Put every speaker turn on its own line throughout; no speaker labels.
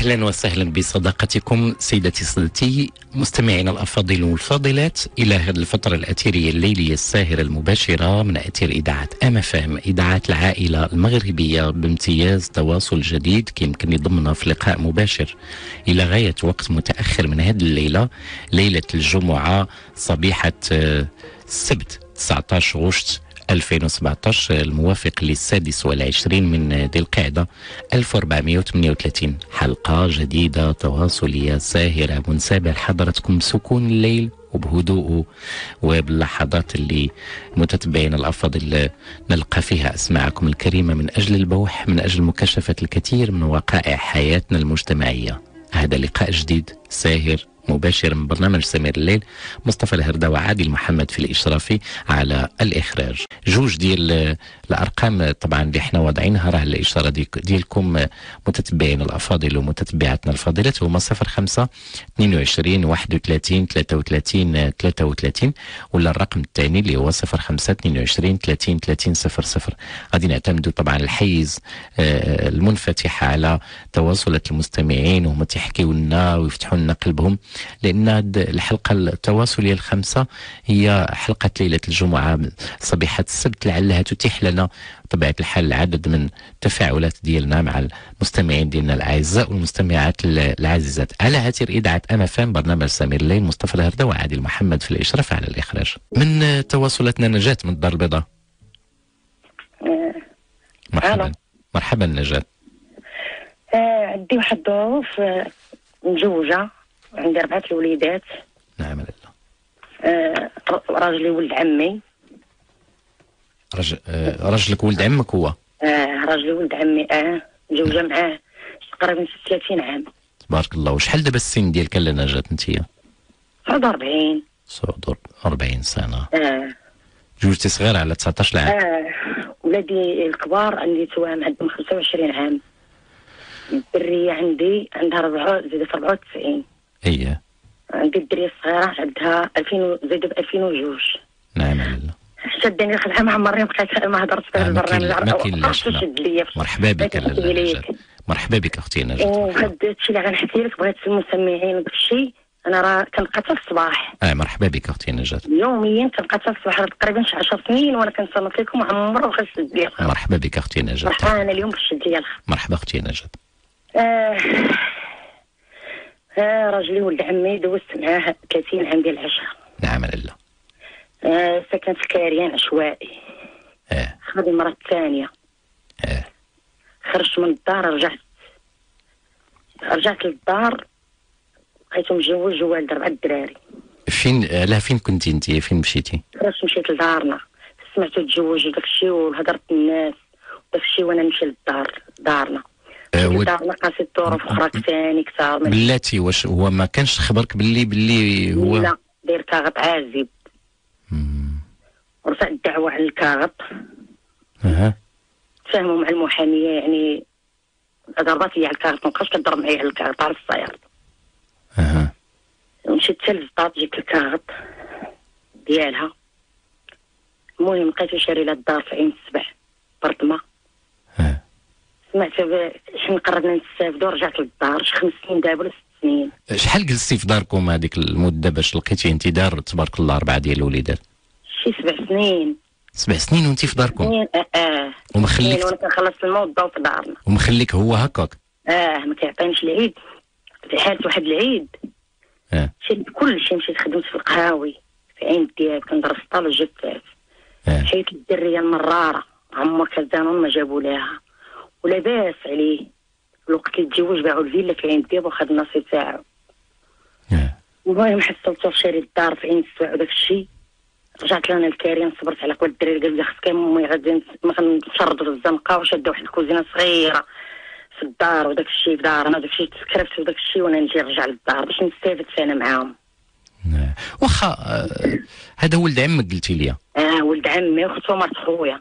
أهلا وسهلا بصداقتكم سيدتي سادتي مستمعينا الأفاضل والفاضلات إلى هذه الفترة الأثيرية الليلية الساهرة المباشرة من أثير إذاعة MFM إذاعة العائلة المغربية بامتياز تواصل جديد كيمكن يضمنا في لقاء مباشر. إلى غاية وقت متأخر من هذه الليلة ليلة الجمعة صبيحة آه، السبت 19 غشت 2017 الموافق للسادس والعشرين من ذي القعدة 1438 حلقة جديدة تواصلية ساهرة منسابة لحضرتكم سكون الليل وبهدوءه وباللحظات اللي متتبعين الأفاضل نلقى فيها أسماعكم الكريمة من أجل البوح من أجل مكاشفة الكثير من وقائع حياتنا المجتمعية. هذا لقاء جديد ساهر مباشر من برنامج سمير الليل مصطفى الهردة وعادل محمد في الإشراف على الإخراج. جوج ديال الأرقام طبعا اللي إحنا واضعينها راه الإشارة ديالكم متتبعين الأفاضل ومتتبعاتنا الفاضلات هما 05 22 31 33 33 ولا الرقم الثاني اللي هو 05 22 30 30 00 غادي نعتمدوا طبعا الحيز آه، المنفتح على تواصلات المستمعين وهم تيحكيوا لنا ويفتحوا لنا قلبهم. لأن الحلقة التواصلية الخامسة هي حلقة ليلة الجمعة صبيحة السبت لعلها تتيح لنا بطبيعه الحال العدد من التفاعلات ديالنا مع المستمعين ديالنا الأعزاء والمستمعات العزيزات. على إذاعة MFM برنامج سمير الليل مصطفى الهردة وعادل محمد في الإشراف على الإخراج. من تواصلاتنا نجاة من الدار البيضاء.
آه،
مرحبا. مرحبا نجاة.
آه، عندي واحد الظروف آه، مزوجة. عندي أربعة الوليدات.
نعم لله
آه، راجلي ولد عمي.
رجل آه رجلك ولد عمك هو؟
آه راجلي ولد عمي آه مزوجة معاه تقريبا 36 عام.
تبارك الله. وشحال دابا السن ديالك نجاة انتيا؟
صعود 40
صعود 40 سنة.
آه.
جوجتي صغيرة على 19 عام
آه ولادي الكبار عندي توام عندهم 25 عام. الدرية عندي عندها ربعة زيدت 94
إيه
عندي الدرية الصغيرة عندها 2000 زيدت ب 2002
نعم لله
شدني الخدعة ما عمري بقيت ما هضرت في
آه، ما
البرنامج.
ما كاين لا.
شد ليا
مرحبا بك مرحبا بك أختي نجاة
وهاد الشيء اللي غنحكي لك بغيت المستمعين وداك الشيء أنا راه كنبقى حتى الصباح.
آه مرحبا بك أختي نجاة.
يوميا كنبقى حتى الصباح. تقريبا شي 10 سنين وأنا كنصنت لكم عمر وخا شد ليا الخبر
مرحبا بك أختي نجاة.
فرحانه اليوم باش شد ليا الخبر
مرحبا أختي نجاة.
آه. آه راجلي ولد عمي دوزت معاه 30 عام ديال العشره
نعم لله
آه سكن في كاريان عشوائي.
آه.
هذه المره الثانية.
آه.
خرجت من الدار رجعت. رجعت للدار لقيته متزوج ووالد ربعة الدراري.
فين لا فين كنتي انت؟ فين مشيتي؟
خرجت مشيت لدارنا. سمعتو تزوج وداك الشيء وهضرت الناس وداك الشيء وأنا نمشي للدار دارنا.
آه،
مشيت
ود-
لدارنا قاسيت ظروف أخرى ثاني كثار
بلاتي واش هو؟ ما كانش خبرك باللي باللي هو؟
لا داير كاغط عازب. ورفع الدعوة على الكاغط.
أها.
تفاهموا مع المحامية يعني ضربات لي على الكاغط مابقاش كضرب معايا على الكاغط على السيارة.
أها.
مشيت حتى للباط جبت الكاغط ديالها. المهم لقيتو شاري لها الدار في عين السبع بردمة
آه
سمعت شنو قررنا نستافدو رجعت للدار شي خمس سنين دابا ولا ست سنين.
شحال جلستي في داركم هذيك المدة باش لقيتي انت دار تبارك الله أربعة ديال الوليدات؟
شي سبع سنين.
سبع سنين وانت في داركم؟
سنين أه أه.
ومخليك
وأنا كنخلص الموضة في دارنا.
ومخليك هو هكاك؟
أه ما كيعطينيش العيد. في حالة واحد العيد.
أه.
مشيت كل شيء مشيت خدمت في القهاوي في عين الدياب كندرس طال الجثات
أه.
حيت الدرية المرارة عمر كزانون ما جابوا لها ولاباس عليه. الوقت اللي تزوج باعوا الفيلا في عين الدياب وخد النصيب تاعو المهم حصلته في شاري الدار في عين السبع وداك الشيء رجعت لنا الكاريان صبرت على قوى الدراري قال لي خصك امي غادي ما في الزنقة وشاده واحد الكوزينة صغيرة في الدار وداك الشيء في دارنا وداك الشيء تسكرفت وداك الشيء وأنا نجي نرجع للدار باش نستافد أنا معاهم.
واخا آه، هذا ولد عمك قلتي لي
آه ولد عمي واختو مرت خويا.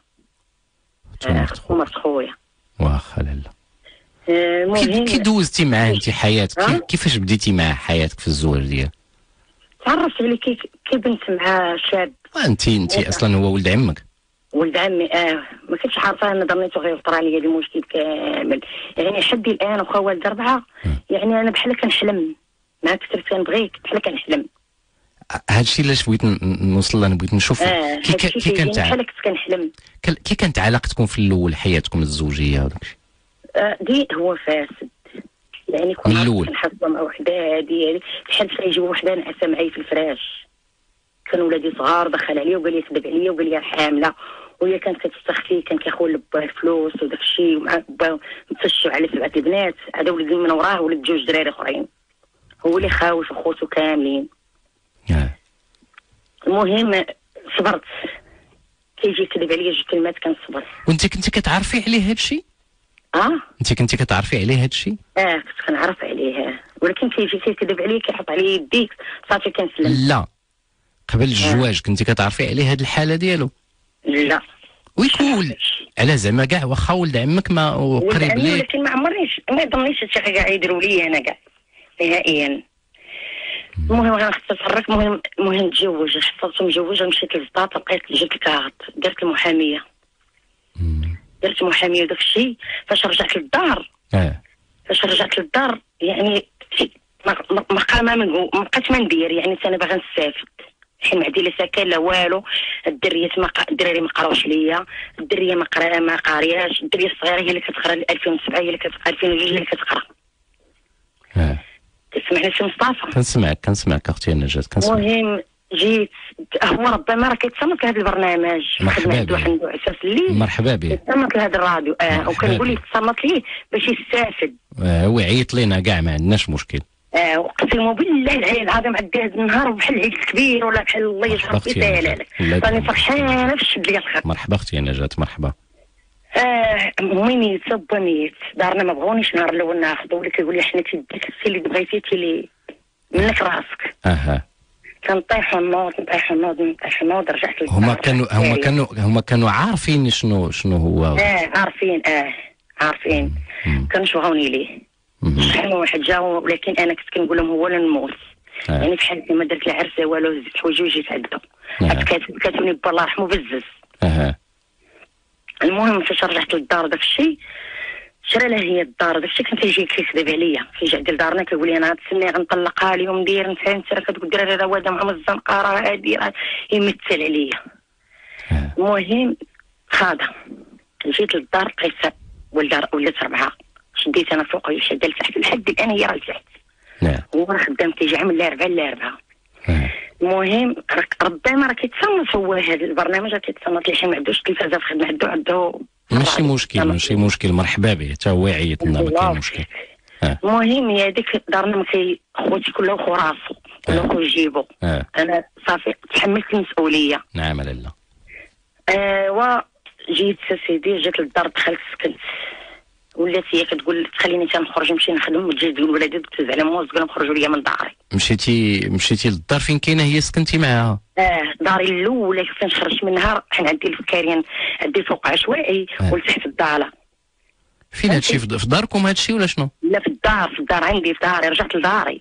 آه، مرت خويا.
واخا لالا
آه،
كي
المهم
كي دوزتي معاه انت حياتك؟ كيفاش بديتي معاه حياتك في الزواج ديالك؟
تعرفت عليه كي كي بنت مع شاب.
انت انت أصلا هو ولد عمك؟
ولد عمي آه ما كنتش عارفة أنا ظنيته غيفطر عليا المشكل كامل. يعني حد الآن وخا والد اربعه يعني أنا بحال كنحلم. مع كثر كنبغيك بحال كنحلم.
الشيء علاش بغيت نوصل أنا بغيت نشوف
آه
كي,
هادشي
كي كانت
بحال كنت كنحلم.
كي كانت علاقتكم في الأول حياتكم الزوجية وداك الشيء؟
آه دي هو فاسد. يعني كون. كنحاسبه مع وحدة هادي هادي فاش يجيبوا وحدة نعسه معايا في الفراش. كان ولادي صغار دخل عليا وقال لي كذب عليا وقال لي حاملة. وهي كانت كتستخفي كان كياخذ لباه الفلوس وداك الشيء ومع با متسشوا على سبعة البنات. هذا ولد من وراه ولد جوج دراري آخرين. هو اللي خاوش وخوتو كاملين.
آه.
المهم صبرت. كيجي يكذب عليا جوج كلمات كنصبر.
وانت كنتي كتعرفي عليه هذا الشيء
آه.
انت كنتي كتعرفي عليه هذا الشيء
آه كنت كنعرف عليه. ولكن كيجي كيكذب عليا كيحط عليا يديك. صافي كنسلم.
لا. قبل الزواج كنتي كتعرفي عليه هذه الحالة ديالو؟
لا.
ويكون على زعما كاع واخا ولد عمك ما قريب ليه؟
ولكن ما عمرنيش ما يضمنيش هادشي كاع يديروا لي أنا كاع. نهائيا. المهم أنا نختصرك المهم المهم تزوج. حصلت مزوجه مشيت للسطاط لقيت جبت الكارت درت
المحامية.
درت محاميه وداك الشيء فاش رجعت للدار.
آه
فاش رجعت للدار يعني ما ما- ما بقى ما بقيت ما ندير. يعني أنا باغا نستافد حين ما عندي لا سكن لا والو. الدريات ما الدراري ما قراوش ليا. الدرية ما قرا ما قارياش. الدرية الصغيرة هي اللي كتقرا 2007 هي اللي كتقرا 2002 هي اللي كتقرا.
آه
تسمعني سي مصطفى.
كنسمعك كنسمعك أختي نجاة كنسمعك.
المهم جيت هو ربما راه كيتصنت لهذا البرنامج.
مرحبا
خدمة عنده أساس الليل
مرحبا به
يتصنت لهذا الراديو.
آه
وكنقول. لك تصنت ليه باش يستافد.
آه، هو عيط لينا كاع ما عندناش مشكل.
آه اقسم بالله العلي العظيم عدى هذا النهار بحال العيد الكبير ولا بحال الله يجعل ربي يسهل. عليك راني. فرحانة في الشد ديال الخط
مرحبا أختي نجاة مرحبا.
آه ميت با ميت دارنا ما بغونيش نهار الأول ناخذ ولا كيقول لي حنا تيديك السي اللي بغيتي تي لي منك راسك
أها
كنطيحوا النوض نطيحوا النوض نطيحوا النوض رجعت.
هما كانوا هما
يعني.
كانوا هما كانوا عارفين شنو شنو هو
آه عارفين آه عارفين. كانوا شغوني ليه. شحال من واحد جا ولكن أنا كنت كنقول لهم هو نموت
آه.
يعني حالتي ما درت لا عرس لا والو هزيت حوايجي وجيت عندو
آه.
كاتبني با الله يرحمه بزز
أها
المهم فاش رجعت للدار داك الشيء. شرا لها هي الدار داك الشيء كان تيجي كيكذب عليا. كيجي عند لدارنا كيقول لي أنا تسني غنطلقها اليوم ندير انت انت راه كتقول الدراري راه وادا معهم الزنقة راه هادي راه يمثل عليا.
آه.
المهم خاضها جيت للدار لقيت ولد ولات ربعة. شديت أنا فوق شاده لتحت لحد الآن هي راه لتحت
نعم.
هو راه خدام تيجي عامل الاربعه الاربعه
آه.
المهم ربما راه كيتصنت هو هذا البرنامج راه كيتصنت لي حين ما عندوش التلفازه في خدمة؟ عنده عنده
ماشي مشكل ماشي مشكل. مرحبا به حتى هو عيط لنا ما كاين مشكل. آه.
المهم هي هذيك دارنا ما كي خوتي كله خو راسو كله خو يجيبو.
آه.
أنا صافي. تحملت المسؤولية.
نعم لاله
ايوا جيت سيدي جيت للدار دخلت سكنت. ولات هي كتقول تخليني تنخرج نمشي نخدم وتجي تقول ولادي دكت على موز تقول لهم خرجوا ليا من داري.
مشيتي مشيتي للدار فين كاينة؟ هي سكنتي معاها.
آه داري الاولى كنت خرجت منها حنا عندي الفكاريان عندي فوق عشوائي
آه.
ولتحت الداله
فين هادشي؟ في داركم هادشي ولا شنو؟
لا في الدار في الدار عندي في داري رجعت لداري.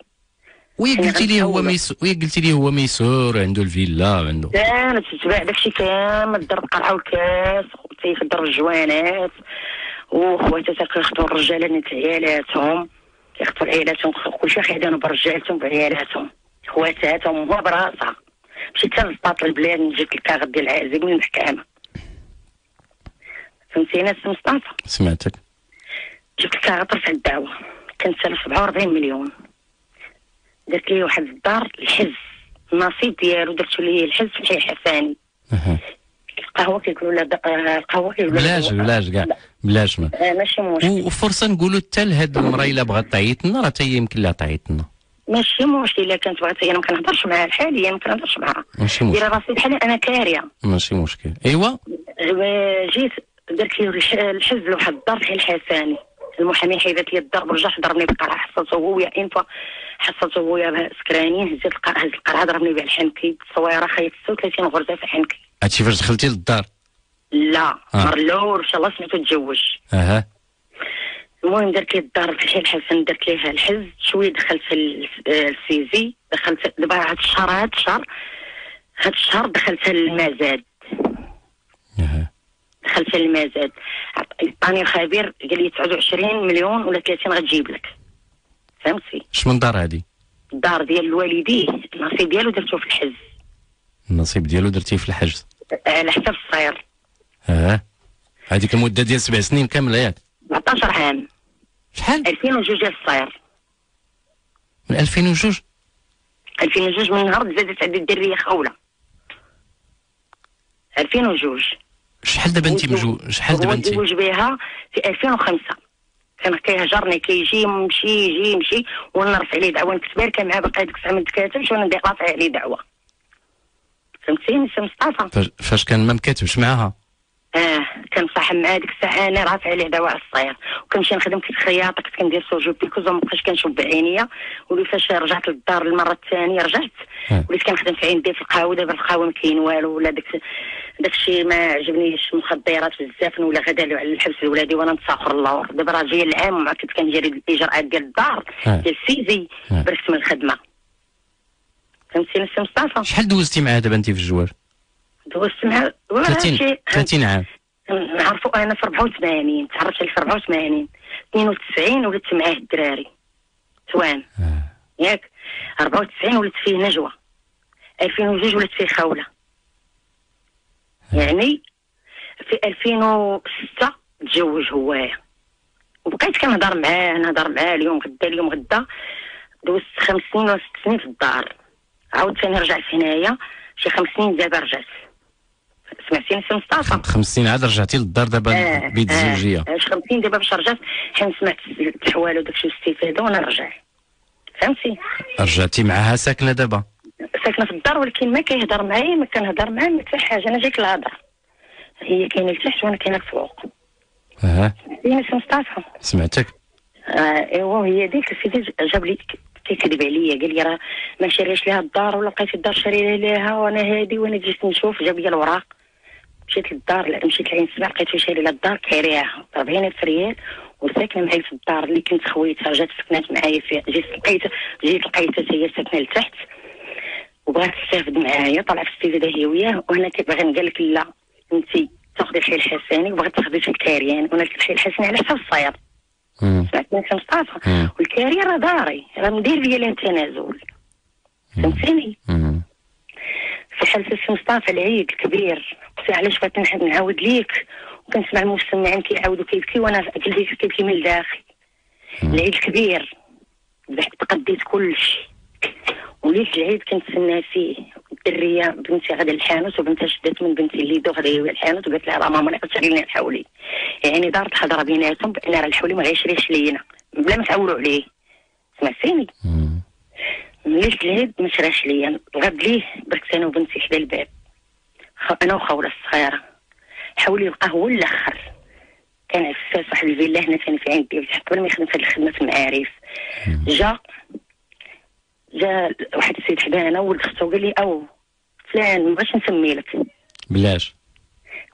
وي قلتي لي هو. ميسور وي قلتي لي هو ميسور عنده الفيلا عنده.
كانت تتباع داكشي كامل الدرب قرعه والكاس تيخدر الجوانات. وخواتاتها كيخدموا الرجالة نيت عيالاتهم. كيخدموا عيالاتهم كلشي خيدانو برجالتهم بعيالاتهم. خواتاتهم هو براسها مشيت للسطاط البلاد جبت الكاغط ديال العازب من المحكمه فهمتينا سي مصطفى؟
سمعتك.
جبت الكاغط رفع الدعوة. كانت سالة 47 مليون. درت لي واحد الدار الحز. النصيب ديالو درتو لي الحز في شي حساني. القهوة كيقولوا لها آه، القهوة كيقولوا لها
بلاش بلاش كاع بلاش ما.
آه، ماشي مشكل.
وفرصة نقولوا حتى لهاد المرأة إلا بغات تعيط لنا راه حتى هي يمكن لها تعيط لنا
ماشي مشكل إلا كانت بغات أنا ما كنهضرش معاها حاليا ما كنهضرش معاها.
ماشي
دايره
مشكل.
راسي بحال أنا كارية.
ماشي مشكل. إيوا.
آه، جيت درت لي الح- الحز لواحد الدار في الحساني. المحامي حيدت لي الدار ورجع ضربني بالقرعه حصلته هو يا انفا حصلته هو يا سكراني هزيت القرعه هز القرعة ضربني بها الحنكي الصويره خيط 36 غرزة في حنكي
هادشي فاش دخلتي للدار؟
لا
آه.
مر الأول إن شاء الله سمعتو تزوج
أها.
المهم درت لي الدار في الحي الحسن درت ليها الحز شوية دخلت آه، السيزي دخلت دابا هاد الشهر هاد الشهر هاد الشهر دخلت المزاد.
أها.
دخلت المزاد. عطاني الخبير قال لي 29 مليون ولا 30 غتجيب لك. فهمتي؟
اش من دار هادي؟
الدار ديال الوالديه النصيب ديالو درتو في الحز.
النصيب ديالو درتيه في الحجز.
على حساب الصغير.
آه. هذيك المدة ديال سبع سنين كاملة ياك.
14 عام
شحال؟
2002 ديال الصغير.
من 2002
2002 من نهار زادت عندي الدرية خولة. 2002
شحال دابا انت مجو شحال دابا انت
تزوج بها في 2005 كان كيهجرني كيجي يمشي يجي يمشي وأنا نرفع عليه دعوة نكتب لها كان معاه باقي ديك الساعة ما تكاتبش وأنا ندير؟ رافع عليه دعوة. فهمتيني سي مصطفى
فاش- كان ما مكاتبش معاها؟
آه كان صاحب معاه ديك الساعة أنا رافع عليه دواء الصغير. وكنمشي نخدم كنت خياطه كنت كندير سوجو بيكوز وما بقاش كنشوف بعينيا. ولي فاش رجعت للدار المره الثانية رجعت.
آه.
وليت كنخدم في عندي في القهوة دابا القهوة ما كاين والو ولا داك داك الشيء ما عجبنيش. مخدرات بزاف ولا غدا على الحبس الولادي وأنا نتساخر اللور دابا راه جاي العام وما كنت كندير الإجراءات ديال الدار
آه.
ديال السيزي
آه.
بركت من الخدمة. فهمتيني سي مصطفى
شحال دوزتي معاه دابا انت في الجوار؟
دوزت معاه ولا
30
شي
30 عام.
نعرفو أنا في 84 تعرفت عليه في 84 92 ولدت معاه الدراري. توام.
آه.
ياك. 94 ولدت فيه نجوى. 2002 ولدت فيه خوله يعني في 2006 تزوج هوايا وبقيت كنهضر معاه نهضر معاه اليوم غدا اليوم غدا. دوزت خمس سنين ولا ست سنين في الدار. عاود ثاني رجعت هنايا شي خمس سنين دابا رجعت. سمعتيني سي مصطفى؟
خمس سنين عاد رجعتي للدار دابا بيت الزوجيه
آه. 50 دابا باش رجعت حين سمعت الحوال وداكشي والاستفاده وأنا نرجع فهمتي؟
رجعتي معاها ساكنة دابا؟
ساكنة في الدار ولكن ما كيهضر معايا ما كنهضر معاه ما حتى حاجة. أنا جيت الهضر هي كاينة لتحت وأنا
كاينة
آه سي مصطفى؟
سمعتك.
آه إيوا هي ديك السيدي جاب لي كيكذب عليا قال لي راه ما شريش لها الدار ولا لقيت الدار شاري لها وأنا هادي وأنا جيت نشوف جاب لي الوراق. مشيت للدار مشيت لعين سبع لقيت شاري لها الدار كاريها. 40 الف ريال وساكنة معايا في الدار اللي كنت خويتها جات سكنات معايا في جيت لقيت جيت لقيتها هي ساكنة لتحت. وبغات تستافد معايا طلع في الاستفاده هي وياه وأنا كيبغي قال لك لا انت تاخذي الحي الحساني وبغات تاخذي في الكاريان وأنا قلت الحي الحساني على حساب الصير مصطفى
مم.
والكارير راه داري راه مدير ليا لين تنازل فهمتيني. في حال سي مصطفى العيد الكبير قلت علاش بغيت نحب نعاود ليك؟ وكنسمع المستمعين كيعاودوا كيبكي وأنا قلبي كيبكي من الداخل العيد الكبير تقديت كل شيء وليت العيد كنتسنى فيه. الدريه بنتي غدا الحانوت وبنتها شدات من بنتي اللي دو غدا هي الحانوت وقالت لها راه ماما أنا كتشري لنا الحولي يعني دارت الهضرة بيناتهم بأن راه الحولي ما غيشريش لينا بلا ما تعولوا عليه. سمعتيني
مم.
مليش العيد ما شراش ليا. الغد ليه بركت أنا وبنتي حدا الباب. أنا وخوله الصغيرة. حاول يلقاه هو الأخر. كان عفاس واحد الفيلا هنا ثاني في عندي بصح قبل ما يخدم في الخدمة في المعارف. جا جا واحد السيد حدانا ولد اختو قال لي أو فلان ما بغاش نسمي لك.
بلاش.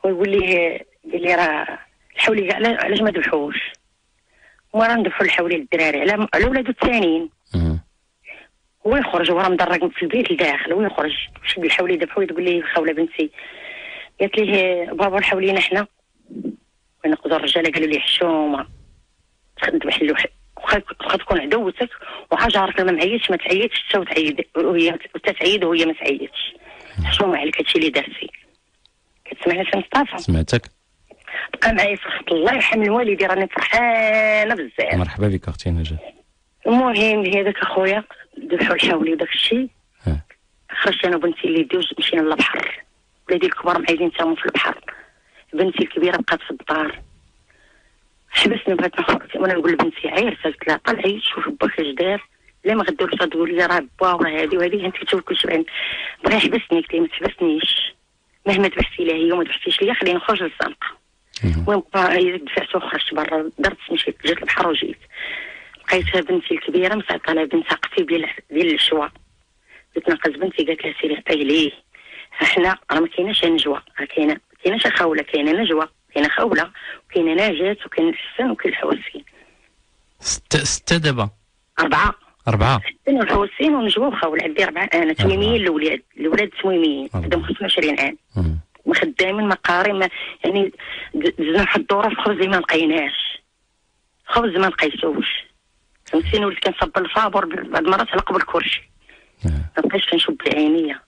ويقول لي قال لي راه الحولي كاع علا- علاش ما ذبحوش؟ وما راه نذبحوا الحولي للدراري على على ولادو الثانيين. هو يخرج وراه مدرج في البيت لداخل هو يخرج. شد الحولي ذبحو تقول لي خوله بنتي. قالت لي بابا نحولينا حنا؟ ونقضوا الرجاله قالوا لي حشومه تذبح له واخا تكون عدوتك وها جارك ما معيطش ما تعيطش حتى وتعيد وهي وتتعيد وهي ما تعيطش حشومه عليك هادشي اللي دار فيك كتسمعني سي مصطفى؟
سمعتك.
بقى معايا الخط الله يرحم الوالدي راني فرحانة بزاف.
مرحبا بك أختي نجاة.
المهم هذاك أخويا ذبحوا الحولي وداك الشيء. خرجت أنا وبنتي اللي دوز مشينا للبحر. ولادي الكبار معايدين تاهم في البحر. بنتي الكبيرة بقات في الدار. حبسني بغيت نخرج. وأنا نقول لبنتي عير قلت لها طلعي شوفي باك اش دار لا ما غديروش تقول لي راه با وراه هادي وهادي انت كتشوف كلشي بعين بغا يحبسني قلت ما تحبسنيش. مهما ذبحتي لها هي وما ذبحتيش ليا خليني نخرج للزنقه. المهم دفعت وخرجت برا درت مشيت جيت البحر وجيت. لقيتها بنتي الكبيرة مسيطره على بنتها قتيب ديال ديال الشوا. قلت ناقص بنتي قالت لها سيري عطيه ليه. إحنا راه ما كايناش نجوى راه كاينة ما كايناش خوله كاينة نجوى كاينة خوله وكاينه نجاة وكاين الحسن وكاين الحواسين
ستة ستة دابا.
أربعة.
أربعة.
الحسن والحواسين ونجوى وخوله عندي أربعة. أنا تميميين الأولاد. الأولاد تميميين. عندهم 25 عام. خدامين ما يعني دزنا واحد الدوره في خبز ما لقيناش. خبز ما لقيتوش. فهمتيني؟ وليت كنصب الفابور بعض المرات على قبل الكرسي
آه.
ما بقيتش كنشوف بعينيا.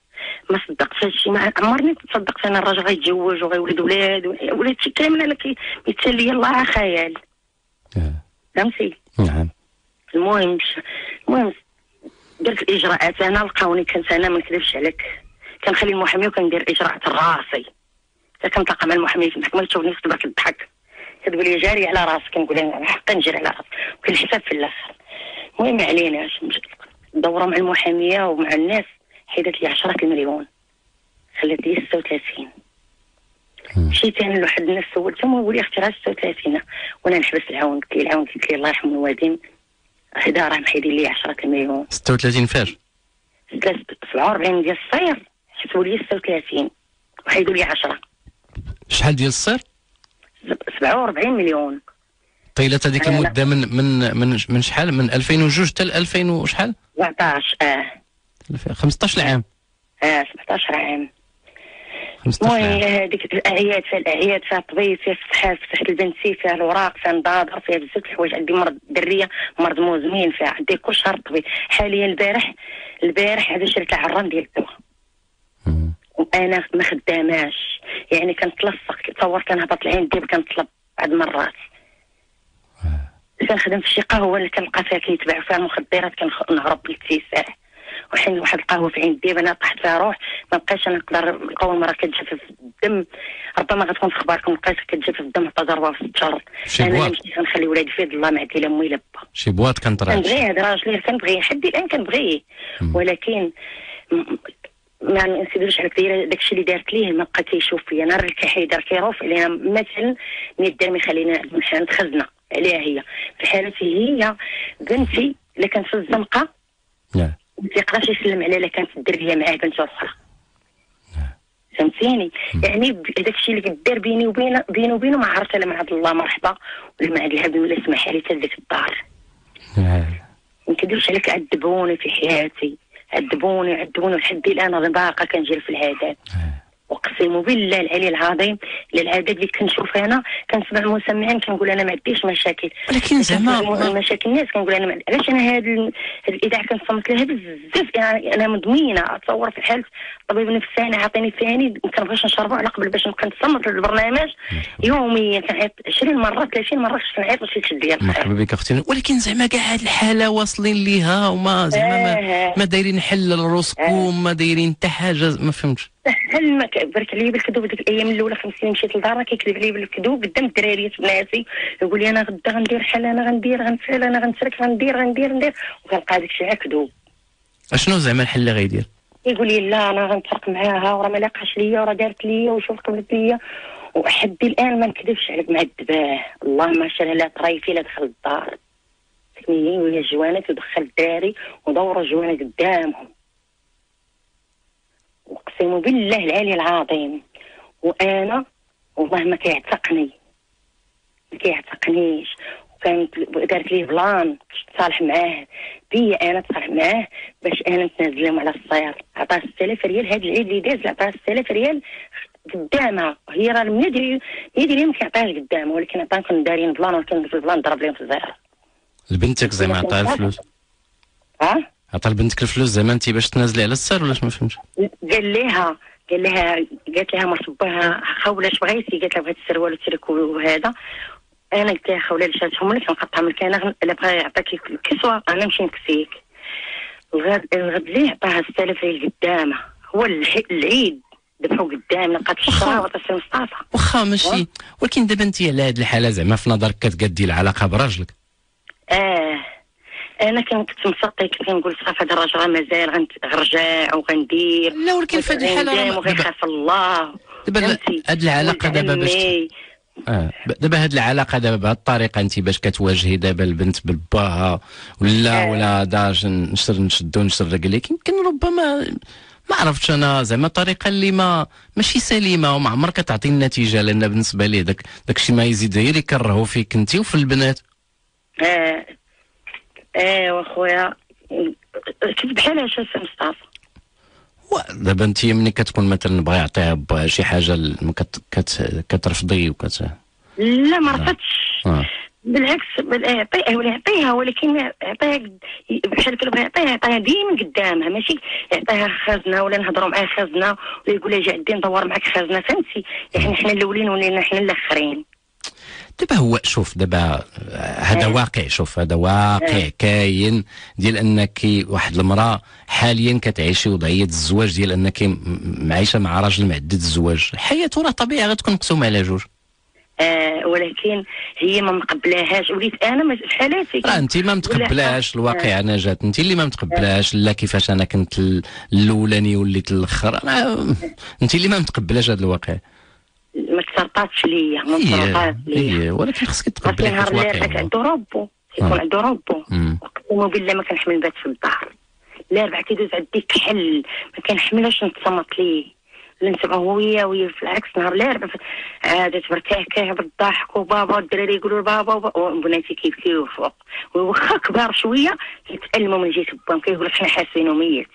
ما صدقتش هادشي. ما عمرني تصدقت أنا الراجل غيتزوج وغيولد ولاد. ولاد شي كامل أنا كيتسال لي الله خيال.
آه.
فهمتي؟
نعم.
المهم المهم درت الإجراءات. أنا لقاوني كنت أنا ما نكذبش عليك. كنخلي المحامي وكندير إجراءات راسي حتى كنتلاقى مع المحامي في المحكمة تشوفني كتبها كتضحك كتقول لي جاري على راسك كنقول لها حقا نجري على راسك. وكل حساب في الآخر. المهم ما عليناش دورة مع المحامية ومع الناس. حيدت لي 10 المليون خلات لي 36 مشيت أنا لواحد الناس سولتهم ويقول لي أختي راه 36 وأنا نحبس العون قلت لي العون قلت لي الله يرحم الوالدين. هدا راه محيدين لي 10 مليون
36 فاش؟
47 ديال الصير. حسبوا لي 36 وحيدوا لي 10
شحال ديال الصير؟
47 مليون.
طيلة هذيك المدة من من من من شحال؟ من 2002 حتى ل 2000 وشحال؟
17 آه.
15 عام
آه 17 عام.
15
المهم هذيك الاعياد فيها الاعياد فيها الطبيب فيها الفتحات فتحت البنسي فيها الوراق فيها النضاضر فيها بزاف الحوايج عندي مرض دريه مرض مزمن فيها عندي كل شهر طبيب. حاليا البارح البارح هذا شريت عران ديال الدواء. وأنا ما خداماش. يعني كنتلصق تصور كنهبط العين ديال كنطلب بعض المرات. كنخدم في شي قهوه اللي كنلقى فيها كيتباع فيها المخدرات كنهرب بالاتساع وحين واحد القهوه في عين ديب أنا طحت فيها روح ما بقيتش أنا نقدر اول مرة كتجفف الدم. ربما غتكون في اخباركم لقيت كتجفف الدم حتى ضربة في
شي أنا.
مشيت كنخلي ولادي في يد الله ما عندي لا امي لا با
شي بواط كنطرح
كنبغي هذا راجلي كنبغيه لحد الآن كنبغيه. ولكن ما نسيبوش عليك دايره داكشي اللي دارت ليه ما بقى كيشوف فيا. نهار اللي كيحيدر كيروف علينا مثلا 100 درهم يخلينا نحن خزنه عليها هي. في حالتي هي بنتي اللي كانت في
الزنقة
ما تيقدرش يسلم عليها الا كانت الدريه معاه بنت أخرى. فهمتيني؟ يعني هذاك الشيء اللي كدار بيني وبين بيني وبينه ما عرفت لا مع الله مرحبا ولا مع الهبل ولا سمح لي حتى لذيك الدار. ما نكذبش عليك عذبوني في حياتي عذبوني عذبوني لحد الآن أنا باقا كنجري في العذاب أقسم بالله العلي العظيم العذاب اللي كنشوف أنا كنسمع المسمعين كنقول أنا ما عنديش مشاكل.
ولكن زعما
مشاكل الناس كنقول أنا علاش أنا هاد الإذاعة كنصمت لها بزاف؟ يعني أنا مدمنة أتصور في حاله الطبيب النفساني عاطيني ثاني ما كنبغيش نشربو على قبل باش نبقى نصمت للبرنامج. يوميا كنعيط 20 مرة 30 مرة خصني نعيط باش يشد ليا
مرحبا بك أختي. ولكن زعما كاع هاد الحالة واصلين ليها وما زعما ما,
آه.
ما دايرين حل لراسكم ما دايرين حتى حاجة ما فهمتش.
هل ما كبرت عليا بالكذوب ديك الأيام الأولى خمس سنين مشيت لدارنا كيكذب عليا بالكذوب قدام الدراريات بناتي يقول لي أنا غدا غندير حل أنا غندير غنفعل أنا غنترك غندير غندير ندير وكنلقى داك الشيء كذوب.
أشنو زعما الحل اللي غيدير؟
يقول لي لا أنا غنتفرق معاها وراه ما لاقاش ليا وراه دارت ليا وشوف قبلت ليا. وحد الآن ما نكذبش عليك معذباه اللهم شال لا طريفي لا دخل الدار. سميني وهي جوانك ودخل الداري ودوروا جوانك قدامهم. أقسم بالله العلي العظيم. وأنا والله ما كيعتقني. ما كيعتقنيش. وكانت دارت ليه بلان باش تصالح معاه. بيا أنا تصالح معاه باش أنا نتنازل لهم على الصير عطاه 6000 ريال هاد العيد اللي داز عطاه 6000 ريال قدامها. هي راه من يدري يدري ما كيعطيهاش قدامها. ولكن عطاهم كنا دارين plan ولكن ال plan ضرب لهم في الزهر.
لبنتك زعما عطاها الفلوس.
ها؟
عطا لبنتك الفلوس زعما انت باش تنازلي على السر ولا ما فهمتش؟
قال لها قال لها قالت لها مرت باها خوله اش بغيتي قالت لها بغيت السروال والتريكو وهذا. أنا قلت لها خوله اللي شاتهم لك نقطعهم لك أنا الا بغا يعطيك الكسوه أنا نمشي نكسيك. الغد الغد ليه عطاها 6000 ريال قدامه؟ هو العيد ذبحوا قدامنا في الشهر وعطا السي مصطفى.
واخا ماشي. ولكن دابا انت على هاد الحالة زعما في نظرك كتقدي العلاقة براجلك
آه. أنا كان كنت مسطي كنت نقول صافي هذا الراجل راه مازال غنرجع وغندير
لا ولكن في هاد الحالة
وغيخاف الله
دابا؟ هاد
العلاقة
دابا باش. آه ب- دابا هاد العلاقة دابا بهاد الطريقة أنت باش كتواجهي دابا البنت بالباها ولا
آه.
ولا داج نشر نشدو نشر لك يمكن ربما ما عرفتش أنا زعما طريقة اللي ما ماشي سليمة وما عمرك كتعطي النتيجة لأن بالنسبة ليه داك داك الشيء ما يزيد غير يكرهو فيك أنت وفي البنات
آه آه وأخويا. كيف بحال هشا سي مصطفى.
دابا انت ملي كتكون مثلا بغا يعطيها بشي حاجة كت كت كترفضي وكت
لا ما رفضتش.
آه.
بالعكس بل- يعطيها ولا يعطيها ولكن يعطيها بحال كي بغا يعطيها يعطيها ديما قدامها ماشي؟ يعطيها خزنه ولا نهضروا معاه خزنه ولا يقول لها جا عندي ندور معاك خزنه فهمتي؟ يعني حنا الأولين ولينا حنا الآخرين.
دابا هو شوف دابا آه، هذا
آه.
واقع شوف هذا واقع كاين ديال أنك واحد المرأة حاليا كتعيشي وضعية الزواج ديال أنك م- م- عايشة مع راجل معدد الزواج. حياته راه طبيعي غتكون مقسومة على جوج.
آه ولكن هي ما مقبلاهاش. وليت أنا في حالاتي
راه انت ما متقبلاش الواقع أنا جات. انت اللي ما متقبلاش لا كيفاش أنا كنت ال- الأولاني وليت الأخر. انت اللي ما متقبلاش هذا الواقع.
ما تسرطاتش ليا ما
هي
تسرطاتش ليا
هي ولكن خصك تقبلي
نهار اللي
هو.
عنده ربو يكون
آه.
عنده ربو. اقسم بالله ما كنحمل نبات في الدار لا ربع كيدوز عندي كحل ما كنحملش نتصمت ليه نسمع هوية وهي في العكس نهار لا ربع عادت بركاكه بالضحك وبابا والدراري يقولوا لبابا وب- وبناتي كيبكيو فوق واخا كبار شوية كيتألموا من جهه باهم كيقول لك حنا حاسين وميت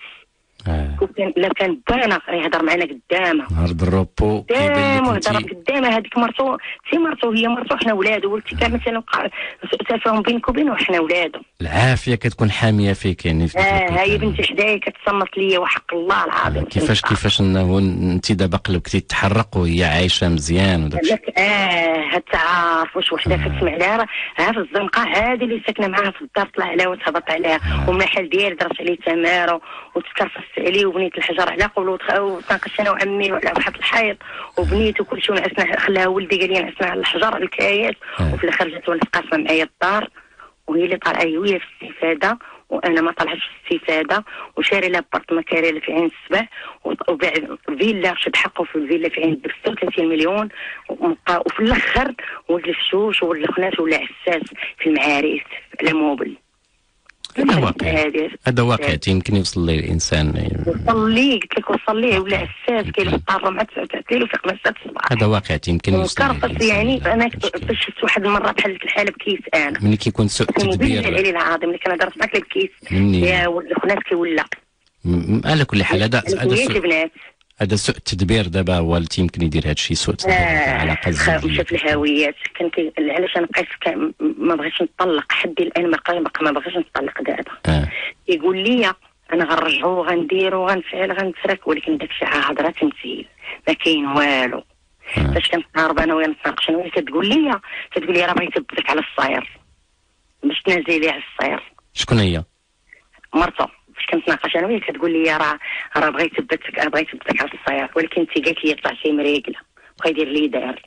آه.
وكان لا كان بانا يهضر معنا قدامه.
نهار الروبو
قدامه هضر
انت
قدامه. هذيك مرتو سي مرتو هي مرتو حنا ولادو. ولتي كان مثلا وقع سوء تفاهم بينك وبينه حنا ولادو.
العافية كتكون حامية فيك يعني في آه.
هاي بنتي حدايا كتصمت ليا وحق الله العظيم.
كيفاش كيفاش إنه انت دابا قلبك تيتحرق وهي عايشة مزيان وداك الشيء.
آه تعرف واش وحدة كتسمع لها ها في الزنقة هذه اللي ساكنة معاها في الدار طلع عليها وتهبط عليها. والمحل ديالي درت عليه تمارة وتكرفس عليه وبنيت الحجر على قبل وتناقشت أنا وعمي على واحد الحيط وبنيت وكل شيء ونعسنا خلاها ولدي قال لي نعسنا على الحجر على الكايات
آه.
وفي الآخر جات ولات قاسمه معايا الدار وهي اللي طالعة هي في الاستفادة وأنا ما طلعتش في الاستفادة وشاري لها بارت مكاريل في عين السبع وباع فيلا شد حقه في الفيلا في عين 36 مليون وفي الآخر ولد الفشوش ولد الخنات ولا عساس في المعاريس على موبل
هذا واقع هذا واقع يمكن يوصل ليه الانسان.
وصل لي قلت لك وصل ليه ولا عساس كاين اللي طار مع 9 الليل وفي 5 الصباح
هذا واقع يمكن يوصل ليه.
يعني أنا شفت واحد المره بحال هذيك الحاله بكيت أنا.
ملي كيكون سوء
بالله
تدبير.
العلي العظيم اللي درت معك
مني.
يا ولد الخنات كيولع
على كل حال هذا هذا هذا سوء التدبير دابا والدي يمكن يدير هذا الشيء سوء تدبير في العلاقه الزوجيه
كان كي... علاش أنا بقيت ما بغيتش نطلق. حدي الآن ما بقى ما بغيتش نطلق دابا.
آه.
يقول لي أنا غنرجعو غنديرو غنفعل غنترك ولكن داك الشيء هضرة تمثيل. ما كاين والو.
آه.
فاش كنتقارب أنا ويا نتناقش أنا وهي كتقول لي كتقول لي راه بغيت نثبتك على الصاير. باش تنازلي على الصاير.
شكون هي؟
مرته. فاش كنتناقش أنا وهي كتقول لي راه راه بغيت يثبتك بغيت يثبتك على الصياد ولكن انت قالت لي طلع شي مريقلة بغا يدير لي دار.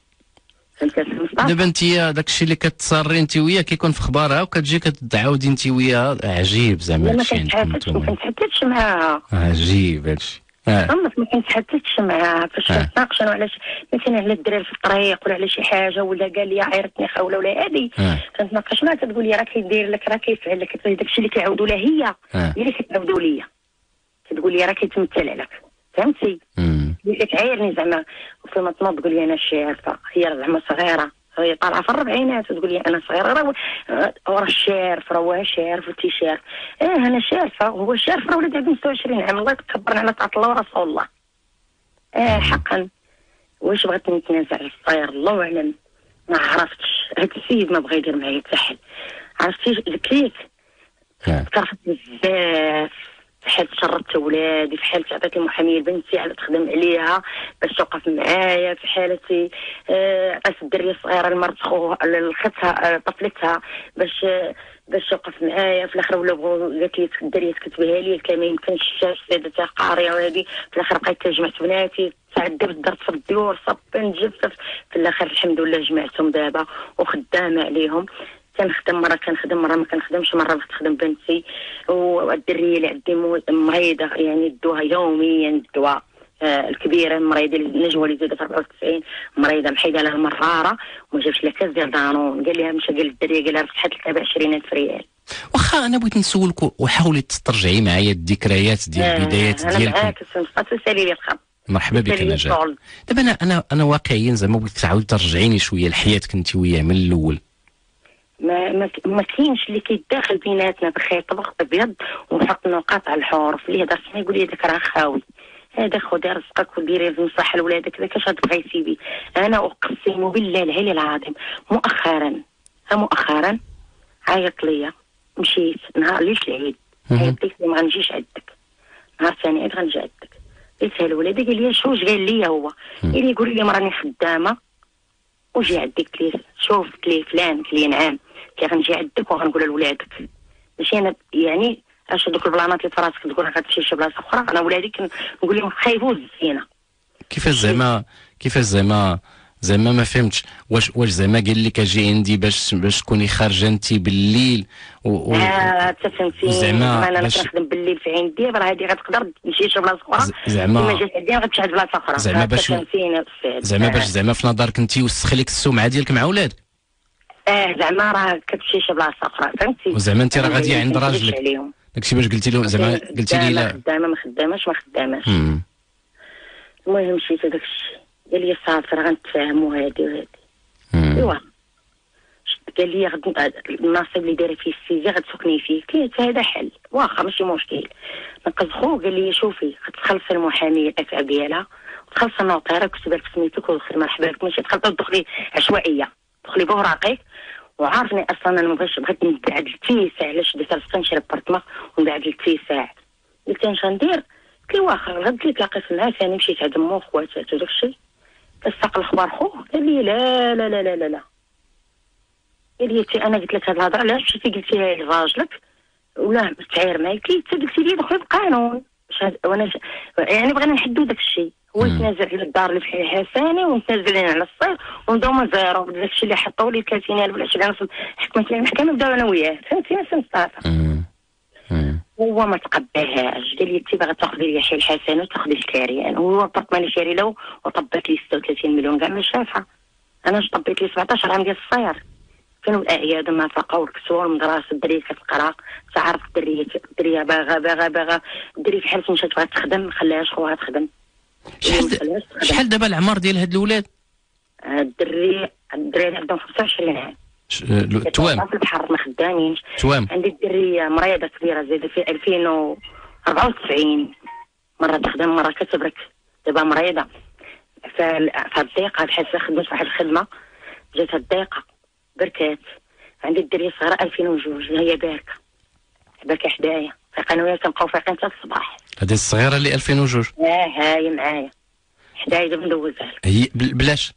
دابا انت داك الشيء اللي كتصاري انت وياه كيكون في اخبارها وكتجي كتعاودي انت وياه عجيب زعما
ما
هادشي
ما كنتحدثش معاها
عجيب هادشي. آه
صمت ما كنتحدثش معاها فاش
آه.
كنتناقش أنا وعلاش مثلا على الدراري في الطريق ولا على شي حاجة ولا قال لي عيرتني خوله ولا
آه
كنتناقش معاها كتقول لي راه كيدير لك راه كيفعل لك داك الشيء اللي كيعاودوا لها هي هي اللي كتعاودوا ليا. كتقول لي راه كيتمثل عليك. فهمتي. قلت لك عايرني زعما. وفيما تنوض تقول لي أنا شارفه هي زعما صغيرة. هي طالعة في الربعينات وتقول لي أنا صغيرة راه آه، راه الشارف راه هو شارف وتي شارف آه أنا شارفه وهو شارف راه ولد عنده 26 عام الله يتكبرنا على طاعة الله ورسول الله آه حقا. واش بغيت نتنازع على الصغير؟ الله أعلم. ما عرفتش. هاد السيد ما بغى يدير معايا حتى حل عرفتي؟ قلت ليك. تكرفت بزاف. في حال شردت ولادي في حال عطيت المحاميه بنتي على تخدم عليها باش توقف معايا في حالتي آه، عطيت الدريه الصغيرة لمرت خوها لختها آه، طفلتها باش آه، باش توقف معايا. في الآخر ولا بغاو قالت لي الدريه تكتبها لي قلت لها ما يمكنش تاع قارية وهذه في الآخر بقيت جمعت بناتي تعذبت درت في الديور صب نجفف في الآخر الحمد لله جمعتهم دابا وخدامة عليهم. كنخدم مرة كنخدم مرة ما كنخدمش مرة بغيت تخدم بنتي. والدريه اللي عندي مريضة يعني ندوها يوميا الدواء آه الكبيرة مريضة النجوى اللي زادت 94 مريضة محيدة لها المراره وما جابش لها كاس ديال دانون قال لها مشى قال الدريه قال لها فتحت لك ب 20000 ريال.
واخا أنا بغيت نسولك وحاولي تسترجعي معايا الذكريات ديال
آه،
البدايات
أنا
ديالكم.
معاك سنبقى تسالي لي الخط
مرحبا بك نجاة. دابا أنا أنا أنا واقعيا زعما بغيت تعاود ترجعيني شوية لحياتك أنت وياه من الأول.
ما ما, ما كاينش اللي كيداخل بيناتنا بخيط بخط أبيض ونحط نقاط على الحروف. اللي هذا سمع يقول لي داك راه خاوي. هذا خذي رزقك وديري المصلحه لولادك. إذا كاش تبغي سيدي أنا أقسم بالله العلي العظيم مؤخرا مؤخرا عيط ليا. مشيت نهار ليش العيد. عيطت لك ما غنجيش عندك نهار ثاني عيد غنجي عندك قلت لولادي قال لي شو قال لي هو؟ قال لي يقول لي راني خدامة. وجي عندك لي شوف لي فلان قلت لي نعم لي غنجي عندك وغنقول لولادك؟ ماشي أنا يعني أش دوك البلانات اللي فراسك تقول غتمشي لشي بلاصه أخرى؟ أنا ولادي كنقول لهم خايفوا الزينة.
كيفاش زعما كيفاش زعما زعما ما فهمتش. واش واش زعما قال لك أجي عندي باش باش تكوني خارجة انت بالليل؟
و, و... تفهمتي زعما أنا باش... كنخدم بالليل في عندي راه هذه غتقدر تمشي لشي بلاصه أخرى.
زعما
ما جات عندي غتمشي لشي بلاصه أخرى.
زعما باش زعما باش زعما في نظرك انت وسخ لك السمعه ديالك مع ولادك.
آه زعما راه كتمشي شي بلاصة أخرى فهمتي؟
وزعما انت راه غادية عند راجلك. داكشي باش قلتي له زعما قلتي لي لا
خدامة ما خداماش ما خداماش. المهم مشيت هذاك الشيء قال لي صافي راه غنتفاهموا هادي وهادي. أيوا. قال لي غد الناصب اللي دايرة فيه السيزي غتسكني فيه. قلت هذا حل. واخا ماشي مشكل. نقص خو قال لي شوفي غتخلصي المحاميه الادفع ديالها وتخلصي النوطيره كتب لك سميتك ودخلي مرحبا بك ماشي تخلطي تدخلي عشوائية. دخلي بوراقك وعارفني أصلا أنا مبغيتش بغيت نبعد لتيساع علاش درت راسي نشري بارتما ونبعد لتيساع قلت اش غندير؟ قلت لي واخا الغد اللي تلاقيت معاه ثاني مشيت عند مو خواتاتو داكشي. تساق الأخبار خوه قال لي لا لا لا لا لا لا. قال لي أنا قلت لك هاد الهضرة علاش مشيتي قلتيها لراجلك ولا تعاير معايا قلت لي أنت قلتي لي دخلي بقانون وأنا يعني بغينا نحدو داك الشيء هو يتنازل على الدار اللي في حساني ونتنازل على الصيف ونبداو zéro داك الشيء اللي حطوا لي 30000 ولا 20000 حكمت لي المحكمة نبداو أنا وياه. فهمتي؟ ما فهمت هو ما تقبلهاش. قال لي أنت باغا تاخذي لي شي الحسن وتاخذي الكاريان. هو البرطمان شاري له وطبت لي 36 مليون كاع ما شافها أنا طبيت لي 17 عام ديال الصير. كانوا الأعياد؟ والنفقه والكسوه والمدرسة الدريه كتقرا تعرف الدريه الدريه باغا باغا باغا. الدريه في حال مشات بغات تخدم ما خلاهاش خوها تخدم.
شحال شحال دابا العمر ديال هاد الاولاد
الدري الدري عندهم 25 عام
توام.
في البحر ما خدامينش.
توام.
عندي الدريه مريضة كبيرة زايدة في 2094 مرة تخدم مرة كتبرك. دابا مريضة. فالضيقه بحال خدمت واحد الخدمة جات الضيقه بركات. عندي الدريه الصغيره 2002 هي باركة. باركة حدايا فايقه وياها كنبقاو فايقين حتى الصباح.
هذه الصغيرة اللي 2002
آه هاي معايا. حدايا دابا ندوزها
هي بلاش.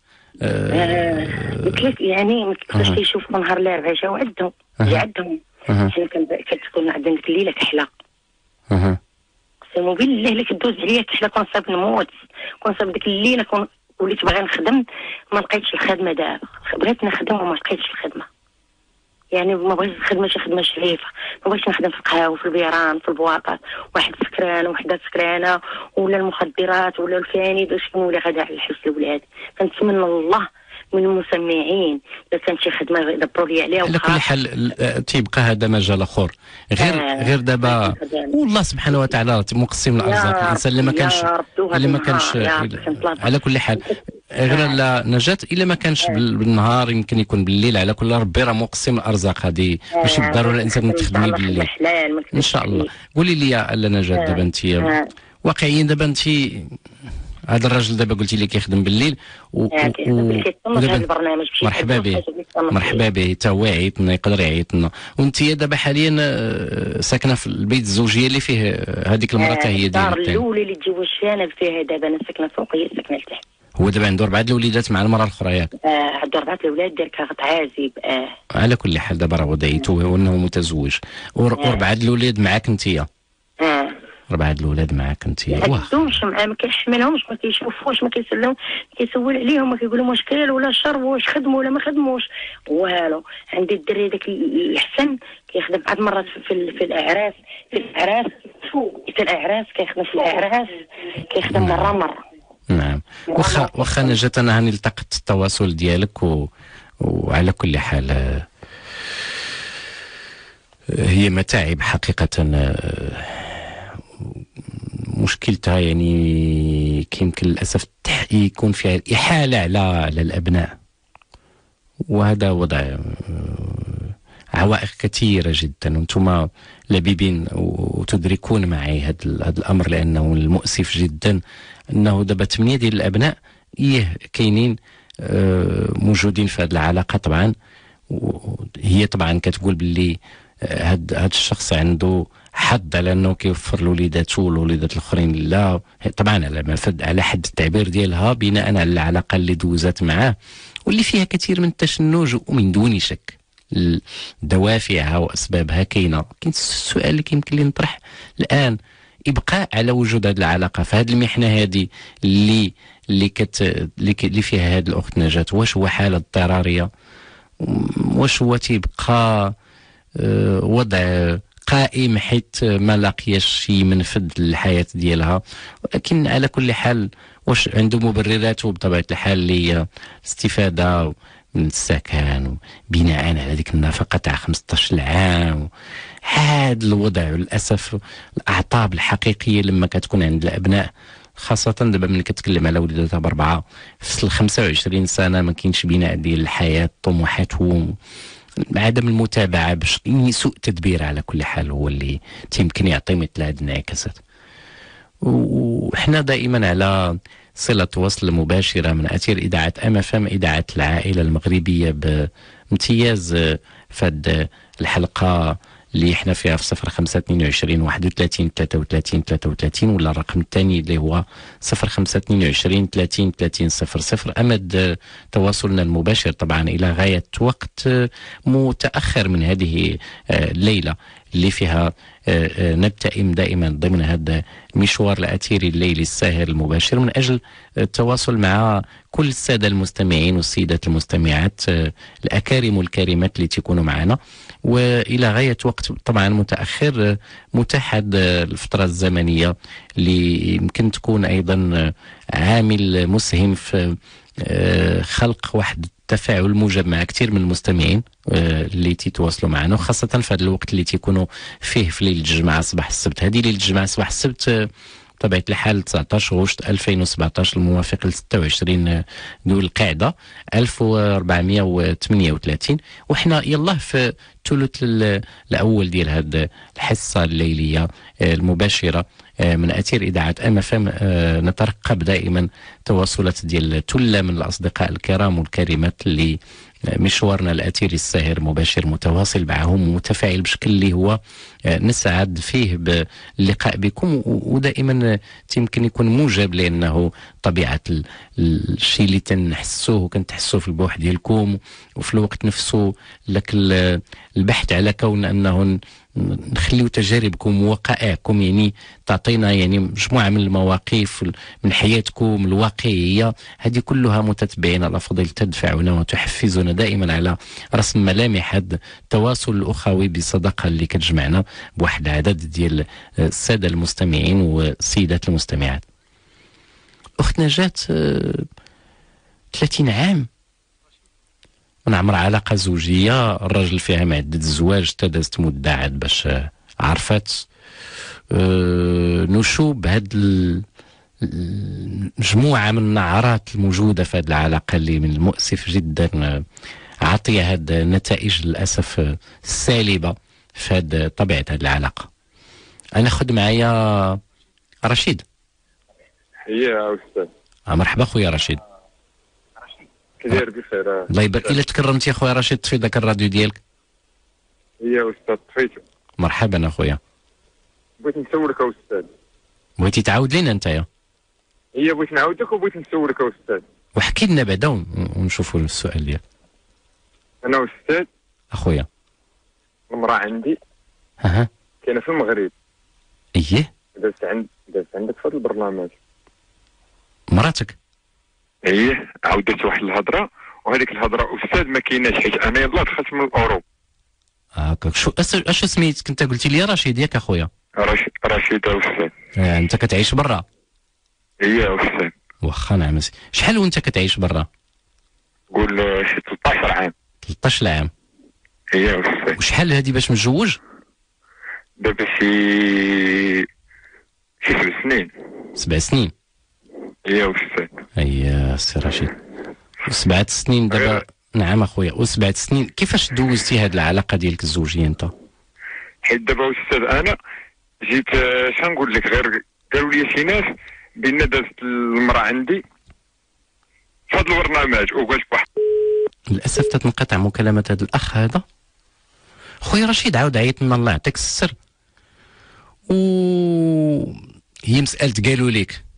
قلت لك يعني كيفاش كيشوفوا نهار الاربعاء جاو عندهم جا عندهم حنا كتكون عندنا ديك الليلة كحلة. اقسم بالله اللي كدوز عليا كحلة كنصاب نموت. كنصاب ديك الليلة كون وليت باغي نخدم ما لقيتش الخدمة دابا. بغيت نخدم وما لقيتش الخدمة. يعني ما بغيتش نخدم شي خدمة شريفة. ما بغيتش نخدم في القهاوي في البيران في البواطات واحد سكران وحده سكرانة ولا المخدرات ولا الفاني باش نولي غادا على الحبس الاولاد كنتمنى الله من المسمعين. كان شي خدمة يدبروا لي عليها
على كل حال تيبقى هذا مجال آخر. غير آه غير دابا والله سبحانه وتعالى مقسم الأرزاق. الإنسان اللي ما كانش اللي ما كانش على كل حال غير لا نجاة إلا ما كانش بالنهار يمكن يكون بالليل على كل ربي راه مقسم الأرزاق هذه. ماشي بالضرورة الإنسان تخدمي بالليل. إن شاء الله. قولي لي يا نجاة دابا أنت واقعيا دابا أنت هذا الراجل دابا قلتي لي كيخدم بالليل و... و... مرحبا به. مرحبا به. حتى هو يعيط لنا يقدر يعيط لنا وانت دابا حاليا آه، ساكنة في البيت الزوجية اللي فيه هذيك المرأة حتى هي
ديالك الدار الأولى اللي تزوجت فيها أنا فيها دابا أنا ساكنة فوق هي ساكنة لتحت.
هو دابا عنده أربعة الاوليدات مع المرأة الاخرى ياك
آه عنده أربعة الاولاد دار كغتعازب آه.
على كل حال دابا راه ودعيتو وأنه متزوج. واربعه الاولاد معاك أنت.
آه.
ربعة الاولاد معاك انت
ما كيدومش معاه ما كيحملهمش ما كيشوفوش ما كيسلم كيسول عليهم ما كيقول لهم واش كاين ولا شر واش خدموا ولا ما خدموش. والو عندي الدري داك الحسن كيخدم بعض المرات في, في الإعراس في الإعراس في الإعراس كيخدم في الإعراس كيخدم مرة مرة.
نعم. واخا واخا نجات أنا هاني التقطت التواصل ديالك و... وعلى كل حال هي متاعب حقيقة مشكلتها يعني كيمكن للأسف يكون فيها الاحاله على على الأبناء. وهذا وضع عوائق كثيرة جدا. وأنتم لبيبين وتدركون معي هذا الأمر لأنه المؤسف جدا أنه دابا ثمانيه ديال الأبناء إيه كاينين آه، موجودين في هذه العلاقة طبعا. وهي طبعا كتقول باللي هاد هاد الشخص عنده حظ على انه كيوفر لوليداته والوليدات الاخرين. لا طبعا على على حد التعبير ديالها بناء على العلاقة اللي دوزات معاه واللي فيها كثير من التشنج ومن دون شك دوافعها وأسبابها كاينة. كاين السؤال اللي كيمكن لي نطرح الآن ابقاء على وجود هذه العلاقة هذه المحنة هذه اللي اللي كت اللي فيها هذه الأخت نجاة واش هو حالة اضطرارية؟ واش هو تيبقى آه، وضع قائم حيث ما لاقياش شي منفذ للحياة ديالها. ولكن على كل حال واش عنده مبرراته بطبيعه الحال اللي استفادة من السكن وبناء على ديك النفقة تاع 15 عام هذا الوضع للأسف الأعطاب الحقيقية لما كتكون عند الأبناء خاصة دابا ملي كتكلم على وليداتها بأربعة في 25 سنة ما كاينش بناء ديال الحياة طموحاتهم. عدم المتابعة باش سوء تدبير على كل حال هو اللي تيمكن يعطي مثل هذه الانعكاسات. وحنا دائما على صلة وصل مباشرة من أثير إذاعة أم اف ام إذاعة العائلة المغربية بامتياز في الحلقة اللي إحنا فيها في صفر خمسة اثنين وعشرين واحد وثلاثين ثلاثة وثلاثين ثلاثة وثلاثين ولا الرقم الثاني اللي هو صفر خمسة اثنين وعشرين ثلاثين ثلاثين صفر صفر. أمد تواصلنا المباشر طبعا إلى غاية وقت متأخر من هذه الليلة اللي فيها آه، آه، نبتئم دائما ضمن هذا المشوار الأثيري الليلي الساهر المباشر من أجل التواصل مع كل السادة المستمعين والسيدات المستمعات آه، الأكارم والكريمات اللي تكونوا معنا. وإلى غاية وقت طبعا متأخر متاح الفترة الزمنية اللي يمكن تكون أيضا عامل مسهم في آه، خلق واحد التفاعل موجب مع كثير من المستمعين آه، اللي تيتواصلوا معنا وخاصة في هذا الوقت اللي تيكونوا فيه في ليله الجمعة صباح السبت. هذه ليله الجمعة صباح السبت بطبيعة الحال 19 غشت 2017 الموافق ل 26 ذو القعده 1438 وحنا يلا في الثلث الأول ديال هذه الحصة الليلية آه، المباشرة. آه، من أثير إذاعة ام اف ام آه، نترقب دائما تواصلات ديال ثله من الأصدقاء الكرام والكريمات اللي مشوارنا الأثيري الساهر مباشر متواصل معهم ومتفاعل بشكل اللي هو آه، نسعد فيه باللقاء بكم ودائما يمكن يكون موجب لأنه طبيعة الشيء اللي تنحسوه وكنتحسوه في البوح ديالكم وفي الوقت نفسه لك البحث على كون أنه نخليو تجاربكم ووقائعكم يعني تعطينا يعني مجموعة من المواقف من حياتكم الواقعية. هذه كلها متتبعين الافاضل تدفعنا وتحفزنا دائما على رسم ملامح هذا التواصل الأخوي بصداقة اللي كتجمعنا بواحد العدد ديال السادة المستمعين والسيدات المستمعات. أختنا جات 30 عام. من عمر علاقة زوجية الراجل فيها معدة الزواج تدازت مده عاد باش عرفت. أه نشوب هاد المجموعة من النعرات الموجودة في هذه العلاقة اللي من المؤسف جدا عطية هاد النتائج للأسف السالبه في هاد طبيعة هذه العلاقة. أنا خد معايا رشيد.
يا أستاذ.
مرحبا خويا رشيد.
كداير بخير
الله يبارك. إلا تكرمت يا خويا رشيد طفي ذاك الراديو ديالك.
يا أستاذ طفيتو
مرحبا اخويا
بغيت نسولك أستاذ.
بغيتي تعاود لينا أنت يا.
هي بغيت نعاودك وبغيت نسولك أستاذ.
وحكي لنا بعدا ونشوفوا السؤال ديالك.
أنا أستاذ.
أخويا.
المرأة عندي.
أها.
كاينة في المغرب.
إيه.
دازت عند دازت عندك في هذا البرنامج.
مراتك.
إيه عاودت واحد الهضرة وهذيك الهضرة أستاذ ما كايناش حيت أنا يلاه دخلت من الاوروب
هكاك شو أش سميتك انت قلتي لي رشيد ياك أخويا.
رشيد رشيد أستاذ.
آه أنت كتعيش برا.
إيه أستاذ.
واخا نعم. شحال وأنت كتعيش برا؟
قول شي 13 عام.
13 عام
إيه أستاذ.
وشحال هادي باش متزوج؟
دابا شي شي سبع سنين.
سبع سنين.
إيه أستاذ
أي سي رشيد. سبعة سنين دابا. نعم أخويا وسبعة سنين. كيفاش دوزتي هاد العلاقة ديالك الزوجية أنت؟
حيت دابا أستاذ أنا جيت آه، شنقول لك؟ غير قالوا لي شي ناس بأن دازت المرأة عندي في هذا البرنامج وقالت واحد
للأسف تتنقطع مكالمة هذا الأخ هذا. خويا رشيد عاود عيط لنا الله يعطيك السر. و هي مسألة قالوا لك.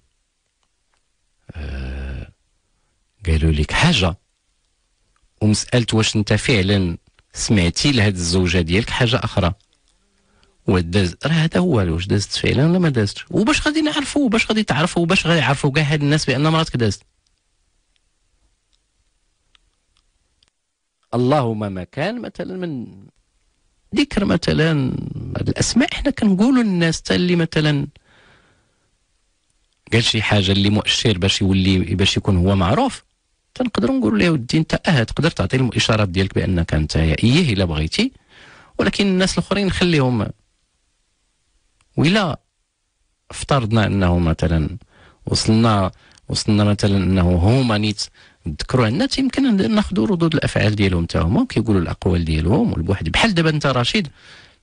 قالوا لك حاجة. ومساله واش أنت فعلا سمعتي لهاد الزوجة ديالك حاجة أخرى. وداز راه هذا هو واش دازت فعلا ولا ما دازتش؟ وباش غادي نعرفوا باش غادي تعرفوا باش غادي يعرفوا كاع هاد الناس بأن مراتك دازت. اللهم ما كان مثلا من ذكر مثلا الأسماء إحنا كنقولوا للناس حتى اللي مثلا قال شي حاجة اللي مؤشر باش يولي باش يكون هو معروف تنقدروا نقولوا له ودي انت آه تقدر تعطي الإشارات ديالك بأنك أنت إيه إلا بغيتي ولكن الناس الآخرين نخليهم وإلا افترضنا أنه مثلا وصلنا وصلنا مثلا أنه هما نيت ذكروا عندنا يمكن ناخذوا ردود الأفعال ديالهم حتى هما كيقولوا الأقوال ديالهم والبوحد بحال دابا أنت رشيد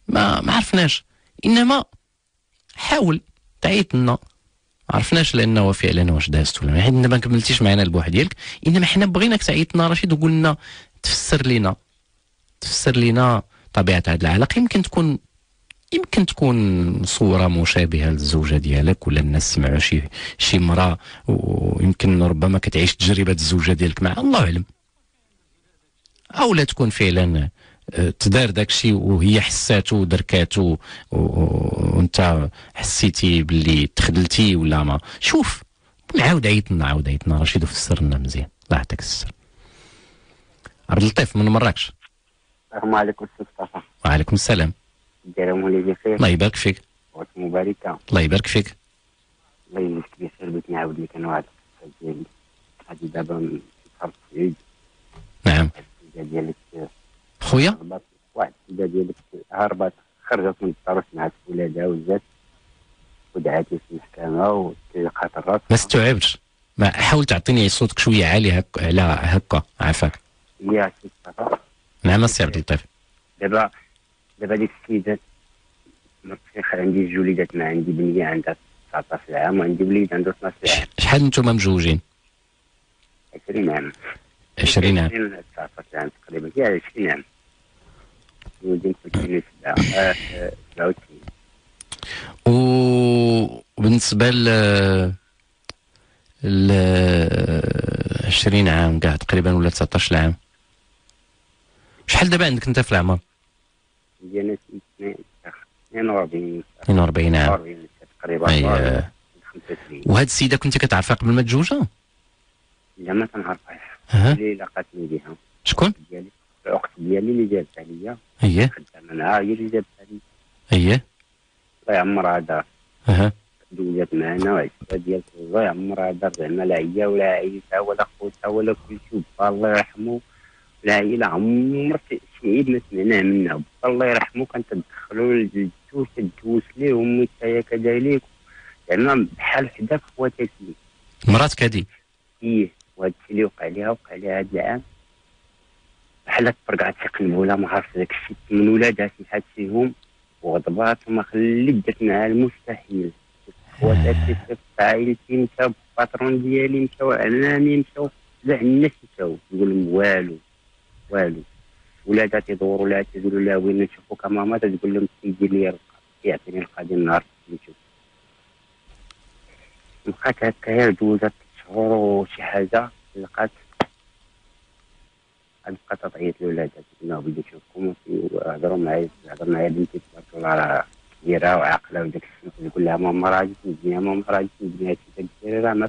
ما ما عرفناش. إنما حاول تعيط لنا. عرفناش لأنه فعلا واش دازت ولا حيت ما كملتيش معنا البوح ديالك إنما حنا بغيناك تعيط لنا رشيد وقول لنا تفسر لنا تفسر لنا طبيعة هذه العلاقة. يمكن تكون يمكن تكون صورة مشابهة للزوجة ديالك ولا الناس سمعوا شي شي مرأة ويمكن ربما كتعيش تجربة الزوجة ديالك معها الله أعلم. أو لا تكون فعلا تدار داك الشيء وهي حساتو ودركاتو وانت حسيتي باللي تخدلتي ولا ما. شوف عاود عيطنا عاود عيطنا. رشيد فسر لنا مزيان. الله يعطيك السر. عبد اللطيف من مراكش
السلام عليكم مصطفى
وعليكم السلام.
دايرهم وليدي بخير
الله يبارك فيك.
وقت مباركة.
الله يبارك فيك.
الله يجزيك بخير بغيت نعاود لك أنا واحد القصة ديالي هادي دابا نهار العيد
نعم
السيدة ديالك
خويا؟
واحد السيدة ديالك هربات خرجت من الدار وسمعت ولادها وجات ودعاتي في وتلقات الراس
ما استوعبتش. ما حاول تعطيني صوتك شوية عالي هك على هكا عافاك.
هي سي
نعم السي عبد اللطيف
دابا دابا ديك السيدة مرتي عندي جوج وليدات ما عندي بنية عندها 19 عام وعندي وليد عنده 12 عام.
شحال أنتم مجوجين
20 عام.
20 عام.
19 عام. تقريبا. هي 20 عام. في 97
وبالنسبه ل ل 20 عام كاع تقريبا ولا 19 عام شحال دابا عندك أنت في العمر؟
ديالنا 42
42 عام.
44 تقريبا. 35
وهاد السيدة كنت كتعرفها قبل ما تزوجها؟
لا ما تنعرفهاش.
أها.
اللي لقاتني بها.
شكون؟
ديالي. الأخت ديالي اللي جابتها ليا
أييه.
خدامه معاها هي اللي جابتها لي
أييه.
الله يعمرها دار
أها.
دوزات معنا وعشتها ديال الله يعمرها دار زعما لا هي ولا عيلتها ولا خوتها ولا كل شيء. الله يرحمه. لا هي لا عمر شي عيد ما سمعناه منها. الله يرحمه. كان تدخلوا للجوج تدوس ليهم وانت كذلك. زعما بحال حدا خواتك
مراتك هادي؟
فيه وهذا الشيء اللي وقع ليها وقع ليها هذا العام بحال تفرقعت تقلبوا لها ما عرفت داك الشيء. من ولادها شي فيهم وغضبات وما خليت درت معها المستحيل. خواتاتي في عائلتي مشاو الباترون ديالي مشاو عمامي مشاو كاع الناس مشاو. تقول لهم والو والو. ولادها تيدوروا لها تيقولوا لها وين نشوفوك ماما تقول لهم تيدير لي يعطيني القضية النهار نشوف بقات هكا غير دوزات شهور وشي حاجة لقات بقات تعيط لولادها لها بغيت نشوفكم وهضروا معايا هضر معايا بنتي تبارك الله راه كبيرة وعاقلة وداك الشيء تقول لها ماما راه جيت نبنيها ماما راه جيت نبنيها هادشي داك راه ما-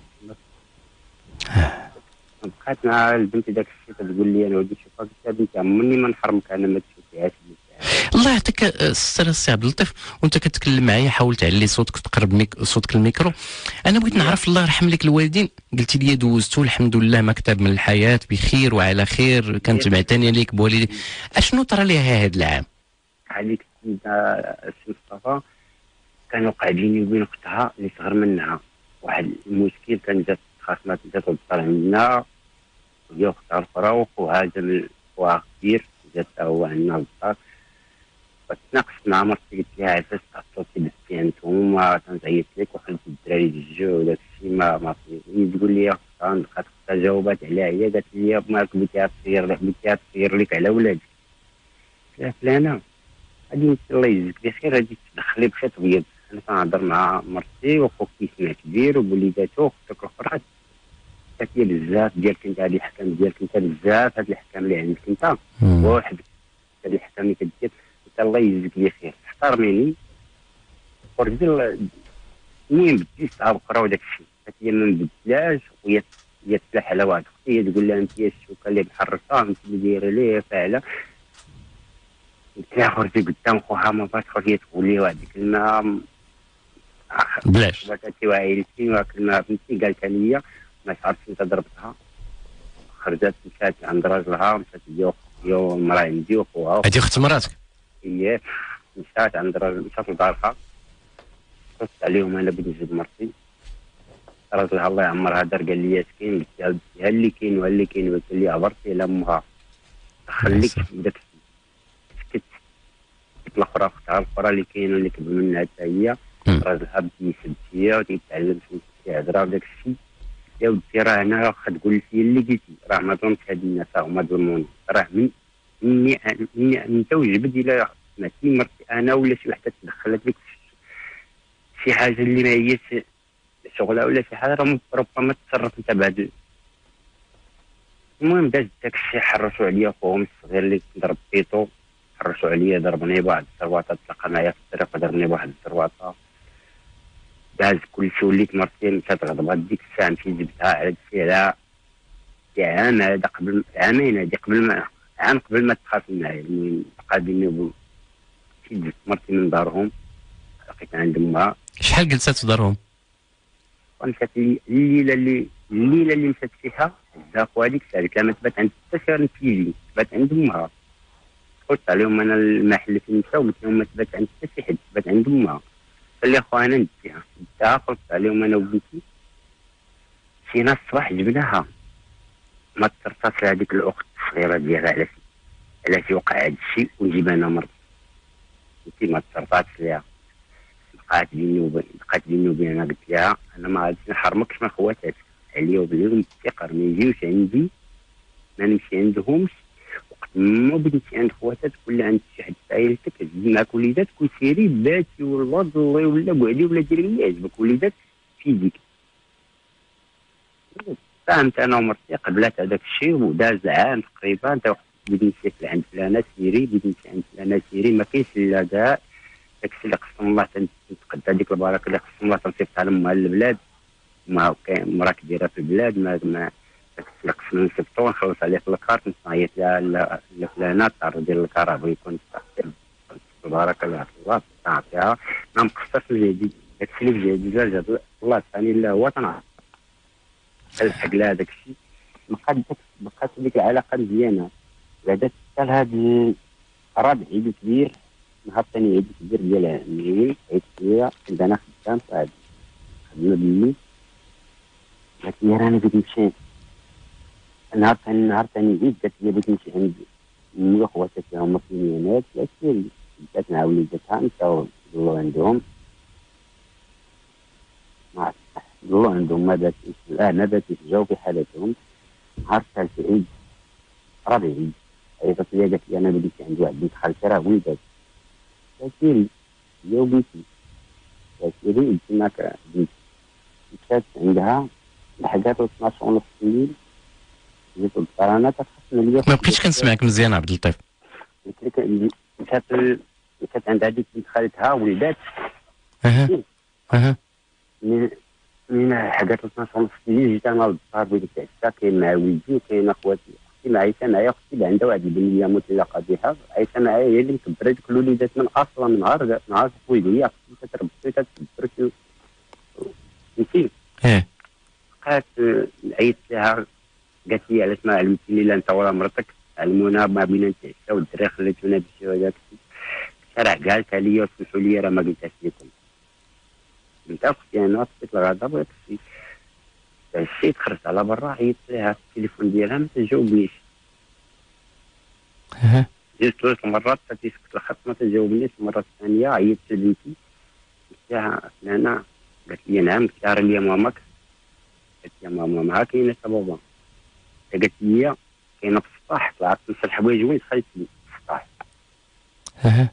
بقات مع البنت داك الشيء تقول لي أنا ودي نشوفها قلت لها بنتي عمرني ما نحرمك أنا ما تشوفيهاش.
الله يعطيك السر السي عبد اللطيف وانت كتكلم معايا حاول تعلي صوتك تقرب ميك... صوتك الميكرو. أنا بغيت نعرف الله يرحم لك الوالدين. قلتي لي دوزتو الحمد لله مكتب من الحياة بخير وعلى خير. كانت معتنية ليك بوالدي. أشنو طرا ليها هذا العام؟
السيدة السي مصطفى. كان وقع بيني وبين أختها اللي صغر منها. واحد المشكل كان جات خاصنا جات الدار عندنا ديال أختها الاخرى وخوها جا من خوها كبير. جا حتى هو عندنا للدار فتناقشت مع مرتي قلت لها عفاش تعطلتي بنتي أنتم تنعيط لك وخليت الدراري يجوا وداك الشيء ما ما هي تقول لي اختها جاوبات عليها. هي قالت لي ما بغيتيها تصير بغيتيها تصير لك على ولادك. قلت لها فلانه غادي الله يجزيك بخير غادي تدخلي بخيط بيض. أنا كنهضر مع مرتي وخوك كيسمع كبير ووليداتو وأختك الأخرى. قالت لي بزاف ديالك أنت هذه الاحكام ديالك أنت بزاف هاد الاحكام اللي عندك
أنت.
وحدك هاد الاحكام اللي كدير. الله يجزيك بخير احترميني ورجل المهم بديت صعب أخرى وداك الشيء. قالت لي ما نبدلاش وهي هي تلاح على واحد أختي تقول لها أنت الشوكه اللي محرصه أنت اللي دايرة ليه فاعله قلت لها خرجي قدام خوها ما بغاتش خرجي تقول لي واحد الكلمة.
بلاش.
باتاتي وعائلتي وكلمه بنتي قالتها لي ما عرفتش أنت ضربتها. خرجت مشات عند راجلها مشات هي هي والمراه عندي وخوها.
هذه اخت مراتك.
هي مشات عند راجل مشات لدارها قلت عليهم أنا بدي نجيب مرتي راجلها الله يعمرها دار قال لي سكين قلت لها اللي كاين وها اللي كاين قلت لي عبرتي على امها خليك
يا
بداك سكت ديك الاخرى اختها الاخرى اللي كاينة اللي كبر منها حتى هي. راجلها بدا يسد فيا وتيتعلم شي هضره وداك الشيء يا ودي راه أنا واخا تقول لي اللي قلتي راه ما ظلمتش هاد الناس هما ظلموني راه من مني مني انت وجبد إلى سمعتي مرتي أنا ولا شي وحده تدخلت لك شي حاجة اللي ما هي شغلة ولا شي حاجة ربما تصرف أنت بعد. المهم داز داك الشيء حرصوا عليا خوهم الصغير اللي ضرب بيتو حرصوا عليا ضربني بواحد الزرواطه تلقى معايا في الطريق وضربني بواحد الزرواطه داز كل شيء وليت مرتين مشات غضبات ديك الساعة مشيت جبتها على الشيء على عام هذا قبل عامين هذه قبل ما عام قبل ما تخاف معايا المهم بقى بيني وبين مشيت جبت مرتي من دارهم. لقيت عند أمها.
شحال جلسات في دارهم؟
ومشات لي الليلة اللي الليلة اللي مشات فيها. الزاق هذيك الساعة قلت لها ما تبات عند حتى شهر نتيجي تبات عند أمها. قلت عليهم أنا المحل فين مشاو قلت لهم ما تبات عند حتى شي حد تبات عند أمها. قال لي أخويا أنا نديها ديها قلت عليهم أنا وبنتي مشينا الصباح جبناها. ما ترصاش هذيك الأخت الصغيرة ديالها على شي على شي وقع هذا الشيء ونجيب أنا مرتي قلت ما ترصاتش ليها بقات بيني وبين بقات بيني وبينها قلت لها أنا ما غاديش نحرمكش من خواتاتك. عليا وباليوم الثقر ما يجيوش عندي ما نمشي عندهمش. وقت ما بغيتي عند خواتاتك ولا عند شي حد في عائلتك تجي معاك وليداتك وسيري باتي ولا ضلي ولا قعدي ولا ديري اللي يعجبك وليداتك في يديك فهمت أنا ومرتي قبلات هذاك الشيء وداز عام تقريبا تا بدي نمشي عند فلانة سيري بدي عند فلانة سيري ما كاينش لا كاع داك الشيء اللي قسم الله تنتقد هذيك البركه اللي قسم الله تنصيفطها لامها للبلاد ما كاين مرا كبيرة في البلاد ما ما داك الشيء اللي قسم نصيفطو ونخلص عليه في الكارت. نعيط لها لا- لفلانه تعرض ديال الكار بغي يكون تحصيل تبارك الله الله تعطيها. ما مقصرش من جديد. داك الشيء اللي في جديد الله ثاني لا هو تنعرف. الحق لها داك الشيء؟ بقات بقات ديك العلاقة مزيانة. بعدا حتى لهاد رابع عيد كبير نهار ثاني عيد كبير ديال عمي عيد كبير كنت أنا خدام فهاد خدمة بني. قالت لي راني بغيت نمشي. نهار ثاني نهار ثاني عيد قالت لي بغيت نمشي عند امي وخواتاتي هما في المينات لا سيري بدات مع وليداتها مشاو ضلوا عندهم. ما عرفت ضلوا عندهم ما بات آه ما جاو في حالتهم نهار الثالث عيد رابع عيد. قالت لي أنا بديت عند واحد بنت خالتي راه ولدات لا سيري هي وبنتي لا سيري جبت معك بنتي مشات عندها لحقات 12 ونص الليل جيت للدار انا تخصنا ليا
ما بقيتش كنسمعك مزيان عبد اللطيف.
قلت لك مشات مشات عند هذيك بنت خالتها ولدات
أها. أها.
من حاجات 12 ونص الليل جيت أنا للدار بديت عشا كاين مع ولدي وكاين أخواتي. أختي عايشه معايا أختي اللي عندها واحد البنيه مطلقه بها. عايشه معايا هي اللي مكبره ديك الوليدات من أصلا من نهار نهار خويا هي أختي تتربى تتكبر فهمتي
إيه
بقات عيطت لها قالت لي علاش ما علمتيني لا أنت ولا مرتك. علمونا ما بينا نتعشى والدراري خليتونا بشي هذاك الشارع قالتها لي وسمحوا لي راه ما قلتهاش لكم انت أختي أنا طفيت الغضب وداك الشيء خرجت على برا عيطت لها في التليفون ديالها ما تجاوبنيش. جيت ثلاث مرات سكت الخط ما تجاوبنيش المره الثانية عيطت لبنتي. قلت لها فلانة قالت لي نعم قلت لها لي ماماك. قالت لي ماما معها كاينة تا بابا؟ قالت لي كاينة في السطاح طلعت نص الحوايج وين دخلت لي في السطاح
أها.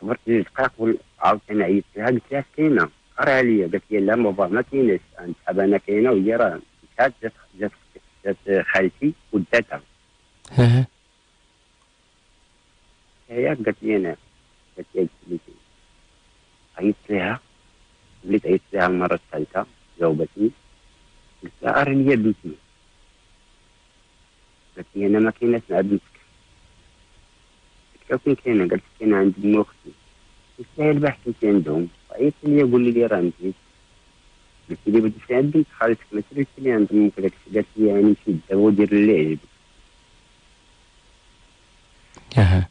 صبرت جوج دقائق عاوتاني عيطت لها قلت لها كاينة. قرا لي قالت لي لا بابا ما كايناش نسحب أنا كاينة وهي راه جات جات جات جات خالتي وداتها. هي قالت لي أنا قالت لي لي عيطت لها. وليت عيطت لها المرة الثالثة. جاوبتني. قلت لها أرني يا بنتي. قالت لي أنا ما كايناش مع بنتك. قلت لها فين كاينة قالت لي كاينة عند أمي وأختي. قلت البارح كنت عندهم عيطت لي قول لي راه مشيت قلت لي عند بنت خالتك ما تريد لي داك الشيء قالت لي يعني دابا ودير اللي عجبك
أها.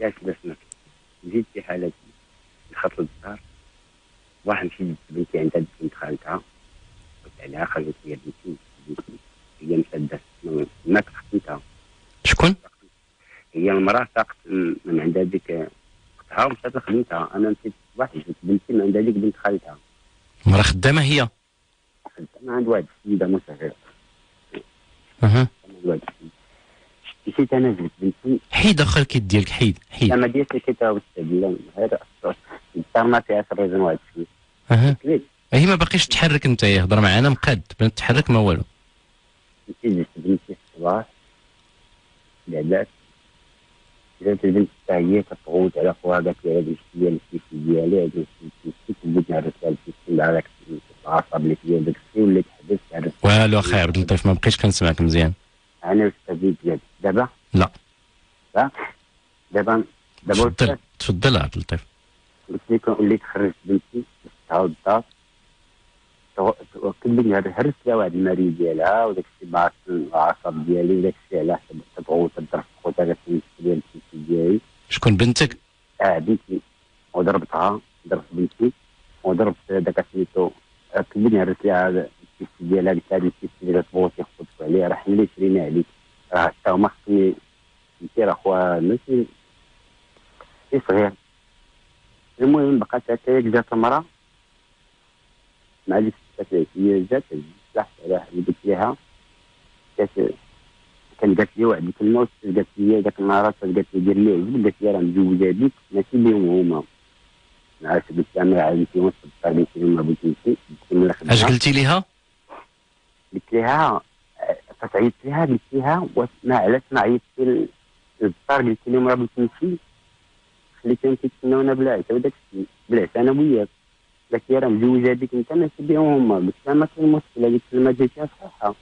ياك باسمك جيت في حالتي. دخلت للدار واحد جبت بنتي عندها بنت خالتها. قلت عليها خرجت لي بنتي. هي مسدس ما خدمتها
شكون؟
هي المراه ساقت من عندها ديك اختها ومشات لخدمتها أنا مشيت واحد جبت بنتي من عندها ديك بنت خالتها.
مرا خدامة هي؟
أنا عند واحد السيده مسافر
أها.
أنا عند واحد السيد مشيت أنا جبت بنتي.
حيد آخر الكيد ديالك حيد حيد.
لا ما ديالش كيتا والسبيله غير الدار ما فيهاش الريزون واحد الشيء. قلت
هي ما باقيش تحرك أنت هضر معانا مقاد. ما تحرك ما والو.
مشيت جبت بنتي الصباح لعبات جات البنت هي كتغوت على الشيء ديال السيف ديالي هذا الشيء كنت نهرس على السيف مع داك العصب اللي فيا وداك الشيء حبست عرفت
والو أخي عبد اللطيف ما بقيتش كنسمعك مزيان.
أنا واستفيد ديال دابا؟
لا.
دابا؟ دابا
تفضل تفضل عبد اللطيف
قلت لك وليت خرجت بنتي تعاود الدار. كنت هرست لها واحد الماري ديالها وداك الشيء مع العصب ديالي وداك الشيء على حسب تضرب داك الشيء ديال السيف ديالي
شكون بنتك؟
آه بنتي. وضربتها ضربت بنتي. وضربت داك سميتو هرس لها هذا الكيس ديالها قلت لها هذا الكيس اللي تبغوتي خذك عليه. راه حنا اللي شرينا عليك راه حتى هما خصني بنتي راه خوها ماشي شي صغير. المهم بقات هكايا جات المرأة. مع ديك الستات هي جات سلاحت عليها قلت لها كان قالت لي واحد الكلمة قالت لي ذاك النهار قالت لي دير لي عجب قالت لي راه مزوجة بيك ماشي بهم هما. عرفت قلت لها ما لها ما بغيت نمشي. قلت لها
اش. قلتي ليها؟
قلت لها فعيطت لها قلت لها واش ما علاش ما عيطتي لل- للدار قلت لهم راه بغيت نمشي. خليتهم كيتسناونا بلا عشا وداك الشيء بلا عشا أنا وياك. قالت لي راه مزوجة بيك أنت ماشي بهم هما. قلت لها ما كاين مشكلة قلت لها ما جيتيها صحيحه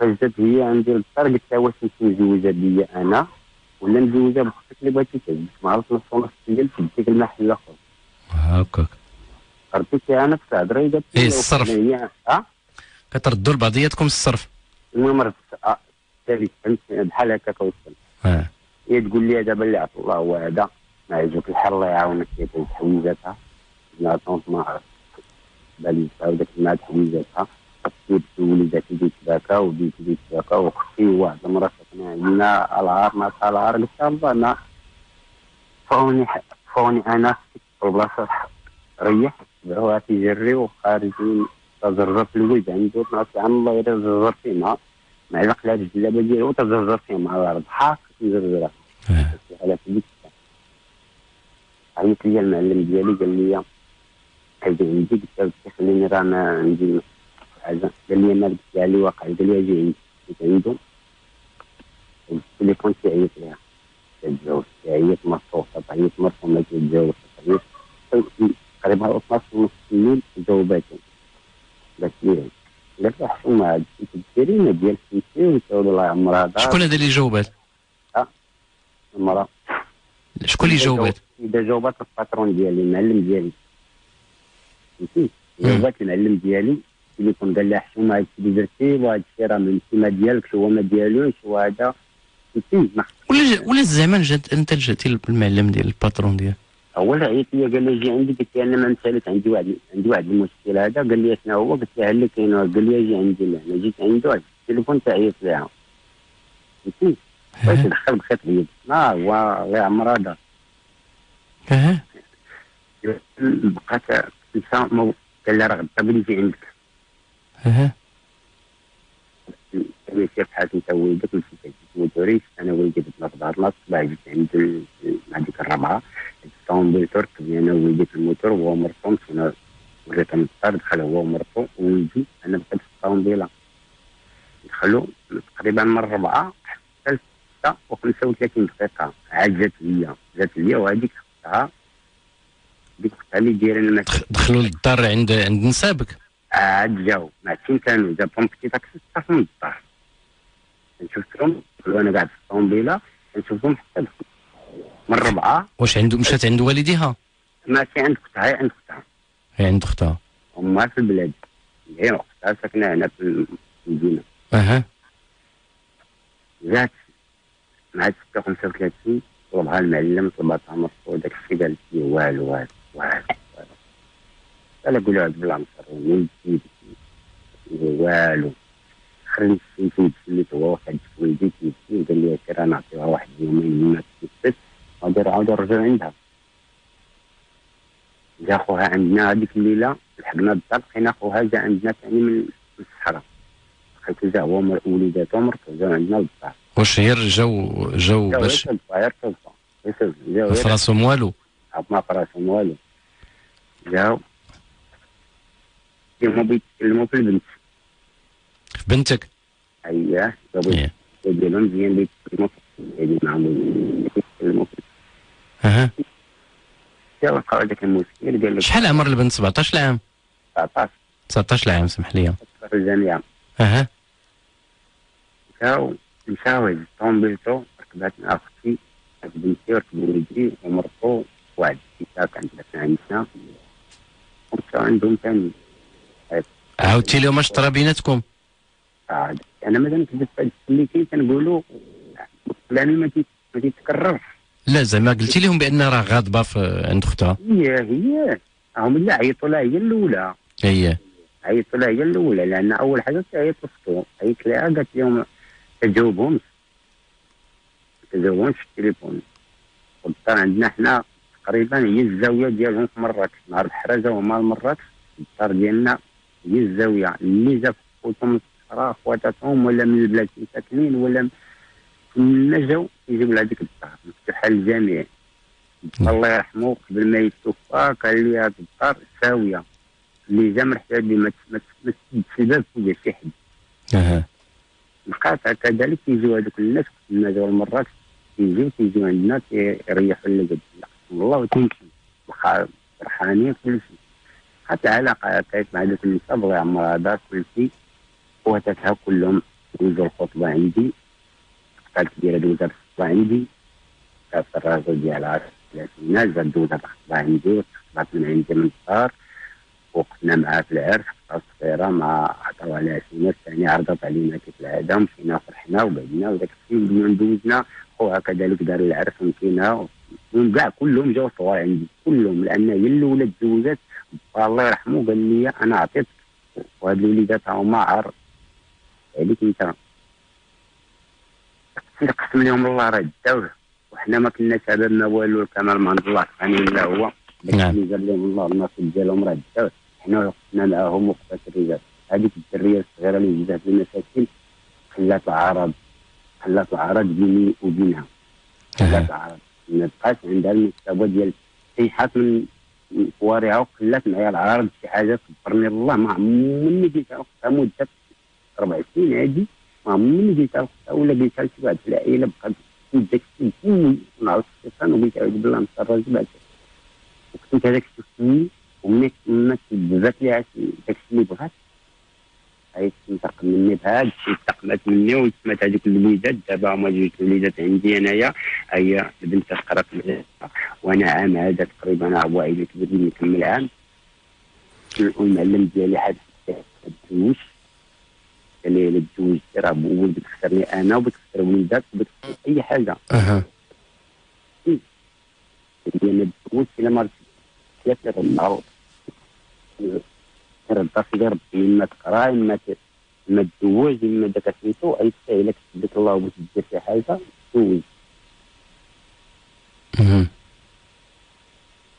خرجت هي عندي قلت لها واش انت مزوجه بيا أنا ولا مزوجه بختك اللي بغيتي تهز ما عرفت نص ونص ديال في ديك المحل الآخر
هكاك
رديت لها نفس الهضره لي
إيه، الصرف.
آه
كتردوا لبعضياتكم الصرف.
المهم ردت فهمت؟ بحال هكا كوصل.
آه.
هي تقول لي دابا اللي عطى الله هو هذا ما يعجبك الحال الله يعاونك لا طونط ما عرفت بالي وداك المعاد حويجاتها تصيب وليداتي ديك ذاكا وديتي ديك ذاكا واختي وواحد المرة ساكنة عندنا العار ما العار قلت لها الله أنا فوني فوني أنا في البلاصة ريح هو تيجري وخارجين تزرزر في الولد عنده 12 عام الله الا زرزر فينا معلق لها الجلابه ديالو وتزرزر فيها مع الأرض حاك تزرزرها
آه.
على في ديك الساعة. عيط لي المعلم ديالي قال لي هيدي عندي قلت له خليني راه عندي حاجة قال لي مالك قال لي واقع قال لي أجي جيت عنده التليفون تعيط لها تتجاوز تعيط مصروفة تعيط مرسوم ما تعيط تقريبا 12 ونص الليل جاوباتو قالت لي قالت له حشومة هاد الديرينا ديال سميتي وانت الله يعمرها دار
شكون هذا اللي جاوبات؟
المرأة
شكون اللي جاوبات؟
إذا جاوبات ال patron ديالي المعلم ديالي. فهمتي. جاوبات المعلم ديالي. التليفون قال لها حشومه هاد الشيء اللي درتي وهذا الشيء راه من ما ديالك هو ما ديالوش وهذا
ولا ولا زعما جات أنت جاتي المعلم ديال ال patron ديال
اول عيط لي قال لي جي عندي قلت له أنا ما مسالك عندي واحد عندي واحد المشكل هذا. قال لي شنو هو؟ قلت له هل كاين قال لي جي عندي لا أنا جيت عنده واحد التليفون تعيط ليها فهمتي
أها.
ندخل بخيط بيد ما هو غير عمر هذا.
أها.
بقات قال لها راه غدا بلي عندك. الموتوريست أنا ولدي بدنا في دار النص بعد جيت عند ال- مع ديك الرابعه الطوموبيل تركب أنا في الموتور وهو من الدار دخل هو أنا بقيت في الطوموبيله دخلوا تقريبا من الربعه حتى الستة و35 دقيقة. عاد جات ليا. جات ليا وهذيك خدتها ديك اللي
دايرة دخلوا للدار عند عند نسابك
عاد جاو ما فين كانوا جابهم بكي تاكسي صافي من الدار شفتهم وأنا قاعد في الطوموبيله نشوفهم حتى دخلوا. من الربعه
واش عنده مشات عند والديها؟
ماشي عند أختها هي عند أختها.
هي عند أختها.
أمها في البلاد. هي أختها ساكنة هنا في المدينة.
أها.
جات مع 35 طلبها المعلم طلبتها مرفوع داك الشيء قالت لي والو والو والو. أنا قول لها بلا مصر ولدي والو. خرجت في سميت هو واحد ولدي كيبكي قال لي سير نعطيها واحد يومين ما تكتبت غادي عاود نرجع عندها. جا خوها عندنا هذيك الليلة لحقنا الدار لقينا خوها جا عندنا ثاني من الصحراء. لقيتو جا هو مر- وليداتو ومرته جاو عندنا للدار
واش هي رجاو جاو باش؟
جاو
في راسهم والو؟
ما في راسهم والو. جاو. بيتكلموا في البنت
في بنتك؟
اييه جابوا
إيه.
أها. المشكل قال لك
شحال عمر البنت؟ 17 عام.
19
19 عام سمح لي.
في الجامعة
أها.
مشاو مشاو طومبيلتو ركبات مع أختي بنتي وركبوا ولدي ومرتو واحد الكتاب عندنا. عندنا ومشاو عندهم ثاني.
عاودتي لهم اش طرا بيناتكم؟
عاد أنا مادام كذبت هذا اللي كاين كنقولوا فلان ما تي- ما تيتكررش.
لا زعما قلتي لهم بأن راه غاضبة في عند اختها
هي هي. هم اللي عيطوا لها هي الأولى.
هي.
عيطوا لها هي الأولى لأن أول حاجة تعيط لختو عيط لها قالت لهم تجاوبهمش. تجاوبهمش في التليفون. والدار عندنا حنا تقريبا هي الزاوية ديالهم في مراكش نهار الحرازة وما لمراكش الدار ديالنا هي الزاويه اللي جا في خوتهم من الصحراء خواتاتهم ولا من البلاد اللي ساكنين ولا من- جاو يجيبوا لها ديك الدار مفتوحة للجميع. الله يرحمه قبل ما يتوفى قال لي هذه الدار ساوية. اللي جا من حسابي ما تسدش الباب فوق شي حد.
أها.
بقات كذلك يجيو هذوك الناس كنا جاو المرات يجيو تيجيو عندنا تيريحوا لنا قد والله وتمشي واخا فرحانين كل شيء حتى العلاقة كانت مع ذوك النساء بغى يعمر هذا كل شيء خواتاتها كلهم دوزوا الخطبة عندي. قالت كبيرة دوزت الخطبة عندي. كانت الراجل ديالها ثلاثين ناس زاد دوزت الخطبة عندي وتخطبت من عندي من الدار وقفنا معاه في العرس خطبة صغيرة مع عطاوها لها شي ناس ثاني عرضت علينا كيف العادة مشينا فرحنا وبعدنا وداك الشيء بدنا ندوزنا خوها كذلك دار العرس ومشينا وكاع كلهم جاو صغار عندي كلهم. لأن هي الأولى تزوجت الله يرحمه قال لي أنا عطيتك وهاد الوليدات هما عار عليك أنت. اللي قسم لهم الله راه داوه وحنا ما كنا سبب ما والو كمال ما عند الله سبحانه الا هو.
نعم.
اللي جاب لهم الله النصيب ديالهم راه داوه حنا وقفنا معاهم وقفات الرجال. هذيك الدرية الصغيرة اللي جات المساكين خلات العرض خلات العرض بيني وبينها. خلات. العرض ما بقاش عندها المستوى ديال صيحات من كوارعها وخلات معايا العرض شي حاجة كبرني. الله ما عمرني جيتها وقتها مده ربع سنين هادي ما عمرني جيتها وقتها ولا جيتها لشي واحد في العائلة بقى الشيء كله نعرف الشيطان وقلت اعوذ بالله الشر الرجيم وكنت هذاك الشيء ما تبذات ليها شي- داك الشيء اللي بغات هاي تنتقم مني بهذا الشيء انتقمت مني وسمات هذيك الوليدات دابا هما جوج الوليدات عندي أنايا. هي البنت تقرا في وأنا عام هذا تقريبا هو عائله كبير مني كمل عام. والمعلم ديالي حد تزوج قال لي إلا تزوجت راه بول بتخسرني أنا وبتخسر وليدات وبتخسر أي حاجة.
أها.
هي ما تزوجش الا ما ثلاثة النهار رد سيدي ربي اما تقرا اما اما تزوج اما داك سميتو أي شيء إلا كتبت الله بغيت دير شي حاجة تزوج.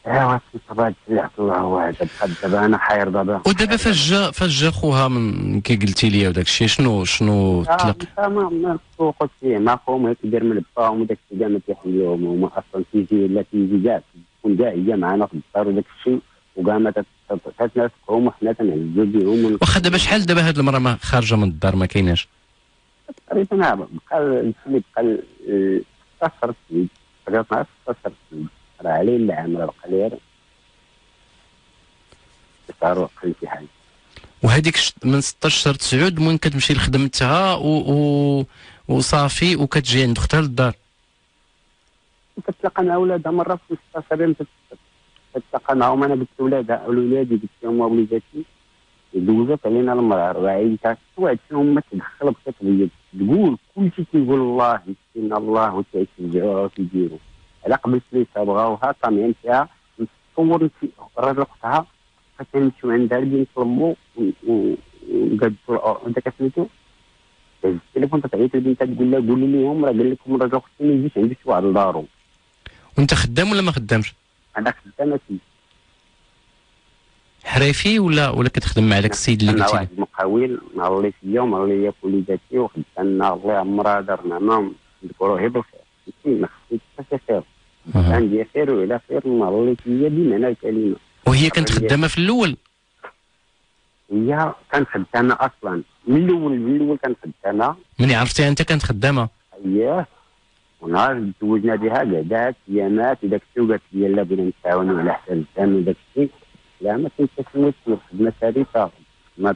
ايوا صبات سلعت الله واحد بقى دابا أنا حاير دابا.
ودابا فاش جا فاش جا خوها من كي قلتي لي وداك الشيء شنو شنو
آه،
تلق
ما ما ما تسوقش فيه ما قوم هيك يدير من باهم وداك الشيء كاع ما تيحليهم هما أصلا تيجي ولا تيجي كاع تكون كاع هي معنا في الدار وداك الشيء. وكاع ما تتناسقهم وحنا تنعزو بهم
واخا دابا شحال دابا هاد المرأة ما خارجة من الدار ما كايناش؟
تقريبا بقى ال- اللي بقى ال- ال- 16 سنين. بقى مع 16 سنين. راه عليه العام راه بقى لي غير صار وقل شي حاجة.
وهذيك من 16 تسعود من كتمشي لخدمتها و... و... وصافي وكتجي عند أختها للدار.
كتلاقى مع ولادها مرة في 16 يوم كتلاقى معاهم أنا قلت لولادها ولادي قلت لهم وليداتي. دوزت علينا المرأة وعيتها وعدت لهم ما تدخل بكتبية تقول كل شيء تقول الله يسكن الله وتيشجعوها وتيديروا على قبل سليتها بغاوها طامعين فيها. نتصور اختها فتنمشيو عندها اللي نطلبوا وقادوا داك سميتو؟ داز التليفون تتعيط لبنتها تقول لها قولي لهم راه قال لكم الراجل أختي ما يجيش عندي شي واحد لدارو.
وأنت خدام ولا ما خدامش؟
أنا خدامه فيه
حريفي ولا ولا كتخدم مع داك السيد اللي
أنا
قلتي
واحد
لي
مقاول مغلي فيا ومغلي ليا وليداتي وخدامنا الله يعمرها دارنا معاهم نذكروه بالخير. فهمتي ما خصنيش حتى خير. عندي خير ولا خير مغلي فيا بمعنى الكلمة.
وهي كانت خدامة في الأول؟
هي كانت خدامة أصلا. من الأول من الأول كانت خدامة.
من عرفتيها أنت كانت خدامة؟
اييه ونهار تزوجنا بها قعدات ايامات وداك الشيء وقالت لي لا بغينا نتعاونوا على حساب الدم وداك الشيء. لا ما كنتش سميت الخدمه ثابته ما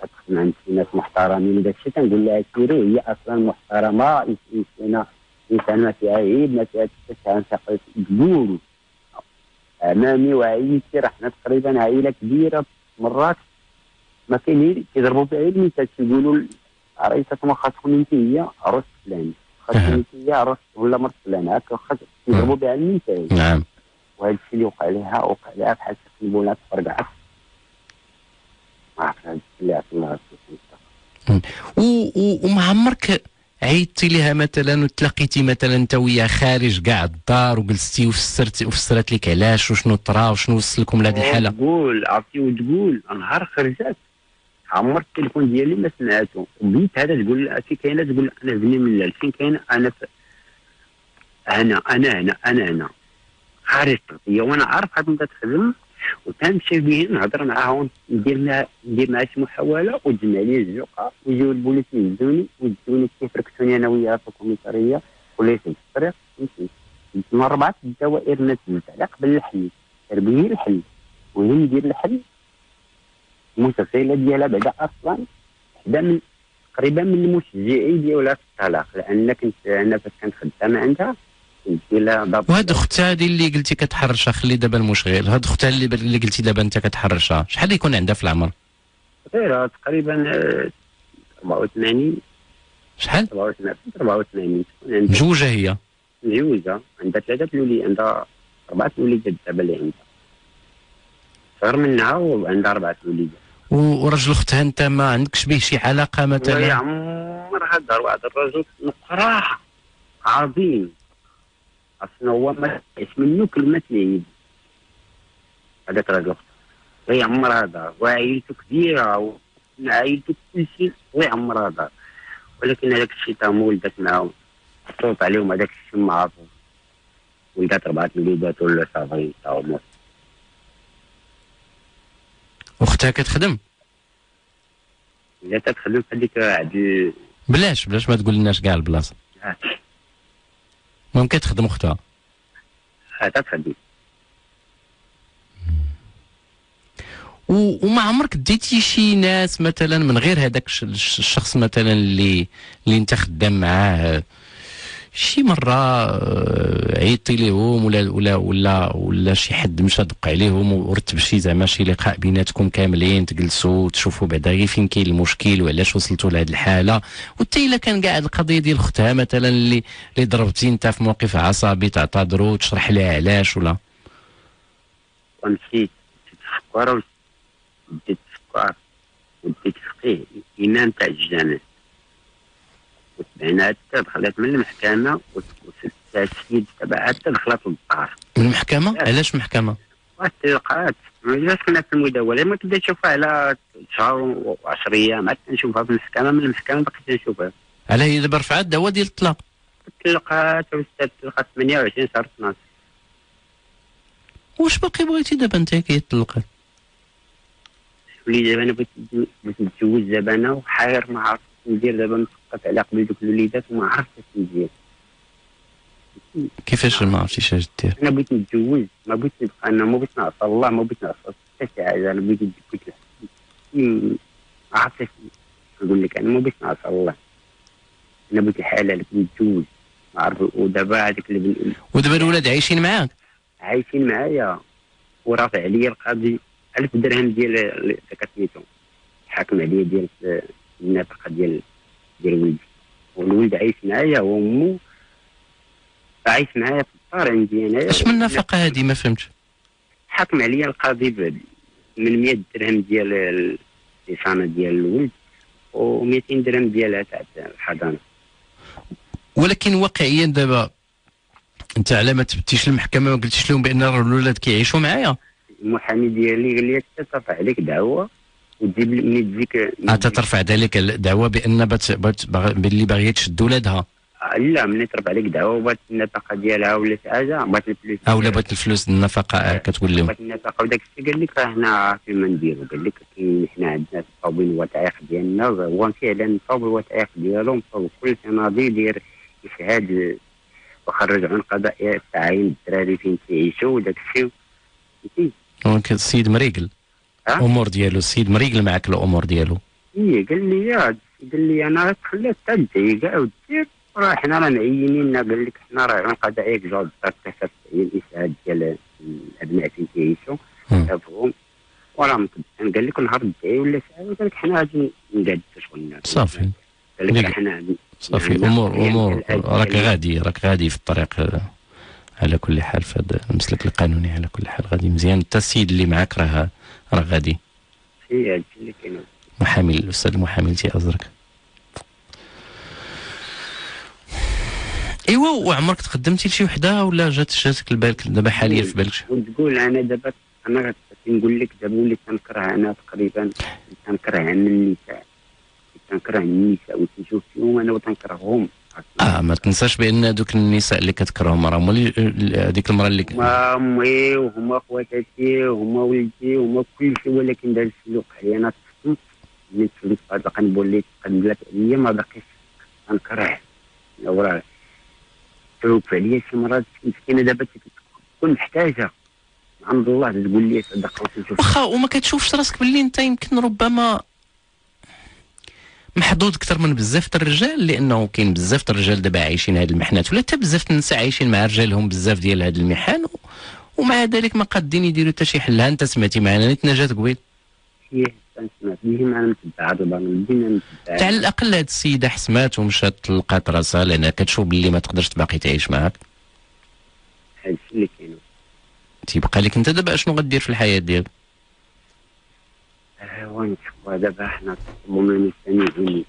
تخدم عند شي ناس محترمين وداك الشيء. كنقول لها سيري وهي أصلا محترمة. انسانه انسان ما فيها عيب ما فيها شي حاجة تقول أمامي وعائلتي راه حنا تقريبا عائلة كبيرة مرات. ما كاين كيضربوا فيها غير المثال يقولوا رئيسة ما خاصكم أنت هي عروس فلان. هي عروس ولا فلان هكا خاص يضربوا بها المثال
نعم.
وهذا الشيء اللي وقع لها وقع لها بحال تقلبوا تفرقعت ما عرفت هذا الشيء اللي عرفت الله.
وما عمرك عيطتي لها مثلا وتلاقيتي مثلا أنت وياها خارج كاع الدار وجلستي وفسرتي وفسرت لك علاش وشنو طرا وشنو وصلكم لهذه الحالة؟
تقول عرفتي وتقول نهار خرجت عمر التليفون ديالي ما سمعته. وبنت هذا تقول كي كاينة؟ تقول أنا بني من الليل فين كاينة أنا في أنا هنا أنا هنا. خارج هي وأنا عارف هاد انت تخدم وتنمشي به نهضر معاها ندير لها ندير معها شي محاولة وتجمع لي الزقه ويجيو البوليس يهزوني ويدوني كيفركتوني أنا وياها في الكوميسارية وليس في الطريق فهمتي من اربعه الدوائر نزلت على قبل الحل تربية الحل وهي ندير الحل. المتسيله ديالها بعدا أصلا حدا من تقريبا من المشجعين ديالها في الطلاق. لأن كنت أنا فاش كنت خدامة عندها
وهاد اختها هذه اللي قلتي كتحرشها خلي دابا المشغل. هاد اختها اللي, اللي قلتي دابا أنت كتحرشها شحال يكون عندها في العمر؟
صغيرة تقريبا آه، 84
شحال؟
84 84 تكون عندها
مجوجة هي.
مجوزه عندها ثلاثة الولي عندها أربعة وليدات دابا اللي عندها. صغر منها وعندها أربعة وليدات
ورجل اختها أنت ما عندكش به شي علاقة
يا
مثلا
عمر هذا واحد الرجل نقراه. عظيم. أصلا هو ما منه كلمة العيد هذاك الرجل يا عمر هذا. وعائلته كبيرة وعائلته كل شيء. ويا عمر هذا. ولكن هذاك الشيء تام ولدت معاهم صوت عليهم هذاك الشيء عرفوا ولدات أربعة وليدات ولا صافي تاهم
اختها كتخدم.
إذا تدخلوا في هذيك عاد
بلاش بلاش ما تقول لناش كاع البلاصة. ممكن تخدم اختها
هذا تخدم
و- وما عمرك ديتي شي ناس مثلا من غير هذاك الش- الش- الشخص مثلا اللي اللي انت خدام معاه؟ شي مرة آه، عيطتي ليهم ولا ولا ولا ولا شي حد مشى دق عليهم ورتب شي زعما شي لقاء بيناتكم كاملين تجلسوا تشوفوا بعدا غير فين كاين المشكل وعلاش وصلتوا لهذه الحالة. وحتى إلا كان قاعد القضية ديال اختها مثلا اللي اللي ضربتي أنت في موقف عصبي تعتذروا تشرح لها علاش ولا؟
ومشيت السكر وديت السكر وديت فقيه إمام تاع الجامع وتبعنا حتى دخلت من المحكمة وستا السيد تبعها حتى دخلت للدار
من المحكمة؟ علاش محكمة؟
والتلقات جالس كنا في المداولة ما كنت نشوفها على شهر و10 أيام ما نشوفها في المحكمة. من المحكمة بقيت نشوفها.
على هي دابا رفعت دعوه ديال الطلاق.
التلقات وستا التلقات 28 شهر 12
واش باقي بغيتي دابا أنت كي طلقت
ولي دابا أنا بغيت نتزوج- دابا أنا وحاير ما عرفتش ندير دابا. مسقط على قبل دوك الوليدات وما عرفتش ندير.
كيفاش ما عرفتيش اش دير؟
أنا بغيت نتزوج ما بغيت نبقى أنا ما بغيت نعصى الله ما بغيت نعصى حتى شي حاجة أنا بغيت نتزوج ما عرفتش نقول لك أنا ما بغيت نعصى الله. أنا بغيت الحلال بغيت نتزوج. ودابا هذاك اللي
ودابا الولاد عايشين معاك؟
عايشين معايا. ورافع عليا القاضي ألف درهم ديال ال- ذاك سميتو حاكم عليا ديال ال- النفقه ديال ديال ولدي والولد عايش معايا وامو عايش معايا في الدار عندي انايا
اش من نفقه هذه ما فهمتش.
حاكم عليا القاضي ب- من 100 درهم ديال ال- الإصانة ديال الولد و200 درهم ديالها تاع الحضانة.
ولكن واقعيا دابا أنت على ما تبتيش المحكمة ما قلتيش لهم بأن الولاد كيعيشوا معايا؟
المحامي ديالي قال لي "أنت ترفع عليك دعوة. وتجيب لي مني تجيك
أنت ترفع ذلك الدعوه بأن بت بت باللي باغيه تشد ولادها
لا ملي ترفع عليك دعوة وبغات النفقة ديالها ولا شي حاجة بغات الفلوس
أو لا بغات الفلوس النفقة آه، كتقول لهم
بغات النفقة وداك الشيء قال لك راه حنا عارفين ما نديرو قال لك كاين حنا عندنا مصاوبين الوثائق ديالنا هو فعلا مصاوب الوثائق ديالو مصاوب كل سنادي داير إشهاد وخرج عن قضاء تعيين الدراري فين تيعيشوا وداك الشيء فهمتي؟
السيد مريقل؟ الأمور ديالو السيد مريقل معك الأمور ديالو.
إيه قال لي يا قال لي أنا تخليت تدعي كاع ودير راه حنا راه معينين قال لك حنا راه غنقضى عليك جوج تكتسب الاسعاد ديال الأبناء فين تيعيشوا
مم.
شافوهم وراه مقدسين قال لك نهار الدعي ولا حاجة قال لك حنا غادي نقاد شغلنا
صافي.
قال لك حنا
صافي. امور
أمور
راك غادي راك غادي في الطريق على كل حال في هذا المسلك القانوني على كل حال غادي مزيان. حتى السيد اللي معك راه راه غادي.
اللي
محامي الأستاذ المحامي اللي تيأزرك إيوا وعمرك تقدمتي لشي وحدة ولا جات جاتك لبالك؟ دابا حاليا في بالك
وتقول أنا دابا أنا نقول لك دابا وليت تنكره أنا تقريبا تنكره عن النساء تنكره النساء وتنشوف فيهم أنا وتنكرههم
آه ما تنساش بأن دوك النساء اللي كتكرههم راه هما اللي- هذيك المرأة اللي
هما أمي وهما خواتاتي وهما ولدي وهما كل شيء ولكن دار اللي وقع لي أنا تصدمت ملي تصدمت في هذا القنب وليت قبلت عليا ما بقيتش تنكره وراه توقف عليا شي مرات مسكينة دابا تكون محتاجة. عند الله تقول لي صدق
واخا وما كتشوفش راسك باللي أنت يمكن ربما محظوظ أكثر من بزاف الرجال لأنه كاين بزاف الرجال دابا عايشين هاد المحنات ولا حتى بزاف النساء عايشين مع رجالهم بزاف ديال هاد المحن و- ومع ذلك ما قادين يديروا حتى شي حل أنت سمعتي معنا نيت نجاة قبيل؟
نتبع
على الأقل هاد السيدة حسمات ومشات لقات راسها لأن كتشوف باللي ما تقدرش باقي تعيش معاك.
هذا الشيء اللي كاين.
تيبقى لك أنت دابا اشنو غدير في الحياة ديالك؟
ونشوف دابا حنا مستمعين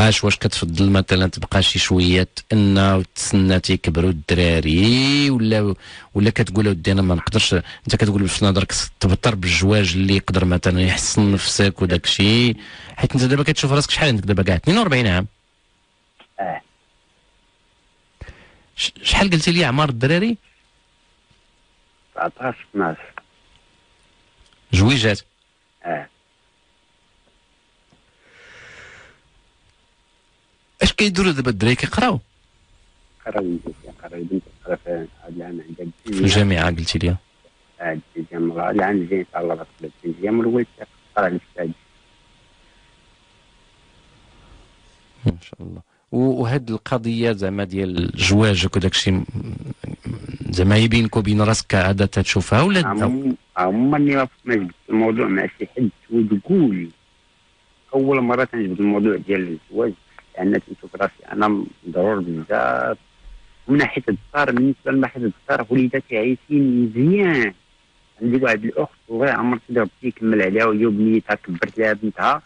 اش واش كتفضل مثلا تبقى شي شوية تأنى وتسنى تيكبروا الدراري ولا ولا كتقول أودي أنا ما نقدرش أنت كتقول في نظرك تبطر بالزواج اللي يقدر مثلا يحسن نفسك وداك الشيء حيت أنت دابا كتشوف راسك شحال عندك دابا كاع 42 عام. آه شحال قلتي لي اعمار الدراري؟
19 12
جويجات.
آه
اش كيديروا دابا الدراري؟ كيقراو.
قرا ولدي قرا بنت قرا في هذا العام عندها
في الجامعة قلتي لي.
عاد الجامعة العام الجاي إن شاء الله في الجامعة الأول قرا الأستاذ.
ما شاء الله. وهاد القضية زعما ديال جواجك وداك الشيء زعما هي بينك وبين راسك عادة تشوفها ولا
عمرني ما جبت الموضوع مع شي حد وتقول أول مرة تنجبد الموضوع ديال الزواج لأن تنشوف راسي أنا ضرور بزاف. من ناحية الدار بالنسبة لناحية الدار وليداتي عايشين مزيان. عندي واحد الأخت والله عمرتي ضربتي كمل عليها وهي بنيتها كبرت لها بنتها.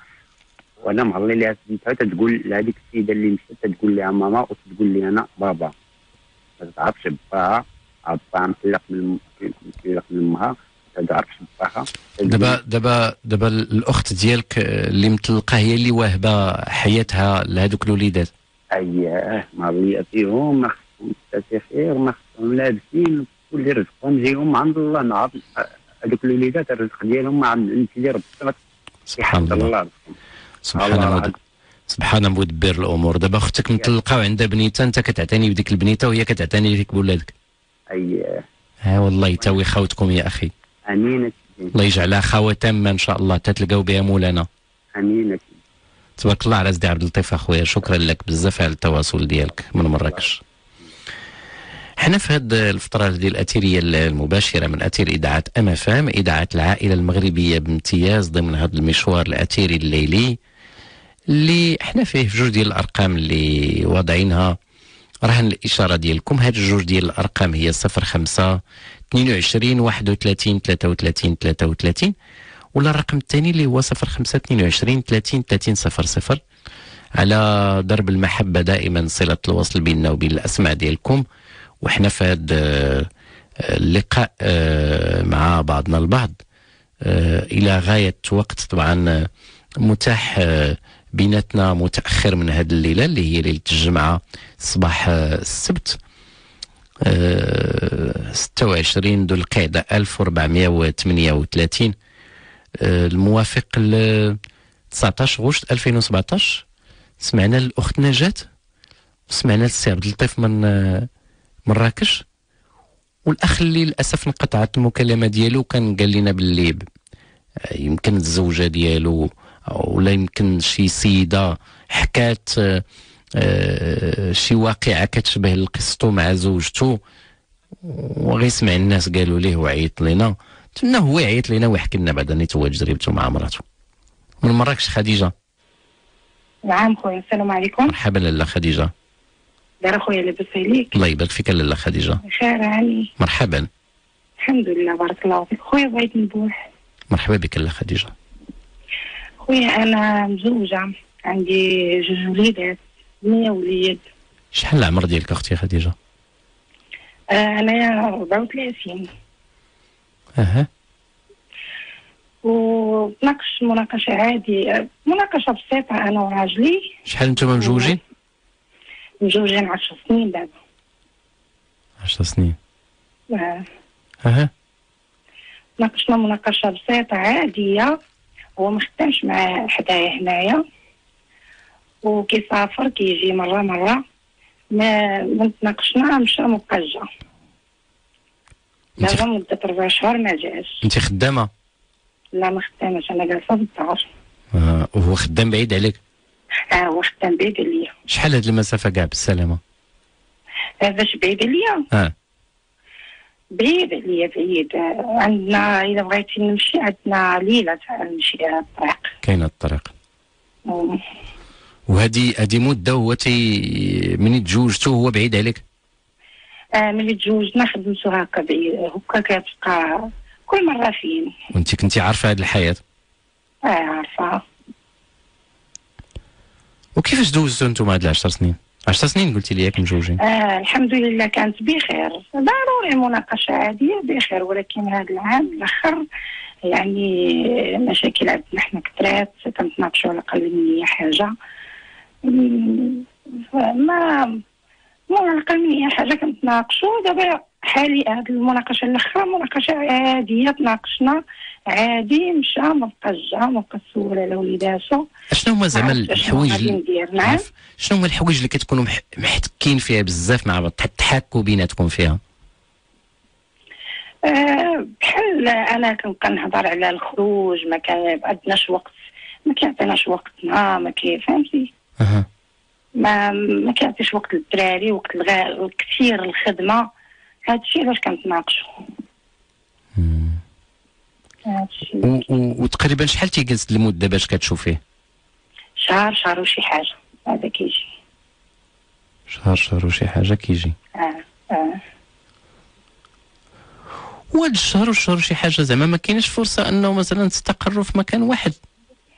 وأنا مغلي لها بنتها تتقول لهذيك السيدة اللي مشات تتقول لها ماما وتقول لي أنا بابا. ما تعرفش باها عباها مفلق من مفلق من أمها ما تعرفش باها
دابا دابا دابا الأخت ديالك اللي مطلقة هي اللي واهبة حياتها لهذوك الوليدات.
اييه ما بلي فيهم ما خصهم حتى خير ما خصهم لابسين كل رزقهم جايهم عند الله. نعرف هذوك الوليدات الرزق ديالهم ما عند انت اللي ربي
سبحان الله.
الله
سبحان
عز-
سبحان مدبر الأمور. دابا أختك مطلقه وعندها بنيته انت كتعتني بديك البنيتة وهي كتعتني فيك بولادك.
اييه
ها والله يتاوي خوتكم يا أخي.
أمين
الله يجعلها خاوه تامه إن شاء الله تتلقاو بها مولانا.
أمين
تبارك الله على سيدي عبد اللطيف أخويا شكرا لك بزاف على التواصل ديالك من مراكش. حنا في هذه الفترة ديال الأثيرية المباشرة من أثير إذاعة أم اف ام إذاعة العائلة المغربية بامتياز ضمن هذا المشوار الأثيري الليلي. اللي حنا فيه جوج ديال الأرقام اللي واضعينها. رهن الإشارة ديالكم. هاد الجوج ديال الأرقام هي 05 22 31 33 33 ولا الرقم الثاني اللي هو 05 22 30 30 00 على درب المحبة دائما صلة الوصل بيننا وبين الأسماء ديالكم. وحنا في هذا اللقاء آه، مع بعضنا البعض. آه، إلى غاية وقت طبعا آه، متاح آه، بيناتنا متأخر من هذه الليلة اللي هي ليلة الجمعة صباح آه، السبت آه، 26 ذو القعدة 1438 آه، الموافق ل 19 غشت 2017 سمعنا الأخت نجاة وسمعنا السي عبد اللطيف من آه، مراكش والأخ اللي للأسف انقطعت المكالمة ديالو كان قال لنا باللي آه، يمكن الزوجة ديالو ولا يمكن شي سيدة حكات آه، آه، شي واقعة كتشبه لقصته مع زوجته. وغيسمع الناس قالوا ليه وعيط لنا. تنا هو يعيط لنا ويحكي لنا بعد نيت هو تجربته مع مراته من مراكش خديجة؟
نعم خويا السلام عليكم.
مرحبا لاله خديجة.
دار خويا لاباس عليك.
الله يبارك فيك لاله خديجة.
خير علي
مرحبا.
الحمد لله بارك الله فيك. خويا بغيت نبوح.
مرحبا بك لاله خديجة.
خويا أنا مزوجة عندي جوج وليدات مية وليد.
شحال العمر ديالك أختي خديجة؟
آه أنا 34
أها.
وناقش مناقشة عادي مناقشة بسيطة أنا وراجلي.
شحال نتوما مزوجين؟
مزوجين 10 سنين دابا
10 سنين.
آه،
أها.
ناقشنا مناقشة بسيطة عادية. هو ما خدامش مع حدايا هنايا. وكيسافر كيجي مرة مرة. ما ما تناقشنا مشى مبقى جا دابا مدة ربع شهور ما جاش.
انت خدامة؟
لا ما خدامش. أنا جالسة في الدار.
آه. وهو خدام بعيد عليك؟
آه هو خدام بعيد عليا.
شحال هاد المسافة كاع بالسلامة؟
آه، باش بعيد عليا.
آه.
بعيد عليا بعيد عندنا إذا بغيتي نمشي عندنا ليلة تاع نمشي على الطريق.
كاينة الطريق. وهذه هذه مدة هو تي من تزوجتو هو بعيد عليك؟
آه ملي تزوجنا خدمتو هكا بعيد هكا كتبقى كل مرة فين.
وانت كنتي عارفة هذه الحياة؟
آه عارفة.
وكيفاش دوزتوا أنتم هاد 10 سنين؟ 10 سنين قلتي لي ياك مزوجين
آه الحمد لله كانت بخير. ضروري مناقشة عادية بخير ولكن هذا العام الآخر يعني مشاكل عندنا إحنا كثرات كنتناقشوا على أقل من أي حاجة. مم، ما مو على أقل من أي حاجة كنتناقشوا دابا حالي هذه المناقشة الأخرى مناقشة عادية تناقشنا عادي مشى ما بقاش جا ما بقى سول على وليداتو.
شنو هما زعما الحوايج؟ شنو هما الحوايج اللي كتكونوا مح- محتكين فيها بزاف مع بعض تحكوا بيناتكم فيها؟
آه، بحال أنا كنبقى نهضر على الخروج ما كان عندناش وقت ما كيعطيناش وقتنا ما كي فهمتي؟
أها.
ما ما كيعطيش وقت للدراري وقت الغاء كثير الخدمة. هذا الشيء علاش كنتناقشوا
وتقريبا شحال تيجلس المده باش كتشوفيه
شهر شهر وشي حاجة. هذا كيجي.
شهر شهر وشي حاجة كيجي.
آه آه.
وهاد الشهر والشهر وشي حاجة زعما ما كاينش فرصة أنه مثلا تستقروا في مكان واحد.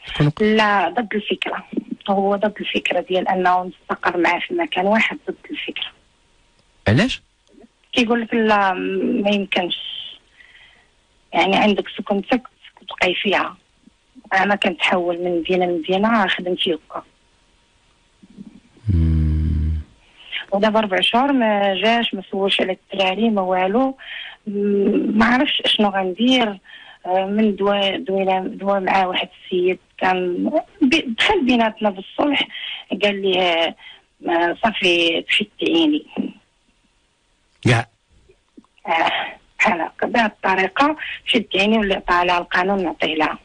تكونوا
لا ضد الفكرة. هو ضد الفكرة ديال أنه نستقر معاه في مكان واحد ضد الفكرة.
علاش؟
كيقول لك لا ما يمكنش. يعني عندك سكنتك تبقاي فيها. أنا كنتحول من مدينة لمدينة خدمتي هكا ودابا ربع شهور ما جاش ما سولش على الدراري ما والو. ما عرفش إشنو غندير. آه، من دوا دوينا دوا مع واحد السيد كان دخل بيناتنا بالصلح قال لي آه، صافي تمشي تعيني
كاع
آه، بحال هكا بهذه الطريقة شد عيني واللي عطاها لها القانون نعطيه لها.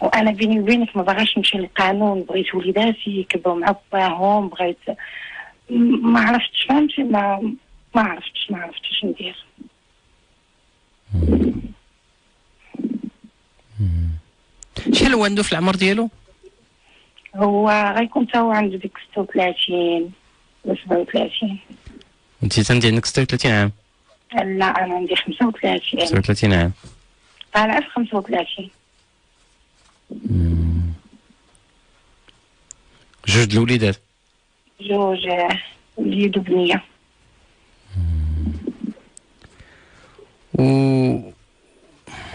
وأنا بيني وبينك ما باغاش نمشي للقانون بغيت وليداتي يكبروا مع باهم بغيت ما عرفتش فهمتي؟ ما ما عرفتش ما عرفتش ندير.
شحال هو عنده في العمر ديالو؟
هو غيكون تا هو عنده ديك 36 ولا 37
انت تنتي عندك 36 عام؟
لا أنا عندي 35
36 عام.
أنا في 35
جوج الوليدات.
جوج وليد وبنية.
و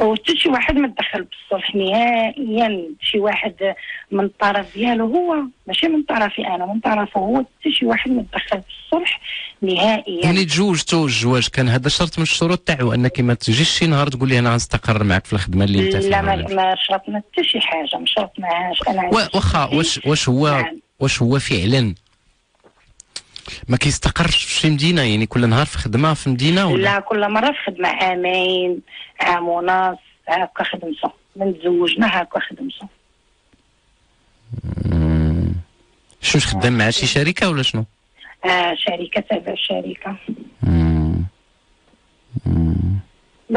وحتى شي واحد ما تدخل بالصلح نهائيا شي واحد من الطرف ديالو هو ماشي من طرفي أنا من طرفه هو حتى شي واحد ما تدخل بالصلح نهائيا.
ملي تزوجتوا الزواج كان هذا شرط من الشروط تاعو انك ما تجيش شي نهار تقول لي أنا غنستقر معك في الخدمة اللي أنت
لا ما,
فيها
شرطنا حتى شي حاجة ما شرطناهاش.
أنا واخا واش واش هو
نعم.
واش هو فعلا؟ ما كيستقرش في مدينة يعني كل نهار في خدمة في مدينة ولا؟
لا كل مرة في خدمة عامين عام ونص هكا خدمته من تزوجنا هكا خدمته
مم. شنو خدام مع شي شركة ولا شنو؟
آه شركة تابع الشركة
مم.
لا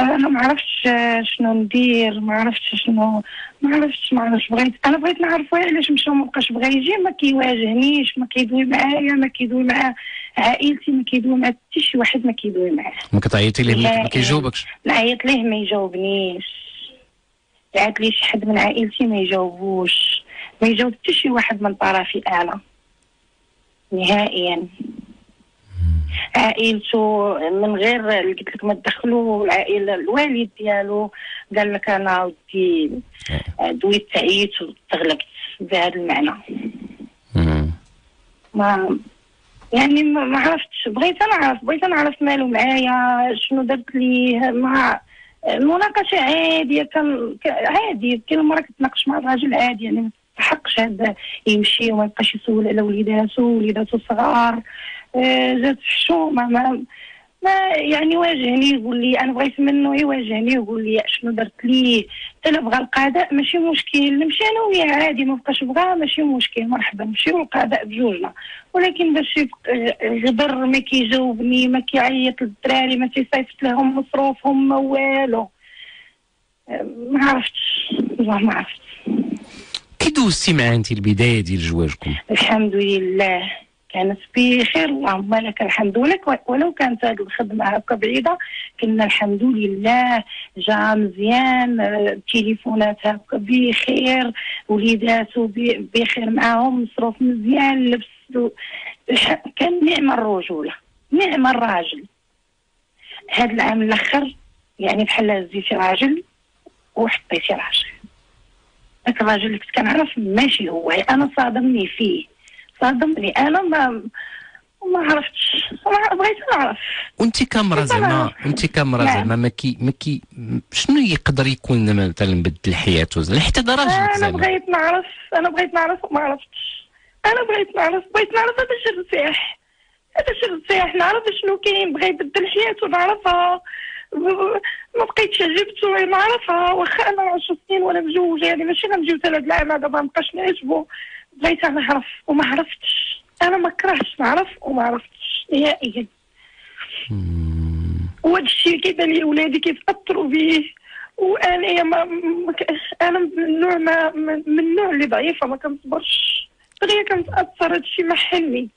أنا ما عرفتش آه، شنو ندير ما عرفتش شنو ما عرفتش ما عرفتش بغيت أنا بغيت نعرف علاش مشى ما بقاش بغا يجي ما كيواجهنيش ما كيدوي معايا ما كيدوي مع عائلتي ما كيدوي مع حتى شي واحد ما كيدوي معاه.
ما كتعيطي ليه ما-. كيجاوبكش؟
نعيط ليه ما يجاوبنيش. عاد لي شي حد من عائلتي ما يجاوبوش. ما يجاوب حتى شي واحد من طرفي أنا. نهائيا. عائلته من غير قلت لك ما تدخلوا العائلة الوالد ديالو قال لك أنا ودي دويت تعيت وتغلبت بهذا المعنى. ما يعني ما ما عرفتش. بغيت نعرف بغيت نعرف مالو معايا شنو درت ليه مع المناقشة عادية كان عادي. كل مرة كتناقش مع الراجل عادي يعني ما تستحقش هذا يمشي وما يبقاش يسول على وليداتو وليداتو صغار. آه، جات في الشومه ما ما يعني واجهني يقول لي أنا بغيت منه يواجهني يقول لي شنو درت ليه حتى بغى القضاء ماشي مشكل نمشي أنا وياه عادي ما بقاش بغا ماشي مشكل مرحبا نمشيو للقضاء بجوجنا. ولكن باش غدر ما كيجاوبني ما كيعيط للدراري ما تيصيفط لهم مصروفهم ما والو. أه، ما عرفتش والله ما عرفت
كي دوزتي معاه انت البداية ديال زواجكم
الحمد لله. كانت بخير اللهم لك الحمد ولك ولو كانت هذه الخدمة هكا بعيدة كنا الحمد لله جا مزيان التليفونات هكا بخير وليداتو ب- بخير معاهم مصروف مزيان لبس كان نعم الرجولة نعم الراجل. هذا العام الأخر يعني بحال هزيتي راجل وحطيتي راجل. ذاك الراجل اللي كنت كنعرف ماشي هو أنا صادمني فيه. صادمني. أنا ما ما عرفتش. ما بغيت نعرف.
وأنت كامرة زعما
نعم.
أنت كامرة
نعم.
زعما ما كي ما كي شنو يقدر يكون مثلا بدل حياته زعما حتى ده راجل
أنا
زعما
بغيت نعرف. أنا بغيت نعرف وما عرفتش. أنا بغيت نعرف. بغيت نعرف هذا الشيء ارتاح هذا الشيء ارتاح نعرف شنو كاين. بغا يبدل حياته نعرفها ما بقيتش عجبته نعرفها واخا أنا عشر سنين وأنا مزوجه يعني ماشي غنجيو ثلاث العام هذا ما نبقاش نعجبو. بغيت نعرف وما عرفتش. أنا ما كرهتش نعرف وما عرفتش نهائيا. وهذا الشيء كيبان لي ولادي كيتاثروا به وأنا ما. أنا من النوع ما من النوع اللي ضعيفه ما كنصبرش. دغيا كنتأثر هذا الشيء ما حلمي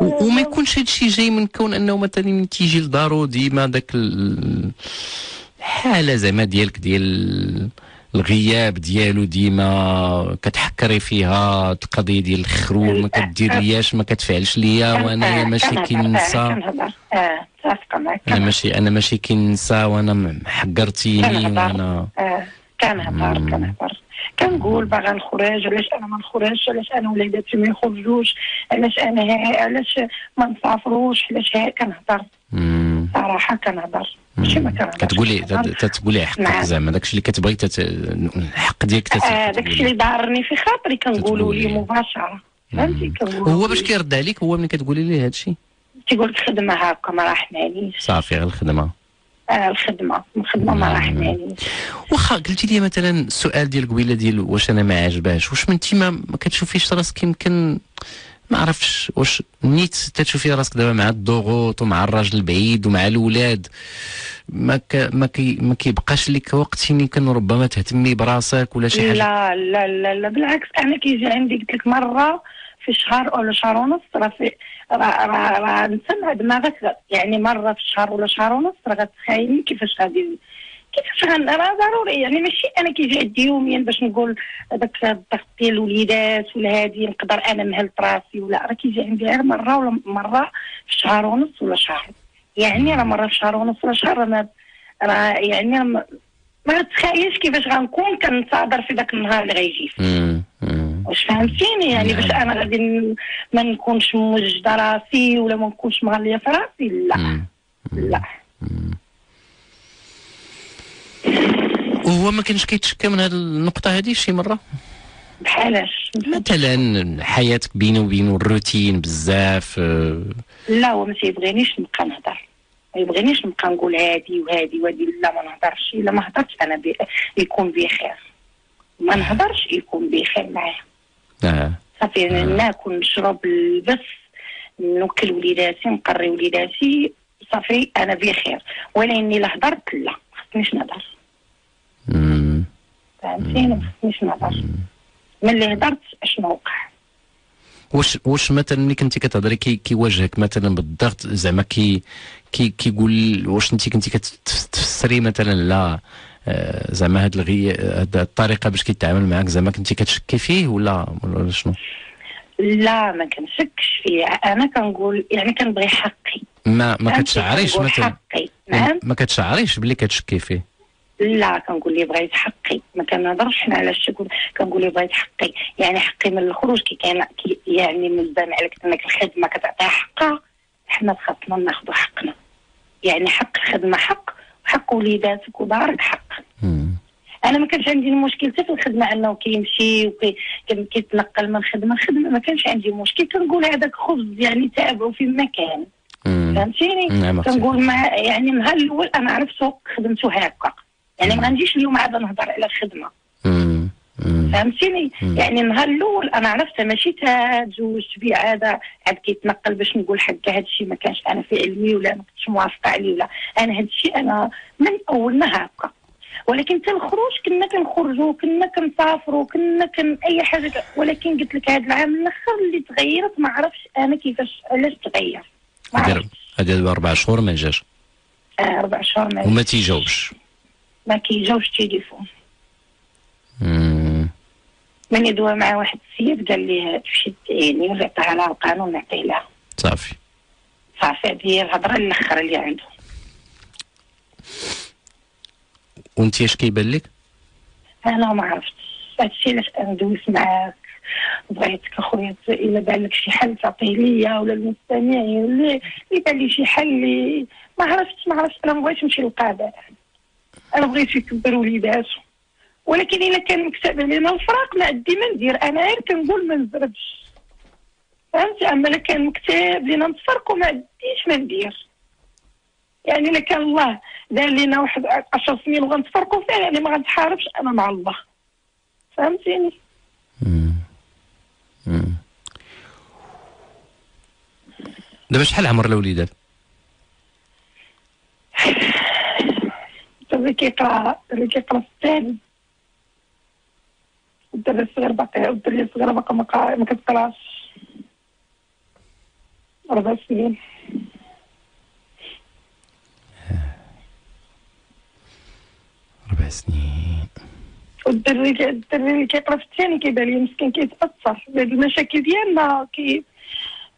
وما يكونش هذا الشيء جاي من كون أنه مثلا من تيجي لدارو ديما داك ال- الحالة زعما ديالك ديال الغياب ديالو ديما كتحكري فيها القضية ديال الخرول ما كدير لياش ما كتفعلش ليا وانايا ماشي كنسى
آه معك
أنا ماشي أنا ماشي كنسى وأنا حقرتيني وأنا
آه كنهضر كنهضر. كنقول باغا نخرج علاش أنا ما نخرجش؟ علاش أنا وليداتي ما يخرجوش؟ علاش أنا علاش ما نسافروش؟ علاش ها كنهضر. صراحة كنهضر. ماشي ما
كتقولي. تت- تتقولي حقك
نعم.
زعما. داكشي اللي كتبغي تت... الحق ديالك تت...
آه داكشي اللي. ضارني في خاطري كنقولوا لي. مباشرة. فهمتي؟
هو باش كيرد عليك هو ملي كتقولي ليه هادشي؟
تيقول لك خدمه هاكا ما راحنانيش
صافي غير الخدمة.
آه الخدمة. الخدمة ما. راحنانيش
واخا قلتي لي مثلا السؤال ديال قبيلة ديال واش أنا ما عجباش واش من انت ما, ما كتشوفيش راسك يمكن ما عرفتش واش نيت تتشوفي راسك دابا مع الضغوط ومع الراجل البعيد ومع الاولاد ما ك... ما, كي... ما كيبقاش لك وقت يمكن ربما تهتمي براسك ولا شي حاجة؟
لا لا لا لا بالعكس أنا كيجي عندي قلت لك مرة في شهر ولا شهر ونص راه في راه راه نسمع دماغك يعني مرة في شهر ولا شهر ونص راه غتخيلي كيفاش غادي كيفاش راه ضروري. يعني ماشي أنا كيجي عندي يوميا باش نقول هذاك الضغط ديال الوليدات ولا هادي نقدر أنا مهلت راسي ولا. راه كيجي عندي غير مرة ولا مرة في شهر ونص ولا شهر. يعني راه مرة في شهر ونص ولا شهر ما- راه يعني ما- ما تخيلش كيفاش غنكون كنتظر في ذاك النهار اللي غيجي. واش فهمتيني؟ يعني باش أنا غادي ما نكونش موجدة راسي ولا ما نكونش مغلية في راسي. لا. لا.
وهو ما كانش كيتشكى من هذه النقطة هذه شي مرة؟
بحالاش
مثلا حياتك بينه وبينه الروتين بزاف آه،
لا هو ما تيبغينيش نبقى نهضر. ما يبغينيش نبقى نقول هادي وهادي وهادي لا ما نهضرش. إلا ما هضرتش أنا بي... يكون بخير ما نهضرش يكون بخير معايا.
آه.
صافي ناكل نشرب بس نوكل وليداتي نقري وليداتي. صافي أنا بخير ولا إني لا هضرت لا. خصنيش نهضر. فهمتيني؟ ما خصنيش نهضر ملي هضرت اشنو وقع
واش واش مثلا ملي كنتي كتهضري كي كيواجهك مثلا بالضغط زعما كي كي كيقول واش انت كنتي كتفسري مثلا لا آه، زعما هاد الغي هاد الطريقة باش كيتعامل معاك زعما كنتي كتشكي فيه ولا ولا شنو؟
لا ما كنشكش فيه. أنا كنقول يعني كنبغي حقي.
ما ما؟ كتشعريش مثلا؟
حقي. نعم.
ما كتشعريش بلي كتشكي فيه
لا كنقول لي بغيت حقي. ما كنهضرش حنا على الشكل كنقول لي بغيت حقي. يعني حقي من الخروج كي كان يعني من الزام عليك انك الخدمة كتعطيها حقها حنا خاصنا ناخذ حقنا. يعني حق الخدمة حق وحق وليداتك ودارك حق.
مم.
أنا ما كانش عندي المشكل حتى في الخدمة أنه كيمشي وكيتنقل من خدمه لخدمه ما كانش عندي مشكل. كنقول هذاك خبز يعني تابعه في مكان. فهمتيني. كنقول ما يعني النهار الأول أنا عرفته خدمته هكا. يعني ما نجيش اليوم عاد نهضر على
الخدمة.
فهمتيني. يعني النهار الأول أنا عرفت ماشي تزوجت بيه عاد عاد كيتنقل باش نقول حق هذا الشيء ما كانش أنا في علمي ولا ما كنتش موافقة عليه ولا. أنا هذا الشيء أنا من أولنا هكا. ولكن حتى الخروج كنا كنخرجوا كنا كنسافروا كنا كن أي حاجة. ولكن قلت لك هذا العام الأخر اللي تغيرت ما عرفتش أنا كيفاش علاش تغير.
هادي دابا أربع شهور ما جاش.
آه، أربع شهور ما,
وما تيجاوبش.
ما كيجاوش تليفون
مم.
من يدوى مع واحد السيد قال لي تمشي تعيني ونعطيها على القانون نعطيه لها.
صافي.
صافي هذه هي الهضرة الآخر اللي عنده.
وأنت اش كيبان لك؟
أنا ما عرفتش. هادشي علاش أنا دوزت معاك؟ بغيتك اخويا ت- الا بان لك شي حل تعطيه ليا ولا المستمعين اللي اللي بان لي شي حل اللي ما عرفتش ما عرفتش. أنا ما بغيتش نمشي للقضاء أنا بغيت يكبر وليداتو ولكن إلا كان مكتب علينا الفراق ما عندي ما ندير. أنا غير كنقول ما نزردش. فهمتي؟ أما إلا كان مكتاب لينا نتفرقوا ما عنديش ما ندير. يعني إلا كان الله دار لينا واحد 10 سنين وغنتفرقوا فيها يعني ما غنتحاربش أنا مع الله. فهمتيني.
دابا شحال عمر الوليدات
اللي كيقرا اللي كيقرأ في الثاني والدري الصغير باقي والدري الصغير باقي ما ما كتقراش. أربع سنين.
أربع سنين.
والدري الدري اللي كيقرا في الثاني كيبان لي مسكين كيتأثر. بهاد المشاكل ديالنا كي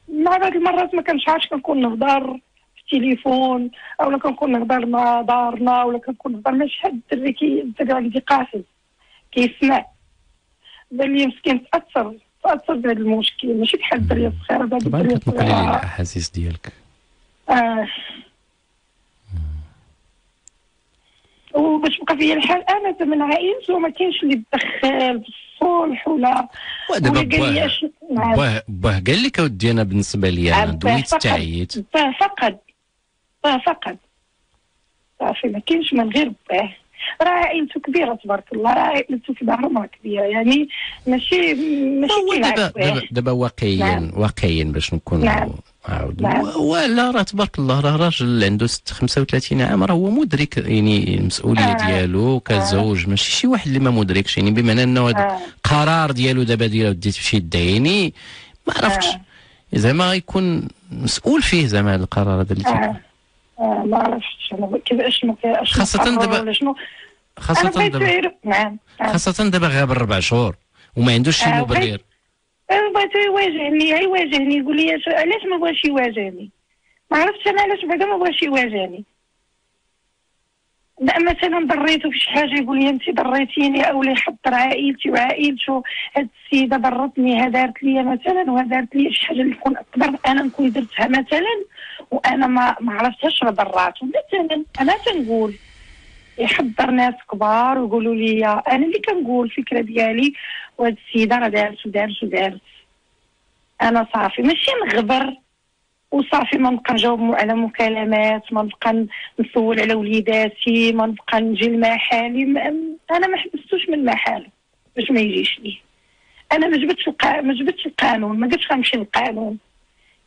مع بعض المرات ما كنشعرش كنكون نهضر في التليفون اولا كنكون نهضر مع دارنا ولا كنكون نهضر مع شحال الدري كي الدري عندي قافل كيسمع. بان لي مسكين تأثر تأثر بهذا المشكل. ماشي بحال الدريه الصغيره بهاد
طبعا
الدريه
كتنقلي لي
الصغيره
الأحاسيس ديالك.
آه. وباش بقى فيا الحال أنا زعما عائلتي وما كاينش اللي يتدخل في الصلح ولا
ودابا باه
نعم.
باه باه قال لك اودي أنا بالنسبة لي
أنا
دويت. تعيت
باه فقد باه فقد صافي ما كاينش من غير باه راه عائلته كبيرة تبارك الله راه عائلته كبيره عمرها كبيرة يعني ماشي ماشي
دابا دابا واقعيا
نعم.
واقعيا باش نكون
نعم. نعم.
ولا راه تبارك الله راه راجل عنده ست- 35 عام راه هو مدرك يعني المسؤولية
آه.
ديالو كزوج ماشي شي واحد اللي ما مدركش يعني بمعنى إنه هذا
آه.
قرار ديالو دابا ديالو ديت في يد عيني ما عرفتش
آه.
زعما يكون مسؤول فيه زعما هذا القرار هذا اللي
آه. آه. ما عرفتش أنا كيف شنو شنو
خاصة دابا-
شنو؟
خاصة دابا
نعم نعم.
خاصة دابا غاب ربع شهور وما عندوش شي
آه،
مبرر
أنا بغيتو يواجهني يواجهني يقول لي أش- علاش ما بغاش يواجهني؟ ما عرفتش أنا علاش بعدا ما بغاش يواجهني. لا مثلا ضريته في شي حاجة يقول لي انت ضريتيني أو لي حضر عائلتي وعائلته هاد السيدة ضرتني ها دارت لي مثلا وها دارت لي شي حاجة اللي تكون أكبر أنا نكون درتها مثلا. وأنا ما ما عرفتهاش ضرات مثلا أنا تنقول يحضر ناس كبار ويقولوا لي أنا اللي كنقول الفكرة ديالي وهاد السيدة راه دارت ودارت ودارت. أنا صافي ماشي نغبر. وصافي ما نبقى نجاوب على مكالمات ما نبقى نسول على وليداتي ما نبقى نجي لمحالي. أنا ما حبستوش من محاله باش ما يجيش لي. أنا ما جبتش. ما جبتش القانون ما قلتش غنمشي للقانون.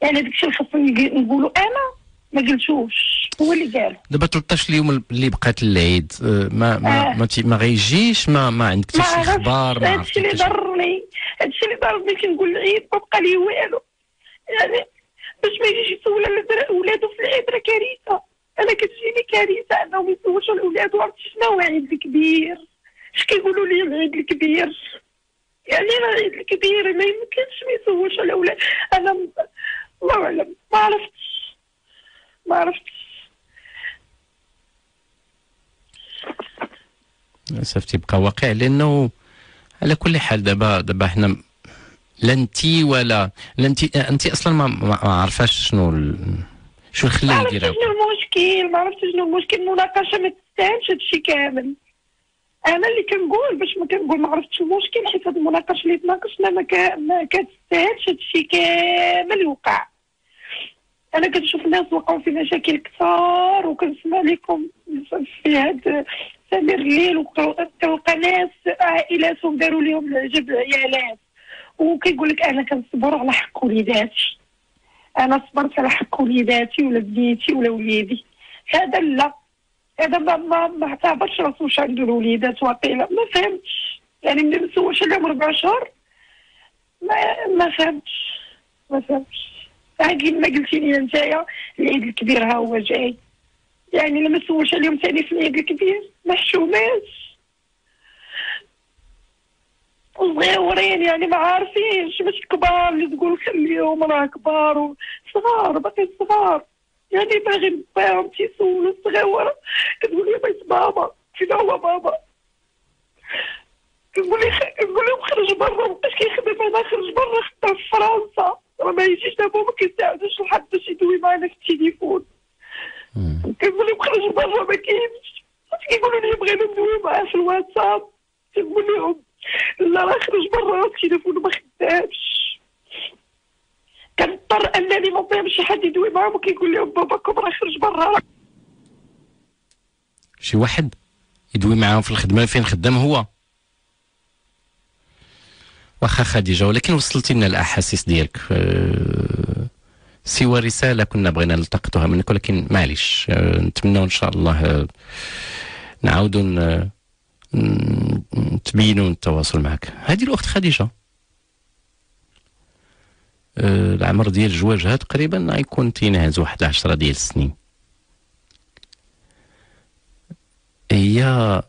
يعني داكشي اللي خصني نقولوا أنا ما قلتوش. هو اللي قال
دابا 13 اليوم اللي بقات العيد آه، ما ما
آه.
ما, تي- ما غيجيش؟ ما ما عندك
ما
حتى شي أخبار ما
هادشي اللي ضرني. هادشي اللي ضرني كنقول العيد ما بقى لي والو. يعني باش ما يجيش يسول على ولادو في العيد راه كارثة. أنا كتجيني كارثة انهم يسولش على ولادو عرفتي شنو هو العيد الكبير؟ اش كيقولوا لي العيد الكبير؟ يعني العيد الكبير ما يمكنش ما يسولش على ولاد. أنا م- الله اعلم ما عرفتش ما عرفتش
للأسف تيبقى واقع لأنه على كل حال دابا دابا حنا لا انت ولا لا انت انت أصلا ما, ما ما عارفاش شنو ال... شو
ما
الخلل
عرفتش
ديالها
شنو المشكل ما عرفتش شنو المشكل. المناقشه ما تستاهلش هادشي كامل. أنا اللي كنقول باش ما كنقول ما عرفتش المشكل حيت هاد المناقشة اللي تناقشنا ما, ما كتستاهلش هادشي كامل يوقع أنا كنشوف ناس وقعوا في مشاكل كثار وكنسمع لكم في هاد سمير الليل وكنلقى ناس عائلاتهم داروا لهم العجب عيالات وكيقول لك أنا كنصبر على حق وليداتي. أنا صبرت على حق وليداتي ولا بنيتي ولا وليدي. هذا لا. هذا ما ما ما اعتبرش راسو واش عنده الوليدات واقيلا. ما فهمتش. يعني ملي ما عليهم ربع شهور ما ما فهمتش. ما فهمتش. ما قلتي لي نتايا العيد الكبير ها هو جاي. يعني لما سولش عليهم ثاني في العيد الكبير ما حشوماش صغيورين يعني ما عارفينش مش كبار اللي تقول خليهم راه كبار صغار باقي صغار. يعني باغي باهم تيسولوا الصغيورة كتقول لي بيت بابا فين هو بابا. كنقول لهم خرج برا مابقاش كيخدم أنا خرج برا خدام في فرنسا. راه ما يجيش دابا ما كيساعدوش لحد باش يدوي معنا في التليفون. كنقول لهم خرج برا ما كاينش كيقولوا لي بغينا ندوي معاه في الواتساب كنقول لهم لا راه خرج برا التليفون ما خدامش
شي حد يدوي معاهم وكيقول لهم باباكم راه خرج برا
شي واحد يدوي معاهم في الخدمه فين خدام هو واخا خديجة ولكن وصلتي لنا الأحاسيس ديالك. أه سوى رسالة كنا بغينا نلتقطها منك ولكن معليش. أه نتمنى إن شاء الله أه نعاودوا نتبينوا التواصل معك. هذه الأخت خديجة. العمر ديال جواجها تقريبا غيكون تينهز واحد عشرة ديال السنين. هي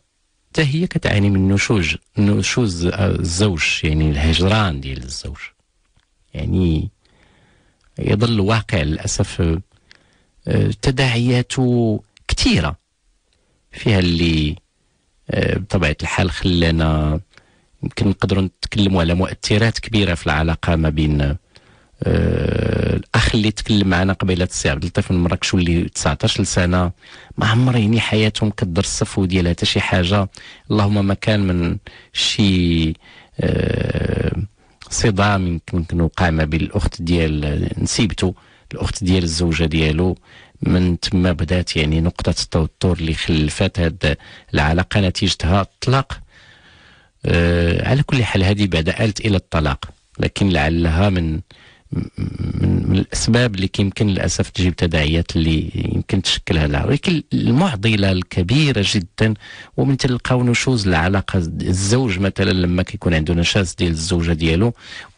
حتى هي كتعاني من نشوج نشوز الزوج يعني الهجران ديال الزوج. يعني يظل الواقع للأسف آه، تداعياته كثيرة فيها اللي آه، بطبيعة الحال خلانا يمكن نقدروا نتكلموا على مؤثرات كبيرة في العلاقة ما بين الأخ اللي تكلم معنا قبيلة السي عبد اللطيف من مراكش واللي 19 سنه ما عمر يعني حياتهم كدر الصفو ديالها حتى شي حاجة. اللهم ما كان من شي آه، صدام يمكن وقع ما بين الاخت ديال نسيبته الأخت ديال الزوجة ديالو. من تما بدات يعني نقطة التوتر اللي خلفت هاد العلاقة نتيجتها الطلاق. آه، على كل حال هذه بعد آلت إلى الطلاق لكن لعلها من من, الأسباب اللي يمكن للأسف تجيب تداعيات اللي يمكن تشكل هذا ولكن المعضلة الكبيرة جدا ومن تلقاو نشوز العلاقة الزوج مثلا لما كيكون عنده نشاز ديال الزوجة ديالو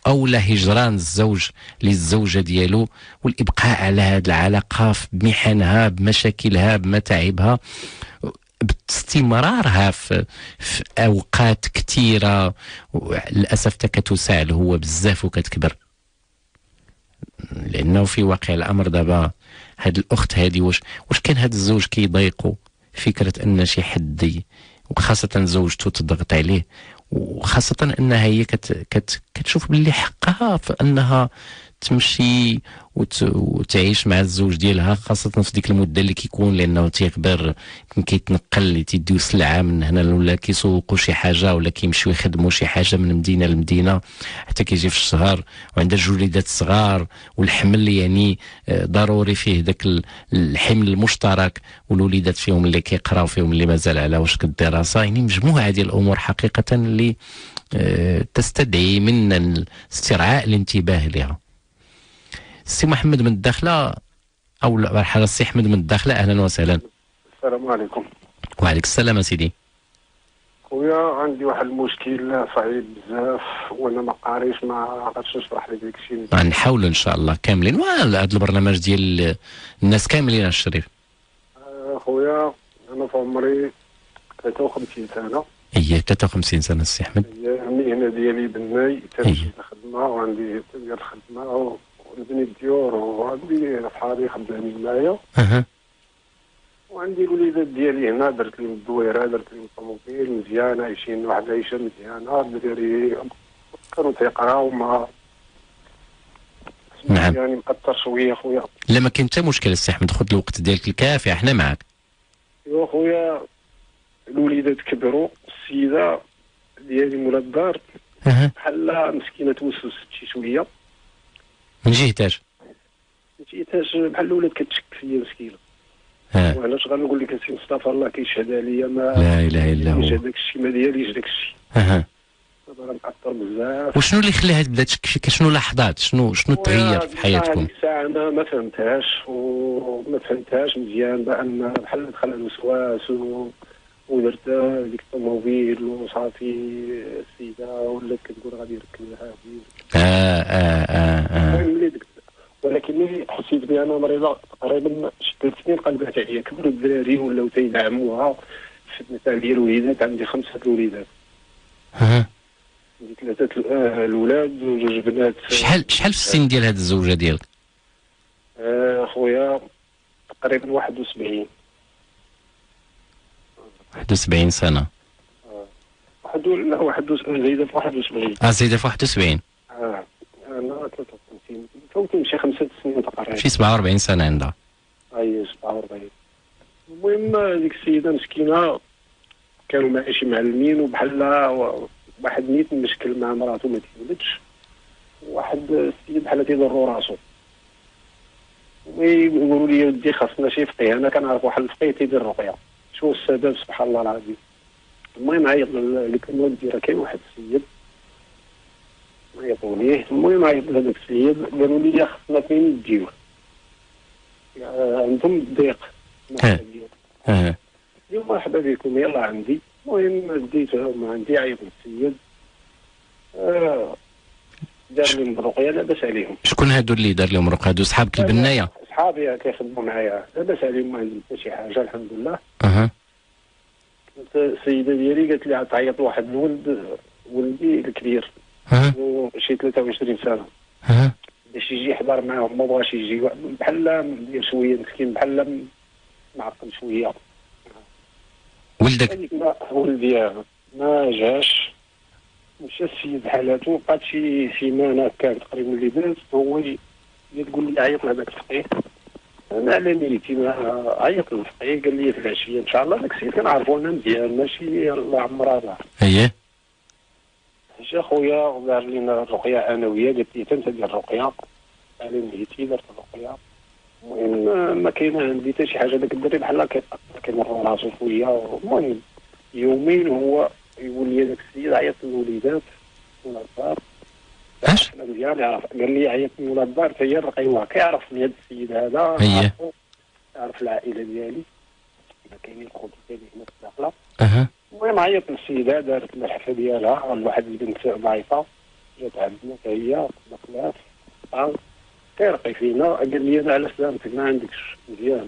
أو لا هجران الزوج للزوجة ديالو والإبقاء على هذه العلاقة بمحنها بمشاكلها بمتاعبها باستمرارها في, في أوقات كثيره للأسف كتساعد هو بزاف وكتكبر. لأنه في واقع الأمر دابا هاد الأخت هادي واش واش كان هاد الزوج كيضايقو؟ فكرة أن شي حد وخاصة زوجته تضغط عليه وخاصة أنها هي كت كت كتشوف باللي حقها في أنها تمشي وت... وتعيش مع الزوج ديالها خاصة في ديك المدة اللي كيكون لأنه يمكن كيتنقل تيديو سلعة من هنا ولا كيسوقوا شي حاجة ولا كيمشيو يخدموا شي حاجة من مدينة لمدينة حتى كيجي في الشهر وعنده جوج وليدات صغار والحمل يعني آه، ضروري فيه ال- الحمل المشترك والوليدات فيهم اللي كيقراو فيهم اللي مازال على وشك الدراسة. يعني مجموعة ديال الأمور حقيقة اللي آه، تستدعي منا استرعاء الانتباه لها. السي محمد من الداخلة أو مرحبا السي أحمد من الداخلة أهلا وسهلا.
السلام عليكم.
وعليك السلام سيدي.
خويا عندي واحد المشكل صعيب بزاف وأنا ما قاريش ما قدرتش نشرح لك داكشي
غنحاولوا إن شاء الله كاملين. وهذا البرنامج ديال الناس كاملين الشريف.
آه، خويا أنا في عمري 53 سنة.
هي 53 سنة السي أحمد.
هي المهنة ديالي بناي. تمشي الخدمه وعندي ديال الخدمه ونبني الديور وعندي صحابي خدامين معايا
أها.
وعندي الوليدات ديالي هنا درت لهم الدويرة درت لهم الطوموبيل مزيان عايشين واحد العيشه مزيانة. الدراري كانوا تيقراو ما
نعم.
يعني مقطر شوية خويا
لا ما كاين حتى مشكل السي أحمد. خذ الوقت ديالك الكافي أحنا معك
ايوا خويا الوليدات كبروا السيدة ديالي مولا الدار بحال مسكينة توسوست شي شوية.
من جهتاش
مشيتاش بحال الأولاد كتشك فيا مسكينه وعلاش غنقول لك السي مصطفى الله كيشهد عليا ما
لا إله
إلا
هو.
هذاك الشيء؟ ما دياليش داك الشيء.
أها.
دابا راه مقطر بزاف.
وشنو اللي خلاها تبدا تشكي شنو لاحظات شنو شنو تغير في حياتكم؟
هذيك الساعة أنا ما فهمتهاش وما فهمتهاش مزيان بأن بحال دخل الوسواس و... ودرت ديك الطوموبيل وصافي السيدة ولات كتقول غادي يركب لها هادي.
آه
آه آه, آه. ولكن ملي حسيت بلي أنا مريضة تقريبا ثلاث سنين قلبات عليا كبروا الدراري ولاو تيدعموها. في النساء ديال الوليدات عندي خمسة الوليدات. عندي ثلاثة ال- آه، الولاد وجوج بنات.
شحال شحال في السن ديال هاد الزوجة ديالك؟
آه، خويا تقريبا 71
71 سنة.
واحد لا واحد وس- زايده في 71
آه زايده في 71
آه أنا 53 فوتي شي خمسة سنين تقريبا.
شي 47 سنة عندها.
أي 47 المهم ديك السيدة مسكينة كانوا معي شي معلمين وبحال واحد نيت مشكل مع مراته ما تولدش. واحد السيد بحال تيضرو راسو. ويقولوا لي ودي خاصنا شي فقيه. أنا كنعرف واحد الفقيه تيدير الرقيه شو السبب؟ سبحان الله العظيم. المهم عيط ل- قلت لهم ودي راه كاين واحد السيد عيطوا ليه المهم عيط لهذاك السيد قالوا لي خاصنا فين نديوه آه، عندهم ضيق.
ها. آه
اليوم مرحبا بكم يلا عندي. المهم ديته ما عندي عيط للسيد آه، دار لهم الرقيه لاباس عليهم.
شكون هادو اللي دار لهم رقى هادو صحابك البنايه
صحابي كيخدموا معايا. لاباس عليهم ما عندهم حتى شي حاجة الحمد لله
أها.
كنت السيده ديالي قالت لي تعيط لواحد الولد ولدي الكبير.
ها
عنده شي 23 سنة.
ها
باش يجي يحضر معاهم ما بغاش يجي. بحال مدير شوية مسكين بحال معقل شوية.
ولدك؟
ولدي ما جاش. مشى السيد حالته بقات شي سيمانة هكا تقريبا اللي داز هو يقول لي عيط لهذاك الفقيه. أنا على نيتي ما عيط للفقيه قال لي في العشية إن شاء الله داك السيد كنعرفو لنا مزيان ماشي الله عمرها ضاع
اييه
جا خويا ودار لينا الرقية أنا وياه قالت لي أنت دير الرقية. على نيتي درت الرقية. المهم ما كاين عندي حتى شي حاجة داك الدري بحال كي- كيمر راسو شوية المهم يومين هو يقول لي داك السيد عيط للوليدات ولا الدار
اش
مزيان يعرف قال لي عيط من ولاد الدار حتى هي الرقيوه كيعرفني هذا. السيد هذا يعرف العائلة ديالي. كاينين خوتي ديالي هنا في الداخله
أها.
المهم عيط للسيده دارت الملحفة ديالها. واحد البنت ضعيفة. جات عندنا هي دخلات كيرقي فينا. قال لي أنا على سلامتك ما عندكش. مزيان.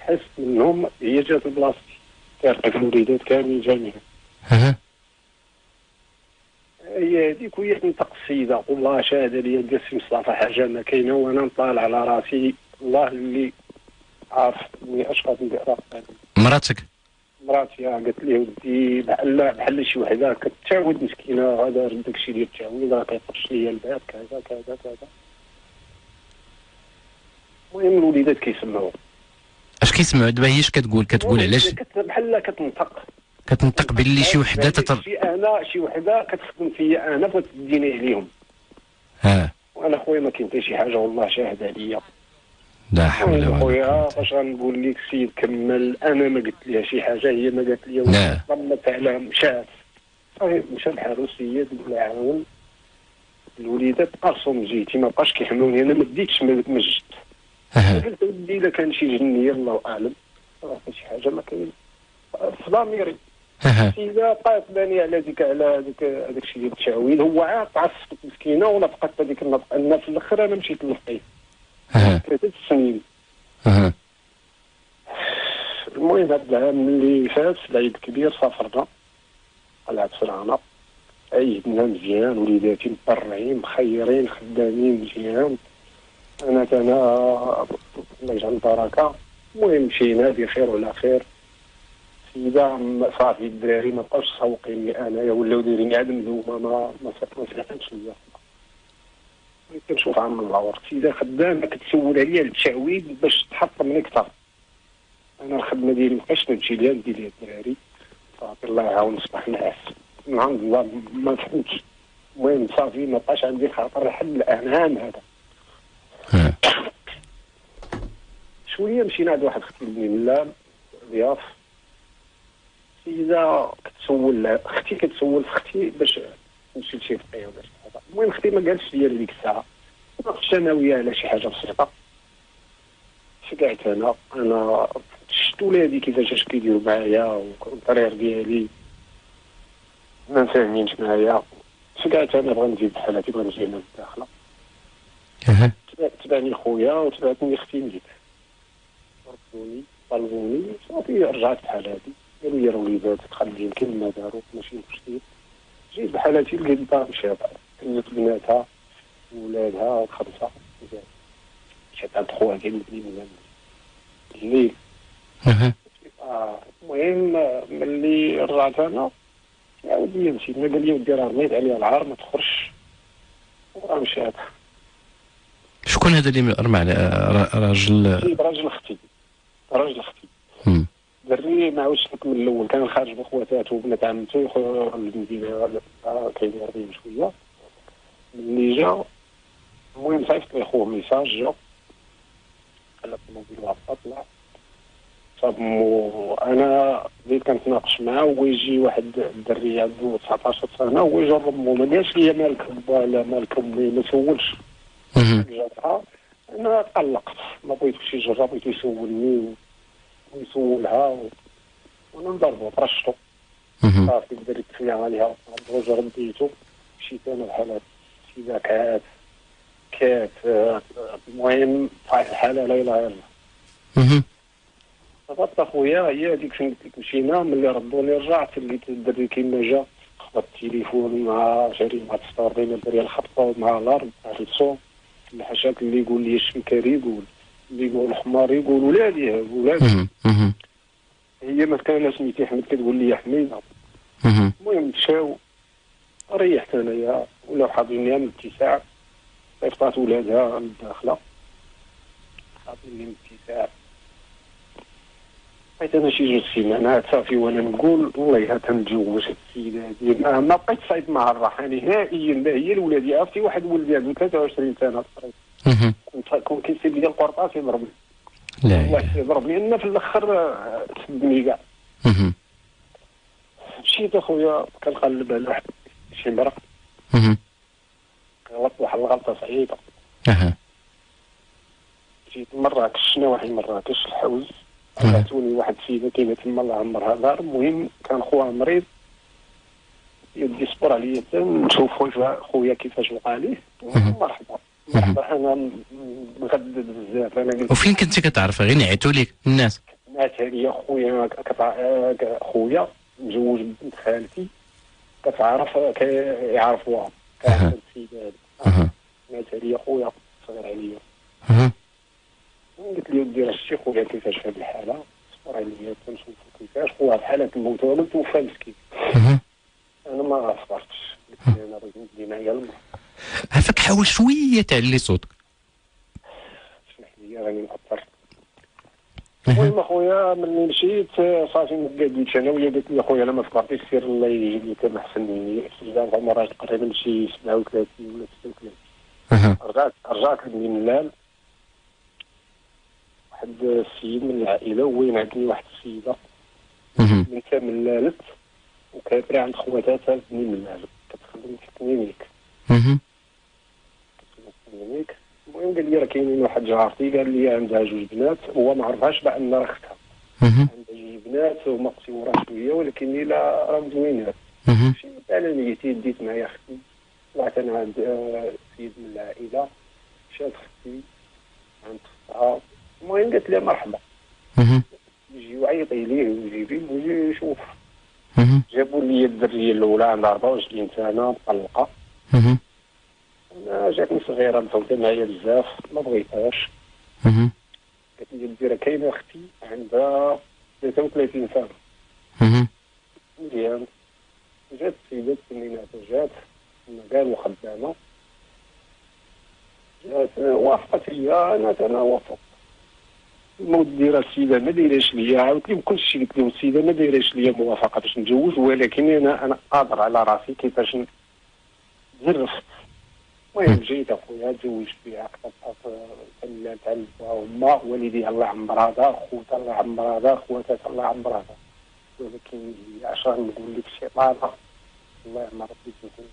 حس منهم هي جات لبلاصتي كيرقي في الوليدات كاملين جميعا
أها.
هي هذيك وهي تنطق السيده والله شاهد لي سي مصطفى حاجة ما كاينة وأنا نطالع على رأسي. الله اللي عارف إني ندير راسي
مراتك؟
مراتي آه، قالت لي ودي بحال بحال شي وحده كتعاود مسكينة غادا داك الشيء ديال التعويض راه كيطرش ليا الباب كذا كذا كذا. المهم الوليدات كيسمعوا.
أش كيسمعوا؟ دابا هي اش كتقول؟ كتقول علاش؟
بحال كتنطق.
كتنطق باللي شي وحدة تتر
شي أنا شي وحدة كتخدم فيا أنا فتديني عليهم.
ها.
وأنا خويا ما كاين حتى شي حاجة والله شاهد عليا.
لا حول ولا
خويا
قوة.
باش غنقول لك السيد كمل أنا ما قلت لها شي حاجة هي ما قالت لي
لا.
ضمت على مشات. صافي مشى لحالو السيد لها عاون. الوليدات قرصوا من جيتي ما بقاش كيحملوني أنا ما ديتش ما ما جدت
أها.
قلت ودي إلا كان شي جنية الله أعلم. راه شي حاجة ما كاين. في ضميري السيده بقات باني على ديك على هذيك هذاك الشيء ديال التعويض هو عاد تعصبت مسكينة ولا بقات هذيك النطق أنا في الآخر أنا مشيت
أها.
ثلاثة سنين
أها.
المهم هذا العام اللي فات العيد الكبير سافرنا. قلعة فرعنا عيدنا مزيان وليداتي مبرعين مخيرين خدامين مزيان. أنا كان الله يجعل البركة. المهم مشينا بخير وعلى خير. م- صافي الدراري ما بقاوش سوقين لي انايا ولاو دايرين عاد مذومه ما ما سمعتش ليا كنشوف عم العور سيدة خدامة كتسول عليا التعويض باش تحطم أكثر. أنا الخدمة ديالي مابقاش تمشي ليا ندير ليها الدراري. صافي الله يعاون نصبح نعاس من عند الله ما فهمتش المهم صافي؟ ما بقاش عندي خاطر لحد الان عام هذا. شوية مشينا عند واحد أختي بني ملام ضياف. سيده كتسول أختي كتسول أختي باش نمشي لشي فقيه ولا شي حاجة. المهم أختي ما قالتش ليا ديك الساعة. ناقشت أنا وياها على شي حاجة بسيطة. فقعت أنا أنا شفت ولادي كيفاش اش كيديروا معايا والطريق ديالي. ما فاهمينش معايا. فقعت أنا بغا نزيد بحالاتي بغا نجي هنا
للداخلة.
تبعني خويا وتبعتني أختي نجيت رفضوني طلبوني صافي رجعت بحالاتي قالوا لي راه وليداتك خلي يمكن ما داروا ماشي مشكل. جيت بحالاتي لقيت الدار مشات كنت بناتها وولادها خمسه مشات عند خوها كاين بني من الليل آه، المهم آه، ملي رجعت أنا يا ودي مشيت. ما قال لي ودي راه رميت عليها العار ما تخرجش. وراه مشات.
شكون هذا اللي رمى على را- راجل؟
جيب راجل أختي. راجل
أختي.
دري ما عاودش نكمل الأول. كان خارج بخواتاته وبنات عمته يخرج للمدينه آه، كاين يرضيهم شوية ملي جا المهم صيفط لي خوه ميساج جا. خلات الموبيل وهبط طلع. صاب مو أنا بديت كنتناقش معاه ويجي واحد الدري عنده 19 سنة ويجرب مو ما قالش لي مالك ولا مالك امي ما سولش. جاتها أنا تقلقت ما بغيتوش يجرب بغيتو يسولني ويسولها و... وأنا نضربو طرشتو. صافي الدري تخليها عليها. الدروج رديتو مشيت أنا بحال هاد السيدة كات كات المهم واحد الحالة لا إله إلا الله. صافت أخويا هي هذيك فين قلت لك مشينا ملي ردوني رجعت لقيت الدري كيما جا خبط التليفون مع جريمة تصور بين الدري الخبطه مع الأرض مع الصوت الحشاك اللي يقول لي الشنكاري يقول. اللي يقول الحمار يقول.
مهم.
هي ما كان سميتي احمد كتقول لي يا حميدة.
مهم.
المهم مشاو ريحت أنايا ولاو حاضريني من الاتساع صيفطات ولادها من الداخلة. حاضريني من الاتساع بقيت أنا شي جوج سيمانات صافي وأنا نقول والله تنتزوج هاد السيدة هادي ما بقيت صايد مع الراحة نهائيا لا هي الولادي عرفتي؟ واحد ولدي عنده 23 سنة تقريبا كنت كيسيب لي القرطاس يضربني.
لا
والله
إله.
يضرب لأن في الأخر آه، سبني كاع. مشيت أخويا كنقلب على واحد شي
مهم.
غلطت واحد الغلطة صعيبة.
أها.
جيت مراكش نواحي مراكش الحوز. عطاتوني واحد السيده كاينة تما الله عمرها. دار المهم كان خوها مريض. يدي صبر عليا نشوف خويا كيفاش وقع ليه. مرحبا. أنا مغدد بزاف. أنا قلت
وفين كنتي كتعرف غير نعيتوا لك الناس.
مات عليا خويا خويا مزوج بنت خالتي. كتعرف كيعرفوها. السيدة هادي
أها.
مات عليا خويا صغير عليا. قلت لي ودي راه شتي خويا كيفاش في هذه الحالة. صبر عليا تنشوف كيفاش خويا في حالة الموت وأنا توفى مسكين. أنا ما صبرتش قلت لي أنا راه دينا هي الماء
عافاك حاول شوية تعلي صوتك.
اسمح لي راني مأثر. المهم أخويا ملي مشيت صافي ما قاديتش أنا وهي قالت لي أخويا أنا ما فكرتيش سير الله يجيب لك احسن مني السيده عمرها تقريبا شي 37 ولا 36
أها.
رجعت رجعت ملال واحد السيد من العائلة وين عندني واحد السيدة.
مهم.
بنتها ملالت وكابرة عند خواتها بني ملالت كتخدم في كلينيك كلينيك المهم قال لي راه كاينين واحد جارتي قال لي عندها جوج بنات هو ما عرفهاش بان راه اختها. عندها جوج بنات هما قصيورات شوية ولكن إلا راه مزوينات. ماشي على نيتي ديت معايا أختي طلعت أنا عند سيد من العائله مشات أختي عند اختها المهم قالت لي مرحبا. يجي وعيطي ليه ويجيبي ويجي يشوف. جابوا لي الدريه الأولى عندها 24 سنة مطلقه. أنا جاتني صغيرة مفوته معايا بزاف ما بغيتهاش. قالت لي ولدي راه كاينة أختي عندها 33
سنة.
مزيان جات السيدة تسنيناتها جات قالوا خدامة جات وافقت هي أنا أنا وافق. الموت ديرها السيدة ما دايراش ليا عاودت لهم كل شيء قلت لهم السيدة ما دايراش ليا موافقة باش نتزوج ولكن أنا أنا قادر على راسي كيفاش ن- زرفت. المهم جيت اخويا تزوجت بها كملات على امها والديها الله يعمرها دار خوتها الله يعمرها دار خواتها الله يعمرها دار ولكن هي عشان نقول لك شيطانة الله يعمر ربي تكون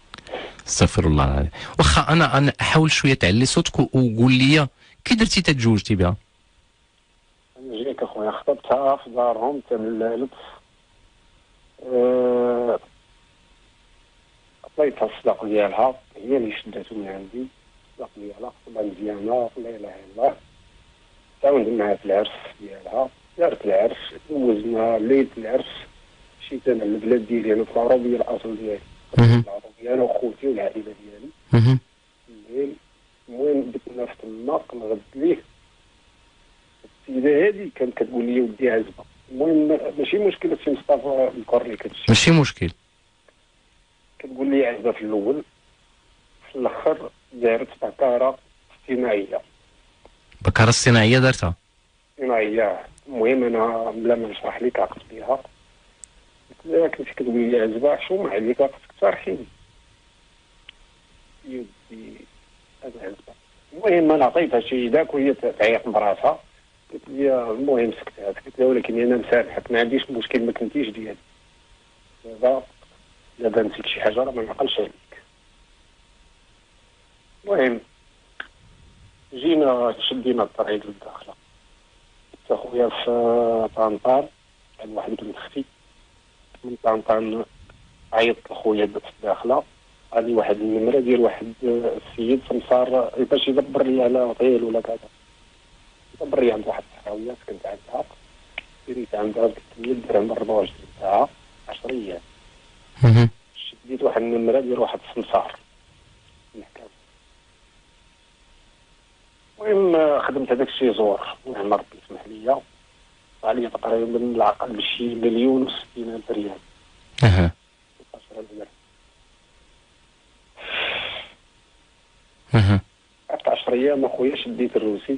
استغفر الله العظيم. واخا أنا أنا أحاول شوية تعلي صوتك وقول لي كي درتي تتزوجتي بها؟
أنا جيت أخويا خطبتها في دارهم تملالت أه... عطيتها الصداق ديالها. هي اللي شداتو من عندي. الصداق ديالها خطبة مزيانة لا اله الا الله تعاونت معها في العرس ديالها. دارت العرس دوزنا ليلة العرس. مشيت أنا للبلاد ديالي أنا في العربية الأصل ديالي.
مهم.
العربية أنا وخوتي والعائلة ديالي. الليل المهم بتنا في تما كنغد ليه. السيدة هذه كانت كتقول لي ودي عزبه المهم ماشي مشكلة سي مصطفى نكرنيك هادشي
ماشي مشكل.
كتقول لي عزبه في الأول. في الآخر دارت بكارة اجتماعيه
بكره الصناعية دارتها؟
اجتماعيه المهم أنا بلا ما نشرح لك عقدت بها. قلت لها كنتي كتقول لي عزبه شو ما عليك خاصك تصارحيني يدي هذا عزبه المهم أنا عطيتها شي داك وهي تعيط براسها قلت لي المهم سكتات قلت لها ولكن أنا مسامحك ما عنديش مشكل ما كنتيش ديالي. دابا دابا نسيت شي حاجة راه ما نعقلش عليك. المهم جينا شدينا الطريق للداخله حتى خويا في طنطان عند واحد بنت أختي من طنطان عيطت لخويا في الداخله هذه واحد النمره ديال واحد السيد سمسار باش يدبر لي على اوتيل ولا كذا. يدبر لي عند واحد الصحراويه سكنت عندها. دريت عندها قلت لي الدرهم 24 ساعه 10 أيام
مهم.
شديت واحد النمره ديال واحد السمسار المهم خدمت هذاك الشيء زور نعم ربي يسمح لي. علي تقريبا العقد بشي مليون وستين ألف ريال.
أها.
16 درهم
أها.
بعد 10 أيام أخويا شديت الروسي.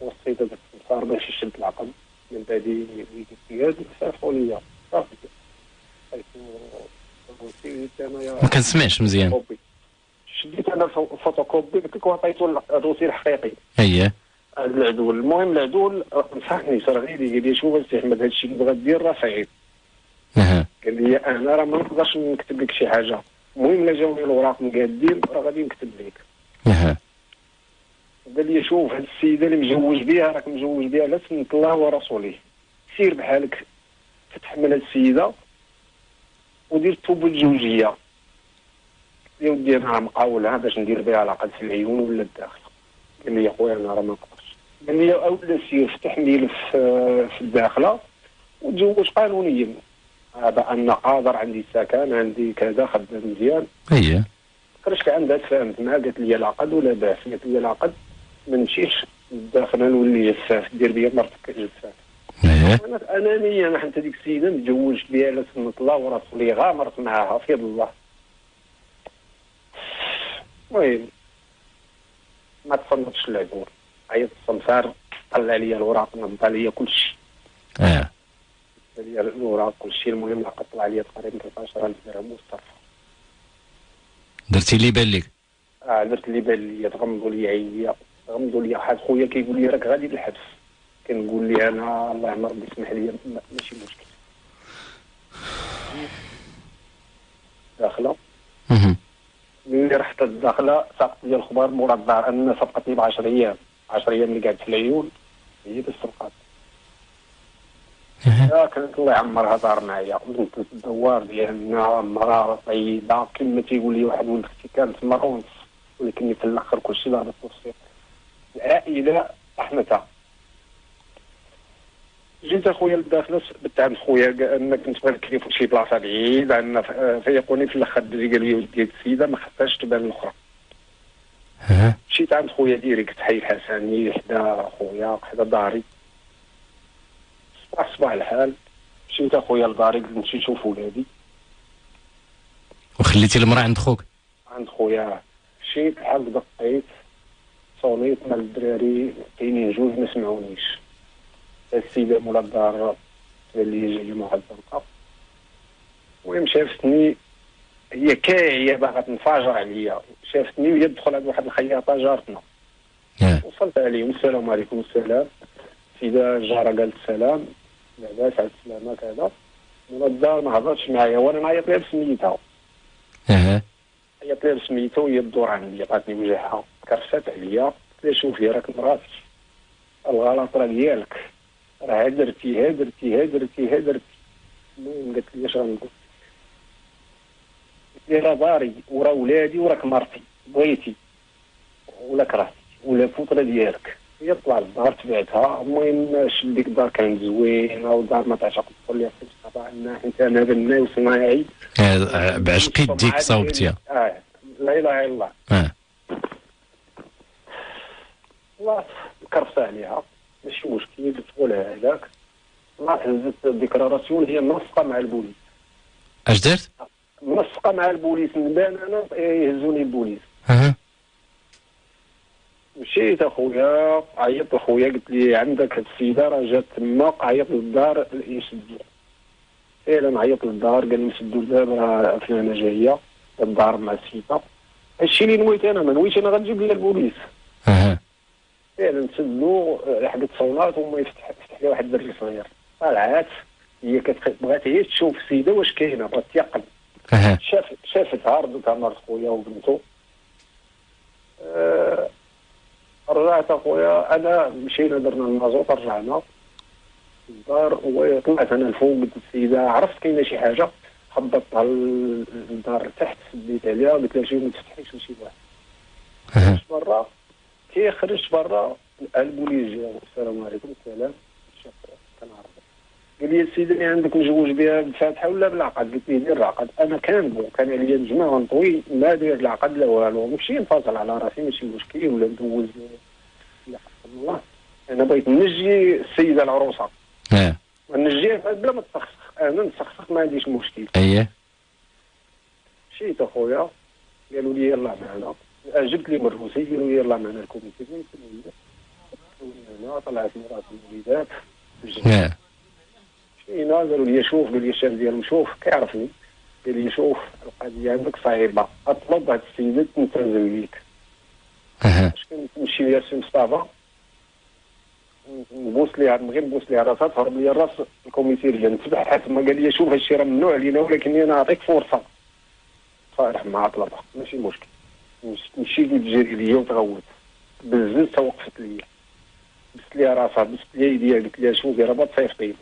وصيت هذاك السمسار باش يشد العقد من بعد ويكاد صافوا ليا. صافي.
ما كنسمعش مزيان.
شديت أنا pho- photocopie قلت لك وعطيته ال reçu الحقيقي
اييه
العدول. المهم العدول نصحني صغيري قال لي شوف السي أحمد هذا الشيء اللي بغا دير راه صعيب.
أها.
قال لي أنا راه ما نقدرش نكتب لك شي حاجة. المهم لا جاوني الاوراق مقادين راه غادي نكتب لك.
أها.
قال لي شوف هاد السيدة اللي مجوج بها راك مجوج بها على سنه الله ورسوله. سير بحالك فتح من هاد السيدة ودير التوبه الزوجيه يا ودي أنا راه مقاولها باش ندير بها علاقة في العيون ولا الداخله قال لي يا خويا أنا راه ما نقدرش. قال لي اولا سير فتح ميل في الداخلة وتزوج قانونيا. هذا أنا قادر عندي سكن عندي كذا خدام مزيان.
اييه
كرشت عندها تفاهمت معها قالت لي العقد ولا باس قالت لي العقد ما نمشيش داخل نولي جفاف دير بيا مرتك جفاف
اييه
أنا انانيه أنا حتى ديك السيدة تزوجت بها على سنة الله ورسوله غامرت معاها في الله. المهم ما تصنتش العدول عيط السمسار طلع لي الوراق نضع لي كل شيء آه لي الوراق كل شيء المهم العقد طلع لي تقريبا 13000 درهم وصرف
درتي اللي بان لك
آه درت اللي بان لي. تغمضوا لي عينيا. غمضوا لي واحد خويا. كيقول لي راك غادي للحبس كنقول لي أنا اللهم ربي يسمح لي. ما- ماشي مشكل.
داخلة.
ملي رحت الداخله ساقط لي الخبر مورا الدار أن سبقتني ب 10 أيام 10 أيام اللي قعدت في العيون هي اللي سبقات كانت الله يعمرها دار معايا. بنت الدوار ديالنا مراه طيبة. كما تيقول لي واحد ولد أختي كانت مرة ونص ولكن في الآخر كلشي لا بالتوفيق العائلة رحمتها جيت اخويا للداخله سبت عند خويا أنا كنت بنكري في شي بلاصة بعيد عندنا فيقوني في الأخر دري قال لي ودي هاد السيدة ما خصهاش تبان
الأخرى.
مشيت عند خويا ديريكت حي الحسني حدا خويا حدا داري. صباح صباح الحال. مشيت اخويا لداري قلت نمشي نشوف ولادي.
وخليتي المرأة عند خوك؟
عند خويا. مشيت بحال دقيت صونيت مع الدراري كاينين جوج ما سمعونيش. السيدة مولا الدار تبان لي جاي مع الزنقة المهم شافتني هي كاعية باغا تنفجر عليا. شافتني وهي تدخل عند واحد الخياطة جارتنا. وصلت عليهم السلام عليكم السلام. سيدة الجارة قالت السلام. لاباس على السلامة كذا. مولا الدار ما هضرتش معايا وأنا نعيط لها بسميتها
أها.
عيط لها بسميتها وهي الدور عندي عطاتني وجهها. كرفات عليا. قلت لها شوفي راك مراتي الغلط راه ديالك. راه درتي ها درتي ها درتي ها درتي المهم قالت لي اش غنقول؟ راه داري وراه ولادي وراك مرتي. بغيتي. ولا كرهتي ولا الفطره ديالك. هي طلع للدار تبعتها. المهم شد ديك الدار كانت زوينه والدار ما تعشق تقول لي أخي طبعا انت أنا بناي وصناعي.
آه، بعشق يديك صوبتيها
آه. لا إله إلا الله.
آه.
الله كرفت عليها. ماشي مشكل تقولها هذاك. الله هزت ال déclaration هي منسقه مع البوليس.
اش درت؟
منسقه مع البوليس نبان أنا يهزوني البوليس.
أها.
مشيت أخويا عيطت لخويا قلت لي عندك هاد السيده راه جات تما عيط للدار يسدوا فعلا عيط للدار قال لي نسدوا الباب راه فلانة جاية الدار مع السيدة. هادشي اللي نويت أنا ما نويتش أنا غنجيب لها البوليس.
أها.
فعلا تسدو لحد التصونات وما يفتح يفتح لها واحد الدري صغير. طلعات هي بغات هي تشوف السيدة واش كاينة بغات تيقن. شافت شافتها ردتها مرت خويا وبنته. آه رجعت أخويا أنا مشينا درنا المازوط رجعنا. الدار وطلعت أنا الفوق قلت للسيدة عرفت كاينة شي حاجة؟ خبطتها للدار لتحت سديت عليها قلت لها شوفي ما تفتحيش لشي واحد. برا كي خرجت برا البوليس السلام عليكم. السلام. كنعرف قال لي السيده اللي عندك مزوج بها بالفاتحة ولا بالعقد؟ قلت له دير العقد. أنا كان كان عليا نجمع ونطوي ما داير العقد لا والو. ماشي نفاصل على راسي ماشي مشكل ولا ندوز. لا. الله. أنا بغيت نجي السيدة العروسة.
آه
نجيها بلا ما تسخسخ. أنا نسخسخ ما عنديش مشكل.
أيه.
مشيت أخويا. قالوا لي يلا معنا. جبت لي مروسي قالوا لي يلا معنا الكوميتي. أنا طلعت مرات الوليدات.
آه
مشينا قالوا لي شوف قال لي الشاب ديالهم شوف كيعرفني. قال لي شوف القضية عندك صعيبة. أطلب هاد السيده تنتزل ليك.
أها.
اش كنت نمشي ليا سي مصطفى. نبوس ليها نبغي نبوس ليها راسها تهرب لي الراس الكوميسيريه نتبع. حسب ما قال لي شوف هادشي راه ممنوع علينا ولكن أنا نعطيك فرصة. صالح مع طلبها ماشي مشكل. مش- مشيت ليا وتغوت بزز توقفت ليا. بست ليها راسها بست ليها يديها قلت لها شوفي راه قلت لي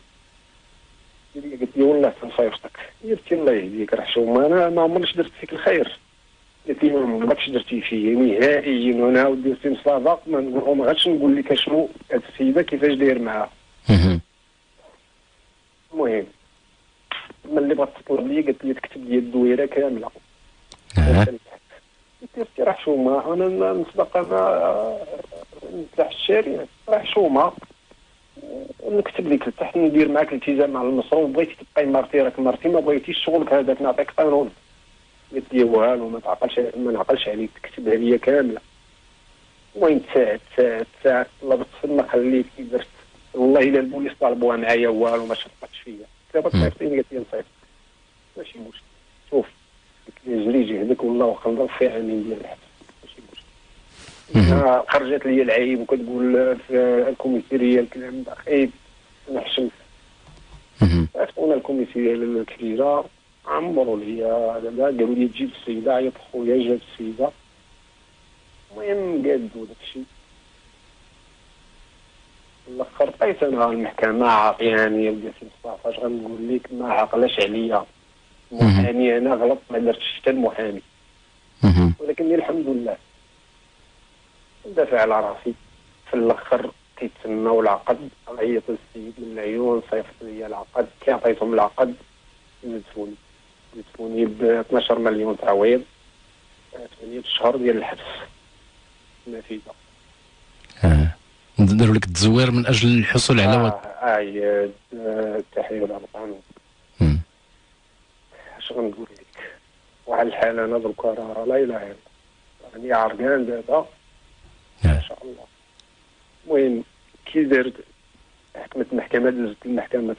قلت لي والله تنصيفطك قلت الله يهديك راه شوف ما أنا ما عمرنيش درت فيك الخير. قلت لي ما عمركش درتي فيا نهائيا. وأنا ودي سي مصطفى ما نقول ما غاديش نقول لك اشنو هاد السيدة كيفاش داير معاها.
مهم.
المهم ملي بغات تطلب لي قالت لي تكتب لي الدويرة كاملة.
آه
قلت لها راه شومه أنا نصدق أنا نفتح الشارع. راه شومه نكتب لك لتحت ندير معاك التزام على المصروف بغيتي تبقاي مرتي راك مرتي ما بغيتيش شغلك هذاك نعطيك قانون قلت لي والو ما تعقلش ما نعقلش عليك. تكتبها لي كاملة. وين تساعد؟ تساعد تساعد. طلبت ما خليت كي درت. والله إلا البوليس طالبوها معايا والو ما شفقتش فيا. قلت لها بتصيفطيني قالت لي نصيفط ماشي مشكل. شوف. جري جهدك والله نضرب فيها عامين ديال الحبس ماشي خرجت لي العيب وكتقول في الكوميسيرية الكلام خايب نحشم. عرفتونا الكوميسيرية الكبيره عمروا لي دابا. قالوا لي تجيب السيدة عيط خويا جاب السيدة. المهم قادوا داكشي. الأخر بقيت أنا المحكمة عاطياني ودي سي مصطفى اش غنقول لك ما عقلاش عليا. المحامي أنا غلط ما درتش حتى المحامي. ولكن الحمد لله ندافع على راسي. في الأخر كيتسناو العقد عيط السيد من العيون صيفط لي العقد كي عطيتهم العقد زدفوني زدفوني ب 12 مليون تعويض ثمانية الشهر ديال الحبس. نافذة
آه. داروا لك التزوير من أجل الحصول على
آه
وط...
اي آه، القانون
مم.
اش غنقول لك. وعلى الحال أنا دركا راه لا إله إلا الله. راني عرقان دابا ما
آه.
شاء الله. المهم كي درت حكمت المحكمة دزت المحكمة.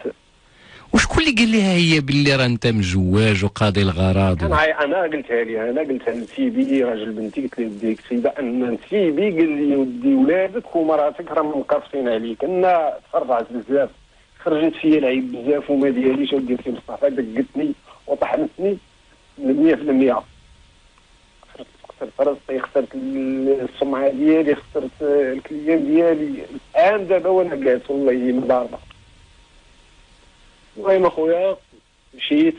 وشكون اللي قال لها هي باللي راه أنت مجواج وقاضي الغراض و...
عاي- أنا قلتها لي أنا قلتها لسيدي راجل بنتي قلت لي وديك سيده أن سيدي قال لي ودي ولادك ومراتك راه منقرصين عليك. أنا تفرعت بزاف. خرجت فيا العيب بزاف وما دياليش ودي سي مصطفى دقتني. وطحنتني 100% خسرت راسي خسرت السمعة ديالي خسرت الكليان ديالي. الآن دابا وأنا جالس والله مضاربه المهم أخويا مشيت.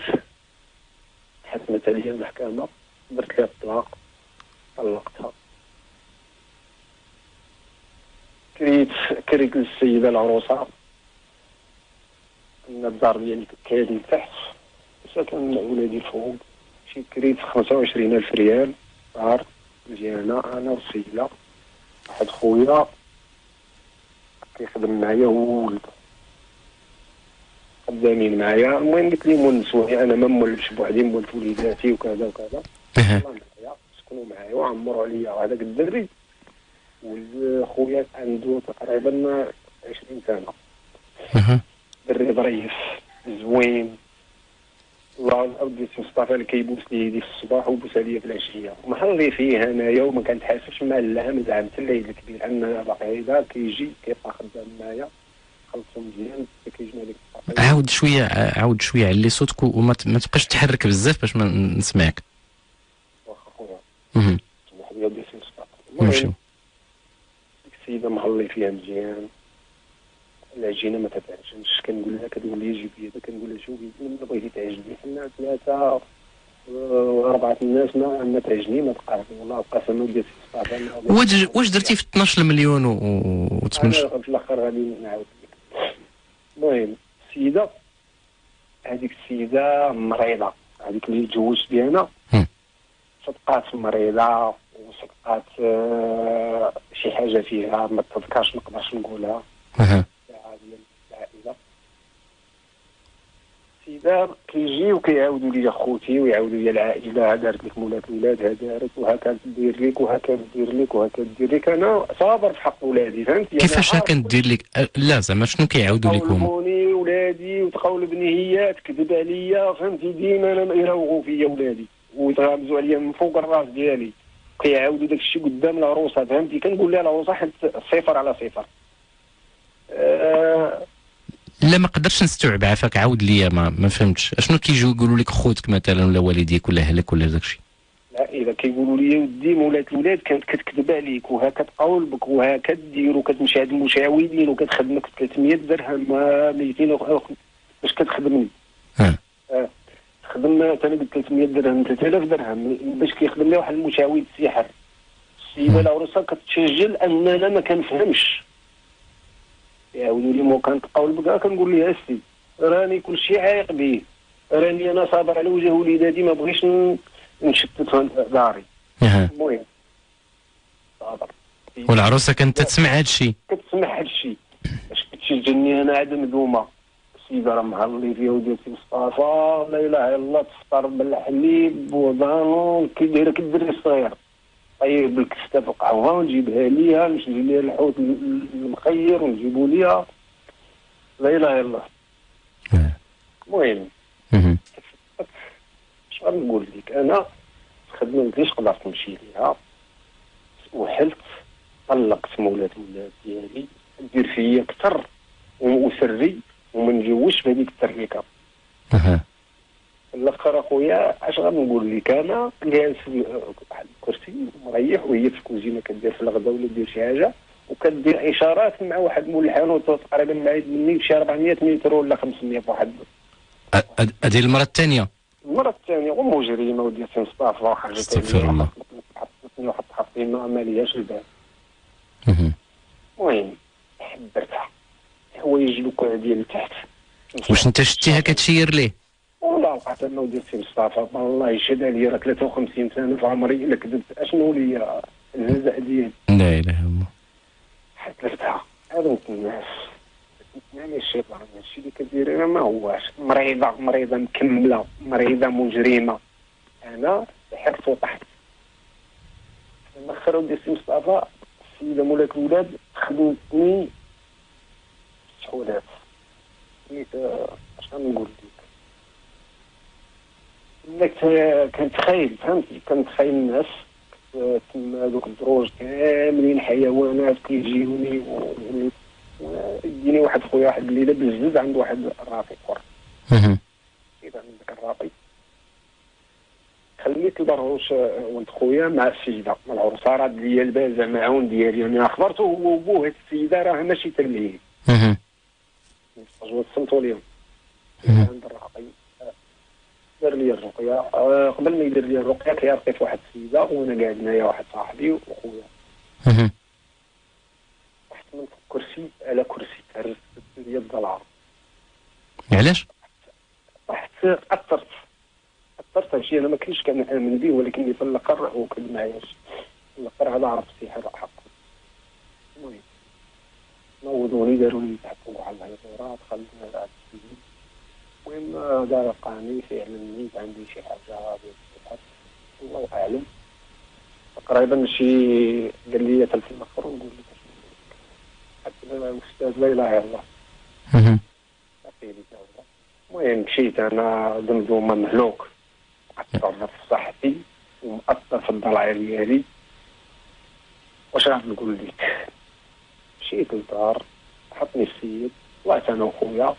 حكمت عليا المحكمة. درت لها الطلاق. طلقتها. كريت كريت للسيدة العروسة. أن الدار ديالي كاين تحت. ساكن ولادي فوق. مشيت كريت خمسة وعشرين ألف ريال. دار مزيانة أنا والسيدة واحد خويا. كيخدم معايا هو وولده. خدامين معايا. المهم قلت لهم ونسوني أنا ما مولفش بوحدي مولف وليداتي وكذا وكذا. معايا. سكنوا معايا وعمروا عليا. هذاك الدري. ولد خويا عنده تقريبا 20 سنة.
أها.
دري ظريف زوين. سي مصطفى اللي كيبوس لي في الصباح وبوس عليا في العشية. محلي فيه انايا وما كنتحاسبش مع العام العام حتى العيد الكبير عندنا باقي هذا كيجي كيبقى خدام معايا. خلصو مزيان ديك الصافي
عاود شوية عاود شوية علي صوتك وما تبقاش تحرك بزاف باش ما نسمعك.
واخا خويا.
نمشيو.
ديك السيدة مهلي فيها مزيان. العجينه ما تتعجنش كنقول لها كتقول لي جيب يدك كنقول لها شوفي ملي بغيتي تعجني حنا ثلاثة آه، أربعة الناس ما ما تعجني ما تبقى والله مصطفى أنا-
واش واش درتي في 12 مليون و 8
أنا في الأخر غادي نعاود لك. المهم السيدة هذيك السيدة مريضة. هذيك اللي تزوجت بها
أنا.
صدقات مريضة وصدقات آه، شي حاجة فيها ما تذكرش ما نقدرش نقولها
أها.
عادية العائله السيده كيجي وكيعاودوا لي خوتي ويعاودوا لي العائلة دارت لك مولات الولاد ها دارت وها كانت دير لك وها كانت دير لك وها كانت دير لك أنا صابر في حق ولادي فهمتي أنا
كيفاش
عارف
كانت دير لك أه، لا زعما شنو كيعاودوا لك هما؟
ولادي وتقولبني هي تكذب عليا فهمتي ديما أنا يراوغوا فيا ولادي. ويتغامزوا عليا من فوق الراس ديالي. كيعاودوا داك الشيء قدام العروسه فهمتي؟ كنقول لها العروسه حيت صفر على صفر. آه
لا ما قدرتش نستوعب عافاك عاود ليا ما, ما فهمتش أشنو كيجيو يقولوا لك خوتك مثلا ولا والديك ولا أهلك ولا داكشي
لا إذا كيقولوا لي ودي مولات الولاد كانت كتكذب عليك وها كتقول بك وها كدير وكتمشي عند المشاودين وكتخدمك 300 درهم آه، 200 وخ- باش كتخدمني
ها.
آه. خدم أنا قلت 300 درهم 3000 درهم باش كيخدم لي واحد المشاود سحر السيده
مم.
العروسة كتسجل ان أنا ما كنفهمش يعاودوا لي مو كنتقول بك كنقول لها السي راني كل شيء عايق به راني أنا صابر على وجه وليداتي ما بغيتش نشتت داري. المهم. صابر.
والعروسة كانت تسمع هذا الشيء
كتسمع هاد الشيء باش كتشجعني أنا عدم دومه السيده راه مهلي فيها ودير سي مصطفى لا إله إلا الله تفطر بالحليب وضانون كي دايرة كالدري الصغير طيب الكفته في القهوه ونجيبها ليها نشري ليها الحوت المخير ونجيبو ليها لا إله إلا الله.
آه.
المهم.
مهم.
اش غنقول لك أنا الخدمة ما كنتش قدرت نمشي ليها وحلت طلقت مولات ولاد ديالي دير فيا كثر وسري وما نجوزش بهذيك التركيكه الآخر اخويا اش غنقول لك؟ أنا جالس في واحد الكرسي مريح وهي في الكوزينة كدير في الغداء ولا دير شي حاجة وكدير اشارات مع واحد مول الحانوت تقريبا بعيد مني بشي 400 متر ولا 500 في واحد.
أ- أ- هذه المرة الثانية؟
المرة الثانية ومجرمة ودي سي مصطفى وحاجة
استغفر الله.
حطتني واحد التحطيمة ما ليهاش البال
مهم.
المهم حبرتها حوايج دوكا ديال التحت
واش انت شتيها كتشير ليه؟
والله وقعت أنا سي مصطفى. الله يشهد عليا راه 53 سنة في عمري الا كذبت أشنو ليا الهزع ديالي.
لا إله إلا الله.
حبرتها هذوك الناس. يعني الشيطان هادشي اللي كدير أنا ما هواش. مريضة مريضة مكملة مريضة مجرمة. أنا حرت وطحت الآخر ودي سي مصطفى. السيدة مولاة الولاد خدمتني. سحولات نيت اش غنقول لك لك كنتخيل فهمتي كنتخيل الناس كنت تما دوك الدروج كاملين حيوانات كيجيوني يجيني واحد خويا واحد الليلة بالزز عنده واحد الرافي
أخر.
إذا عندك الرافي خليت البرغوش آه، ولد خويا مع السيده مع العروسه راه ليا البازه معاون ديالي. أنا اخبرته هو وبوه هاد السيدة راه ماشي. جوز صمتوا ليهم.
مهم.
عند آه، دار لي الرقية. آه، قبل ما يدير لي الرقية كيرقي في واحد السيدة وأنا قاعد معايا واحد صاحبي وخويا. رحت من فوق كرسي على كرسي هرست ليا الضلع
علاش؟
رحت أثرت. أثرت هادشي أنا ما كنتش كنآمن به ولكن في الآخر هو كان معايا. في الآخر هذا عرف السحر حق المهم نوضوني داروا لي تحت على الهيطوره دخلنا السجن المهم آه، دار لقاني فعلا نيت عندي شي حاجة السحر الله اعلم تقريبا شي قال لي تلفون اخر ونقول لك. حتى الاستاذ لا إله إلا الله. المهم مشيت أنا دمدومه مهلوك مأثر في صحتي ومأثر في الضلع ديالي. واش راح نقول لك؟ مشيت للدار حطني السيد. طلعت أنا وخويا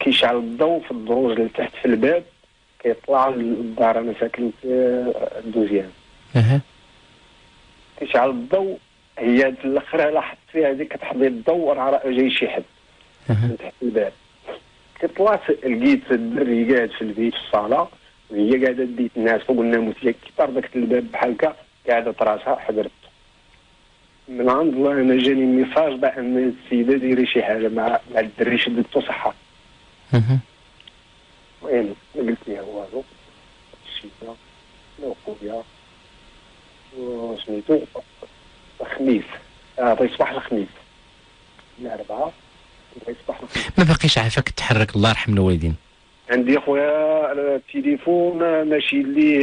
كيشعل الضوء في الدروج اللي تحت في الباب كيطلع للدار أنا ساكن في الدوزيام.
أها.
كيشعل الضوء هي في الآخر لاحظت فيها هذيك كتحضي الضوء راه جاي شي حد من تحت الباب. كطلعت لقيت الدري قاعد في البيت في الصالة وهي قاعدة ديت الناس فوق الناموس هي كي طردت الباب بحال هكا قاعدة راسها حضرت. من عند الله أنا جاني ميساج بأن السيدة ديري شي حاجة مع مع الدري شدتو
صحة.
المهم ما قلت لها والو. مشينا أنا وخويا وسميتو الخميس آه بغا يصبح الخميس. الاربعاء بغا يصبح الخميس.
ما باقيش عافاك تحرك الله يرحم الوالدين.
عندي اخويا التليفون ماشي ليه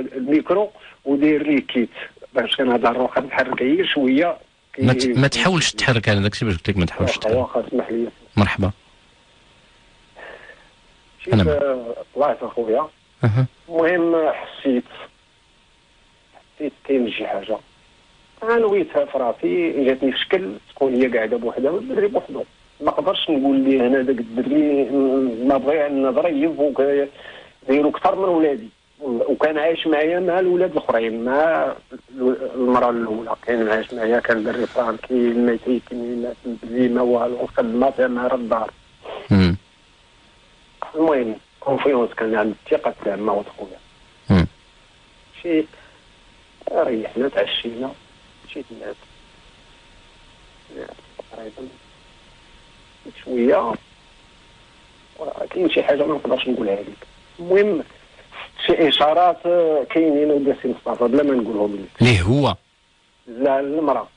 الميكرو وداير ليه كيت. باش كنهضر واخا نتحرك غير شوية.
ما, تحاولش تحرك أنا داكشي باش قلت لك ما تحاولش تحرك.
واخا اسمح لي.
مرحبا.
مشيت آه، طلعت
أخويا؟
المهم حسيت حسيت كاين شي حاجة. أنا نويتها في راسي جاتني في شكل تكون هي قاعدة بوحدها والدري بوحدو. ما قدرش نقول ليه أنا داك الدري ما بغي أن ضريب وك- دايرو أكثر من ولادي. وكان عايش معايا مع الولاد الأخرين مع المرأة الأولى. كان عايش معايا كان دري فرانكي الميتيكي بلي ما والو فيها مع الدار. المهم كونفيونس كان عند الثقة تامه ولد خويا. مشيت ريحنا تعشينا مشيت نعس نعس تقريبا. شوية. كاين شي حاجة ما نقدرش نقولها لك. المهم شي إشارات كاينين ودي سي مصطفى بلا ما نقولهم لك.
ليه هو؟
لا المراه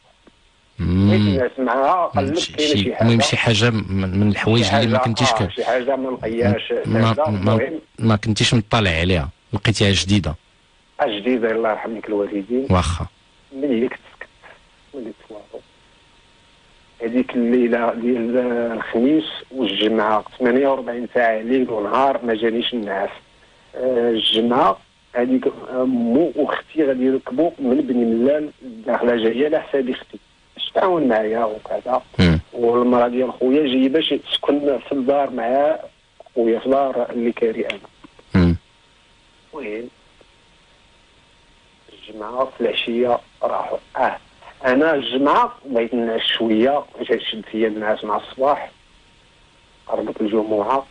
بغيت. نعس معاها قلبت كاينة
شي-
حاجة.
المهم شي حاجة من الحوايج اللي ما كنتيش
آه،
ك...
شي حاجة ما نقياش
ما, ما, كنتيش مطلع عليها لقيتيها جديدة.
جديده الله يرحم لك الوالدين.
واخا.
ملي كنت سكت ملي هذيك الليلة ديال الخميس والجمعة 48 ساعة ليل ونهار ما جانيش النعاس آه، الجمعة هذيك مو وأختي غادي يركبوا من بني ملال داخلة جاية على حساب أختي تعاون معايا وكذا. والمراه ديال خويا جاية باش تسكن في الدار مع خويا في دار اللي كاري
أنا.
المهم الجمعة في العشية راحوا. آه أنا الجمعة بغيت نعس شوية جا شد فيا الناس مع الصباح. قربت الجمعة.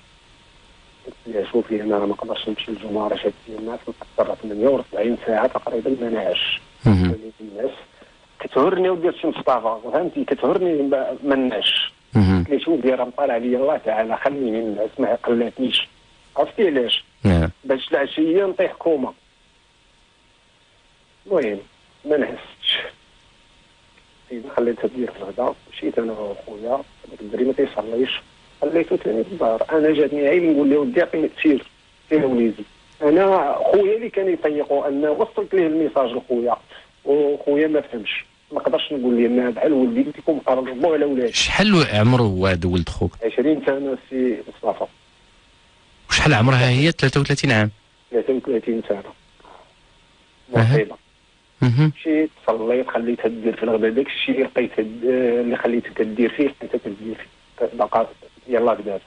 قلت لها شوفي أنا ما نقدرش نمشي الجمعة راه شاد فيا الناس مقدرة 48 ساعة تقريبا ما نعش. وليت الناس كتهرني ودير شي مصطفى فهمتي كتهرني
مم.
قلت شوفي راه مطالع عليا الله تعالى خليني نعس ما قلاتنيش عرفتي علاش؟
نعم.
باش العشية نطيح كوما. المهم ما نهزتش سيدي خليتها دير في الغدا مشيت أنا وخويا هذاك الدري ما تيصليش. خليته ثاني في الدار. أنا جاتني عيب نقول له ودي عطيني سير سير وليدي. أنا خويا اللي كان يطيقو أنا وصلت ليه ال message لخويا. وخويا ما فهمش. ما قدرش نقول لي أنا بحال ولدي قلت لكم قربوا على ولادي.
شحال عمره هذا ولد خوك؟
20 سنة سي مصطفى.
وشحال عمرها هي؟ 33 عام.
33
سنة.
مصيبه. مشيت صليت خليتها دير في الغداء داك الشيء اللي لقيتها اللي خليتها كدير فيه لقيتها كدير فيه. بقى يلا بدات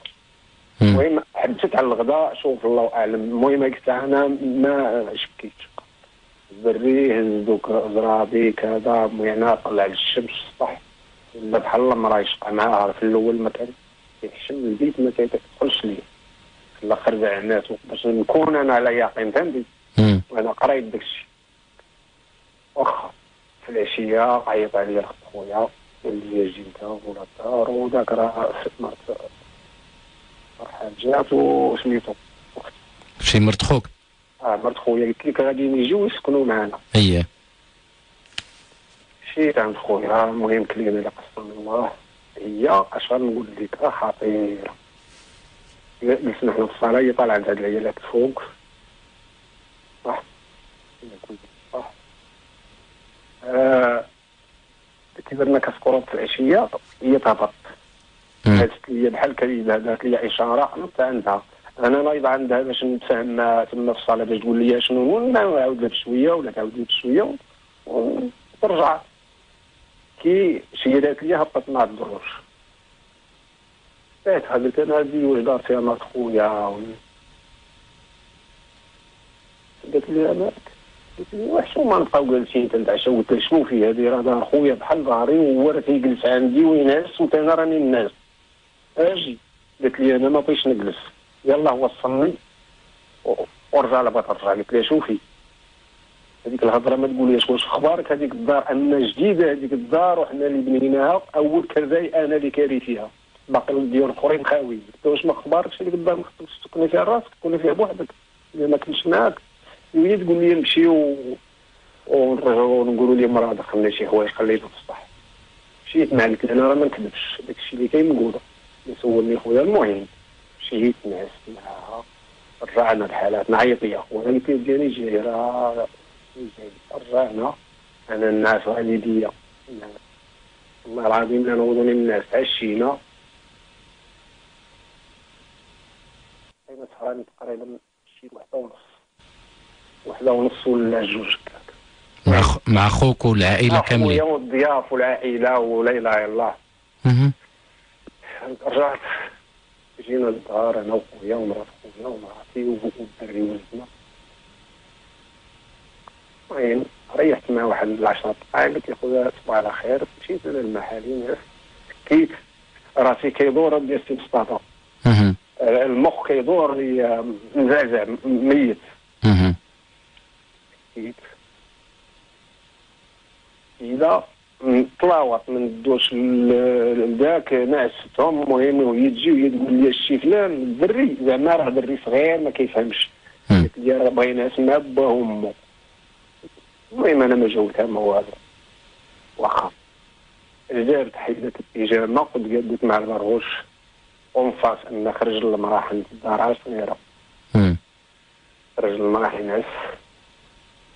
مم.
المهم حبست على الغداء شوف الله أعلم. المهم قلت أنا ما شكيتش هز دوك زرابي كذا المهم طلع للشمس الصبح ولا بحال الله ما راه يشقى معاها في الأول ما كان كيحشم البيت ما تيدخلش ليه في الآخر زعماتو باش نكون أنا على يقين فهمتي. وأنا قريت داكشي. واخا في العشية عيط عليا خويا قال لي جي انت ولا الدار وداك راه مرت فرحان جات وسميتو.
شي مرت خوك.
مرت خويا قلت لك غادي يجيو يسكنوا معنا
اييه
مشيت عند خويا المهم كلمه لا قسم الله هي اش غنقول لك راه خطيرة. جلسنا حنا في الصاله هي طالعة عند هاد العيالات الفوق صح صح آه. كي درنا كسكروت في العشية هي تهبط. هازت لي بحال كليله دارت لي اشاره نط عندها. أنا نايض عندها باش نتفاهم معها تما في الصاله باش تقول لي شنو نعاود لها بشويه ولا تعاود لي بشويه وترجع كي شيرات لي هبطت مع الدروج بعتها قلت أنا هذه واش دار فيها مرات خويا قالت لي أنا قلت لي نبقاو جالسين تنتعشاو قلت شنو فيه هذه. راه دار خويا بحال داري وهو راه تيجلس عندي وينعس وأنا راني الناس. أجي. قالت لي أنا ما بغيتش نجلس. يلا وصلني لها ترجع قلت لها شوفي؟ هذيك الهضرة ما تقوليش واش أخبارك؟ هذيك الدار أن جديدة هذيك الدار وحنا اللي بنيناها. أول كرزاي أنا اللي كاري فيها. باقي الديور الأخرين خاوي قلت واش ما أخباركش؟ هذيك الدار ما خصكش تسكني فيها راسك تكوني فيها بوحدك. إذا ما كنتش معاك. وهي تقول لي نمشيو ونرجعو نقولوا لي مراه دخلنا شي حوايج خليته في السطح مشيت مع أنا راه ما نكذبش. داكشي اللي كاين نقوله يسولني خويا المهم. مشيت نعست معاها رجعنا الحالات. نعيط خويا قلت له ديالي جاي راه رجعنا أنا الناس والديا والله العظيم نوضوني من الناس. عشينا. أين سهراني تقريبا شي وحدة ونص. وحدة ونص ولا جوج. هكاك
مع خوك والعائلة كاملين
خويا والضياف والعائلة ولا اله الا الله. رجعت جينا للدار أنا وخويا ومرات خويا ومراتي والدري ولدنا المهم ريحت مع واحد العشرة دقائق قلت له خويا تصبح على خير مشيت أنا للمحالي نعس سكيت راسي كيدور ديال سي مصطفى. المخ كيدور لي مزعزع ميت.
مهم.
سكيت إذا طلاوط من الدوش لذاك نعستهم المهم وهي تجي وهي تقول لي الشي فلان الدري زعما راه دري صغير ما كيفهمش. قلت لي راه باغي نسمع باه وامه المهم أنا ما جاوبتها ما والو. واخا. جابت حيدت البيجامه وتقادت مع البرغوش ونفاس أن خرج المراه عند الدار
مم.
خرج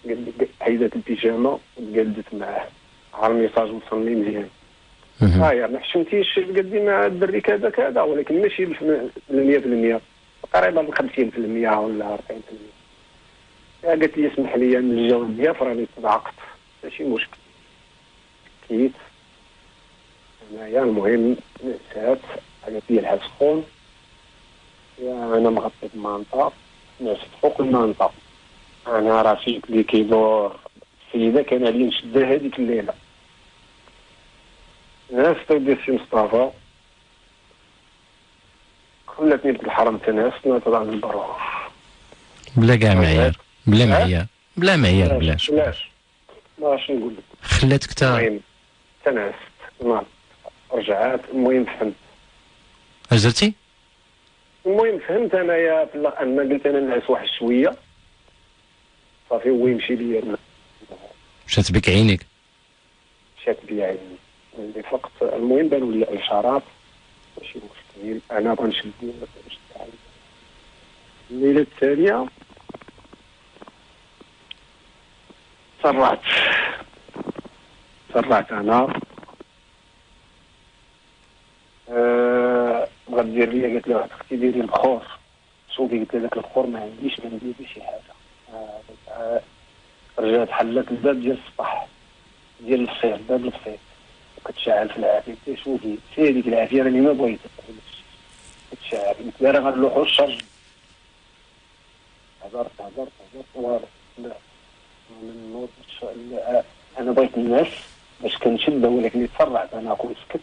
قال لي حيدت البيجامه وتقادت معاه على الميساج وصلني مزيان. ها يا ما حشمتيش قدي مع الدري كذا كذا ولكن ماشي بالمية في المية تقريبا 50% ولا 40% يا قالت لي اسمح لي من الجو ديال راني تضعقت ماشي مشكل. كيت. انايا المهم نسات قالت لي الحال سخون أنا مغطي بمانطا نعست فوق المانطا أنا راسي اللي كيدور السيده كان علي نشدها هذيك الليلة. ناس تودي سي مصطفى خلتني بالحرم تناس نطلع البروح
بلا كاع معيار بلا؟ معيار بلا معيار بلاش
بلاش ما اش نقول؟ لك
خلاتك تا
المهم تناست نعم رجعات. المهم فهمت.
اجرتي
المهم فهمت أنايا في الل- أنا قلت أنا نعس واحد شوية. صافي هو يمشي ليا.
مشات بك عينيك.
مشات بيا عيني اللي فقط المهم بانوا الإشارات. ماشي مشكل أنا غنشد. الليلة الثانية. سرعت. سرعت أنا. أه لي قالت لي واحد أختي ديري البخور شوفي قلت لها داك البخور ما عنديش ما ندير شي حاجة. آه، رجعت حلت الباب ديال السطح ديال الفصيل باب الفصيل وكتشعل في العافيه شوفي في هذيك العافيه راني ما بغيت كتشعل راه غنلوحو الشرج هضرت هضرت هضرت لا. أنا بغيت الناس باش كنشد ولكن تسرعت أنا أقول سكت.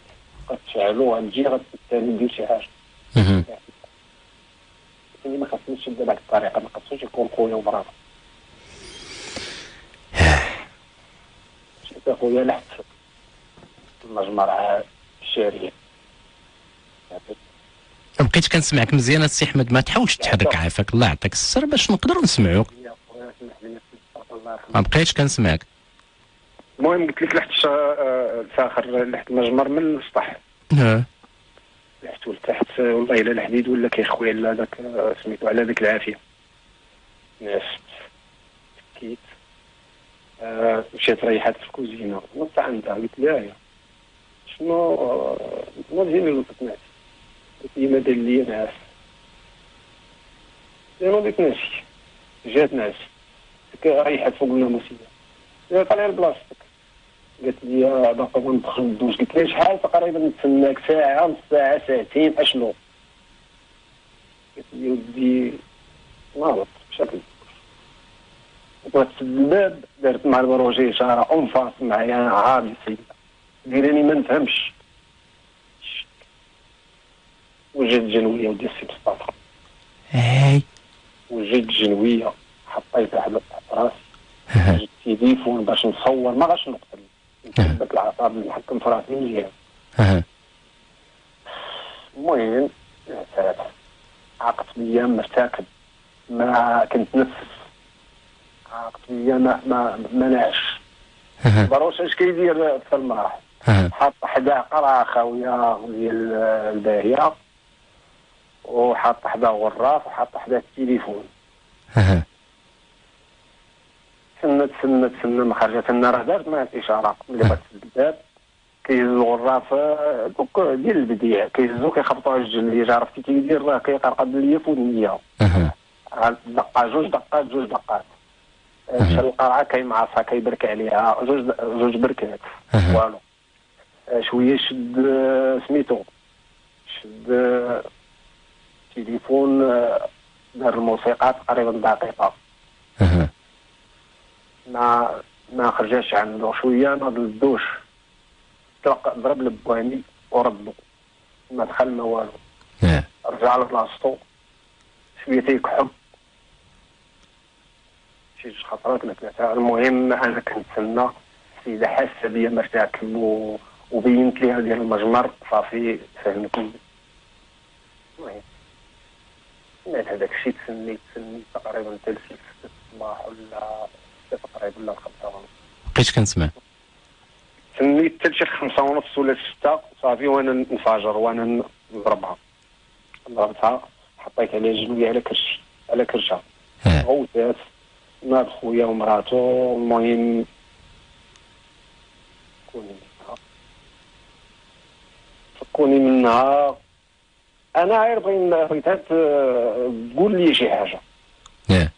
غتشعلو غنجي غتثاني ندير شي
حاجة.
اللي ما خاصنيش نشد بهذه الطريقة. ما خاصوش يكون خويا ومراتي مشيت أخويا لحت. المجمرة الشارية.
بقيت كنسمعك مزيان السي أحمد ما تحاولش تحرك عافاك الله يعطيك السر باش نقدروا نسمعوك. ما بقيتش كنسمعك.
المهم قلت لك لحت آه، الفاخر لحت المجمر من السطح.
آه
لحت لتحت والله إلا الحديد ولا كيخوي على هذاك آه، سميتو على ذيك العافية. نعست تكيت آه، مشيت ريحات في الكوزينة. نط عندها قلت لها شنو آه، ما تجيني نط نعس قلت لي ما دار لي نعس لأنه ديك ناسي جات ناس. ريحت فوق الموسيقى قالت طلع لبلاصتك. قالت لي باقا ما ندخلوش قلت لها شحال؟ تقريبا نتسناك ساعة نص ساعة ساعتين. أشنو؟ قالت لي ودي نهبط بشكل تسد الباب دارت مع البروجي اشاره أنفاس معايا عادي السيده ديراني ما نفهمش. وجات جنوية ودي السي مصطفى
هاي
وجات جنوية حطيتها على تحت راسي. جبت تليفون باش نصور ما غاش نقتل. نثبت الاعصاب نحكم في راسي مزيان.
أها.
المهم عاقت بيا مرتكب ما كنت نفس. عاقت بيا ما ما ما نعش. بروش اش كيدير في المراح
أها.
حط حدا قرعه خاويه ديال الباهية وحط حدا غراف وحط حدا التليفون. تسنى تسنى تسنى ما خرجت لنا راه دارت معاه الاشاره ملي بغات تسد الباب كيهزو الغراف دوك ديال البديع كيهزو كيخبطوا على الجن اللي عرفتي كيدير راه كيقرقد ليا في ودنيا
أها.
عاد دقة جوج دقات جوج دقات. مشى القرعه كيمعصها كيبرك عليها. جوج جوج بركات. والو. شوية شد آه، سميتو. شد آه، تليفون آه، دار الموسيقى تقريبا دقيقة.
أها.
ما ما خرجاش عنده. شوية ما ضدوش طلق ضرب لبواني وردو ما دخل ما والو. رجع لبلاصتو شوية تيكحب شي خطرات ثلاثة المهم أنا كنتسنى. السيدة حاسة بيا مرتكب و... وبينت ليها ديال المجمر صافي فهمتني المهم سمعت هذاك الشيء تسنيت تسنيت تقريبا حتى لست الصباح ولا تقريبا ولا خمسة ونص
بقيت كنسمع.
تسنيت حتى لشي خمسة ونص ولا ستة صافي وأنا نفاجر وأنا نضربها. ضربتها حطيت عليها جنوية على كرشي على كرشها. غوتات ناض خويا ومراتو المهم فكوني فكوني منها. أنا غير بغي- بغيتها تقول لي شي حاجة.
آه.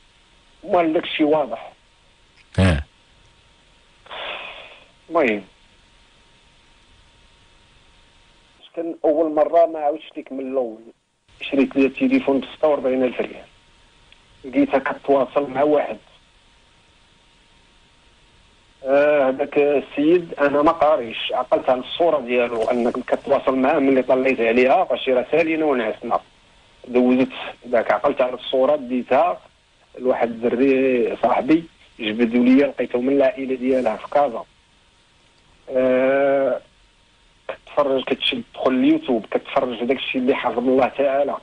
ولا داك الشيء واضح.
آه.
المهم. كان أول مرة ما عاودش ليك من الأول. شريت لي تليفون ب 46 ألف ريال. لقيتها كتواصل مع واحد. آه، هذاك السيد أنا ما قاريش. عقلت على الصورة ديالو أنك كتواصل معاه ملي طليت عليها فشي رسالين ونعسنا دوزت ذاك عقلت على الصورة ديتها لواحد الدري صاحبي جبدوا لي لقيته من العائلة ديالها في كازا. آه، كتفرج كتشد تدخل اليوتيوب كتفرج داك الشيء اللي حرم الله تعالى.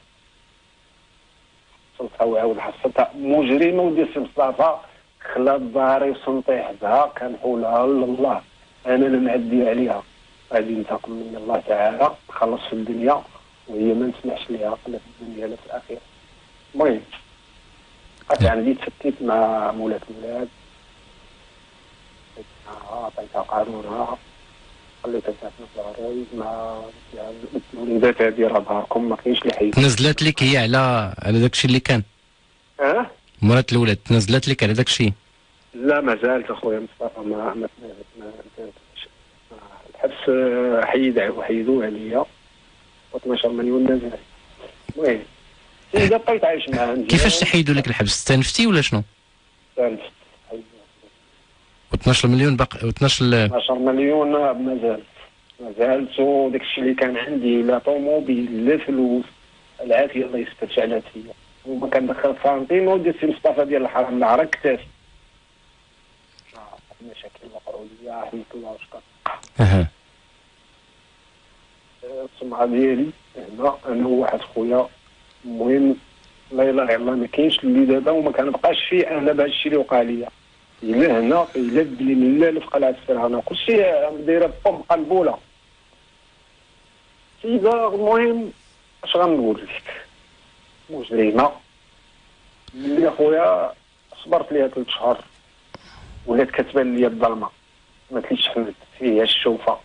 حصلتها وعاود حصلتها مجرمه ودي سي مصطفى. خلات ظهري وسنطي حدها كان حولها الله. أنا اللي معدي عليها. غادي ننتقم من الله تعالى نخلص في الدنيا وهي ما نسمعش ليها لا في الدنيا لا في الآخرة. المهم بقات عندي تفتيت مع مولات الولاد عطيتها قانونها. خليتها في العرايس مع الوليدات هادي راه ظهركم ما كاينش اللي حيد
تنزلت لك هي على على داك الشيء اللي كان.
آه
مرات الاولاد تنزلت لك على داك الشيء
لا ما زالت أخويا مصطفى ما ما الحبس آه، حيد وحيدوه عليا. و12 مليون نازل المهم إذا بقيت عايش معاه
كيفاش تحيدوا لك الحبس؟ استنفتي ولا شنو؟
زالت.
و12 مليون باقي و12
12 مليون آه، ما زالت ما زالت. وداك الشيء اللي كان عندي لا طوموبيل لا فلوس. العافية الله يستر شعلات فيا. وما كندخل سنتيم ودي سي مصطفى ديال الحرم العراق كتافي آه، مشاكل لي رحمة الله وشكرا
أها.
السمعه ديالي هنا أنا وواحد خويا. المهم لا إله إلا الله ما كاينش اللي دابا وما كنبقاش فيه. أنا بهذا الشيء اللي وقع ليا. إلا هنا إلا بلي من لا في قلعه السرهانه كلشي دايرة بوم قنبوله سيدة المهم أش غنقول؟ لك مجرمة. اللي خويا صبرت ليها ثلاث شهور ولات كتبان ليا الظلمة. ما تليش حملت فيها الشوفة.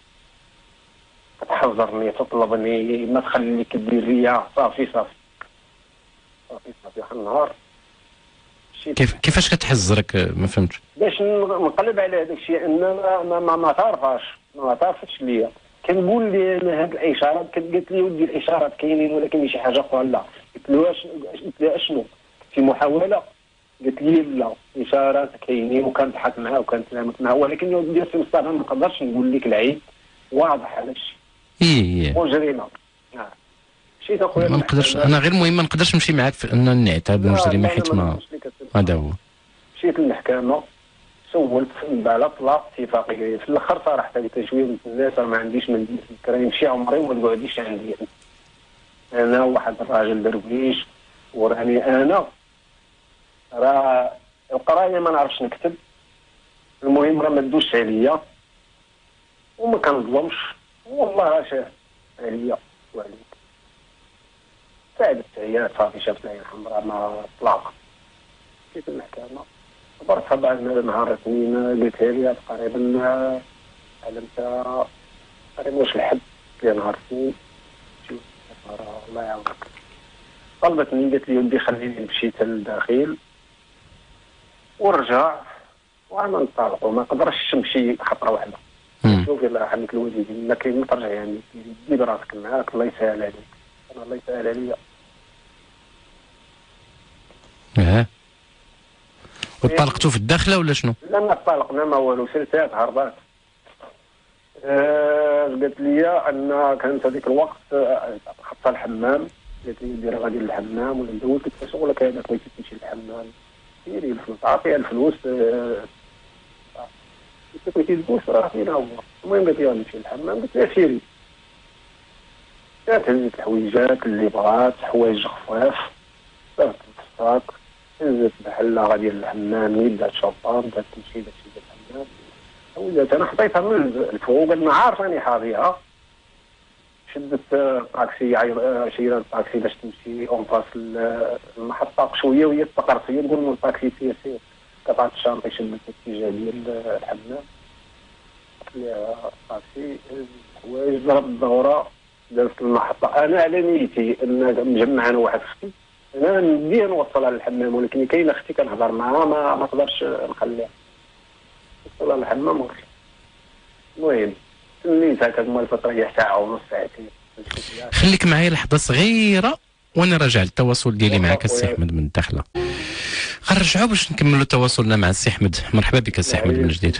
كتحذرني تطلبني ما تخليني كدير ليا. صافي صافي. صافي صافي واحد النهار.
كيف كيفاش كتحزرك ما فهمتش.
باش نقلب على هذاك الشيء إن ما ما, ما, ما تعرفهاش. ما تعرفتش ليا. كنقول لي أنا هاد الإشارات كانت قالت لي ودي الإشارات كاينين ولكن شي حاجة أخرى لا. قلت قلت لها اشنو في محاولة قالت لي لا اشارات كاينين وكنضحك معاه وكنتلامس معاه ولكن يا ودي السي مصطفى ما نقدرش نقول لك العيب. واضح هذا الشيء
اي إي.
مجرمة. آه. مشيت اخويا
ما نقدرش أنا غير المهم ما نقدرش نمشي معاك في
أن
المجرمه
لا،
حيت ما. هذا هو.
مشيت للمحكمة سولت على طلاق اتفاقيه في الأخر صراحة قلت من الناس ما عنديش من نذكر نمشي عمري وما تقعديش عندي. أنا واحد الراجل درويش وراني أنا. راه القرايه ما نعرفش نكتب. المهم راه ما تدوش عليا. وما كنظلمش. والله راه شاف عليا وعليك ساعدت هي صافي شافت العين حمراء ما طلاق مشيت المحكمه عبرتها بعد نهار اثنين قلتها لي تقريبا علمت تقريبا واش الحد لي نهار اثنين. الله يعاونك طلبتني قالت لي ودي خليني نمشي حتى للداخل. ورجع وأنا نطالقوا ما نقدرش نمشي خطرة واحدة.
مم.
شوف يلا حميت الوالدين ما كاين ما ترجع يعني جيب راسك معاك الله يسهل عليك. أنا الله يسهل عليا.
آه وطلقتوا في الداخله ولا شنو؟
لا ما طلقنا ما والو سلسات هربات. قالت لي أن كانت هذيك الوقت آه، خطها الحمام. قالت لي دير غادي للحمام ولا ندوز قلت لها شغلك هذا بغيتي تمشي للحمام. ديري الفلوس عطيها الفلوس آه، قلت لها بغيتي تبوس راه فينا هو المهم قالت لي نمشي للحمام. قلت لها سيري. جات هزت الحويجات اللي بغات حوايج خفاف صافت الفساق نزلت بحال غادي للحمام بدات شوطان بدات تمشي. بدات ولات أنا حطيتها من الفوق أنا عارف راني حاضيها شدت آه، طاكسي عيط- آه، شيران الطاكسي باش تمشي أون باس المحطة شوية وهي تقرص هي تقول من الطاكسي سير سير قطعت الشنطه شدت الاتجاه ديال آه، الحمام قلت لها الطاكسي الحوايج ضرب الدورة دازت المحطة. أنا على نيتي أن مجمع أنا واحد أختي. أنا ندي نوصلها للحمام ولكن كاينة أختي كنهضر معاها ما نقدرش نخليها. نوصلها للحمام ونخلي المهم تنيت هكا موالفه تريح ساعه ونص ساعتين
خليك معايا لحظة صغيرة وأنا راجع التواصل ديالي معك السي أحمد من الداخلة. غنرجعوا باش نكملوا تواصلنا مع السي أحمد. مرحبا بك السي أحمد من جديد.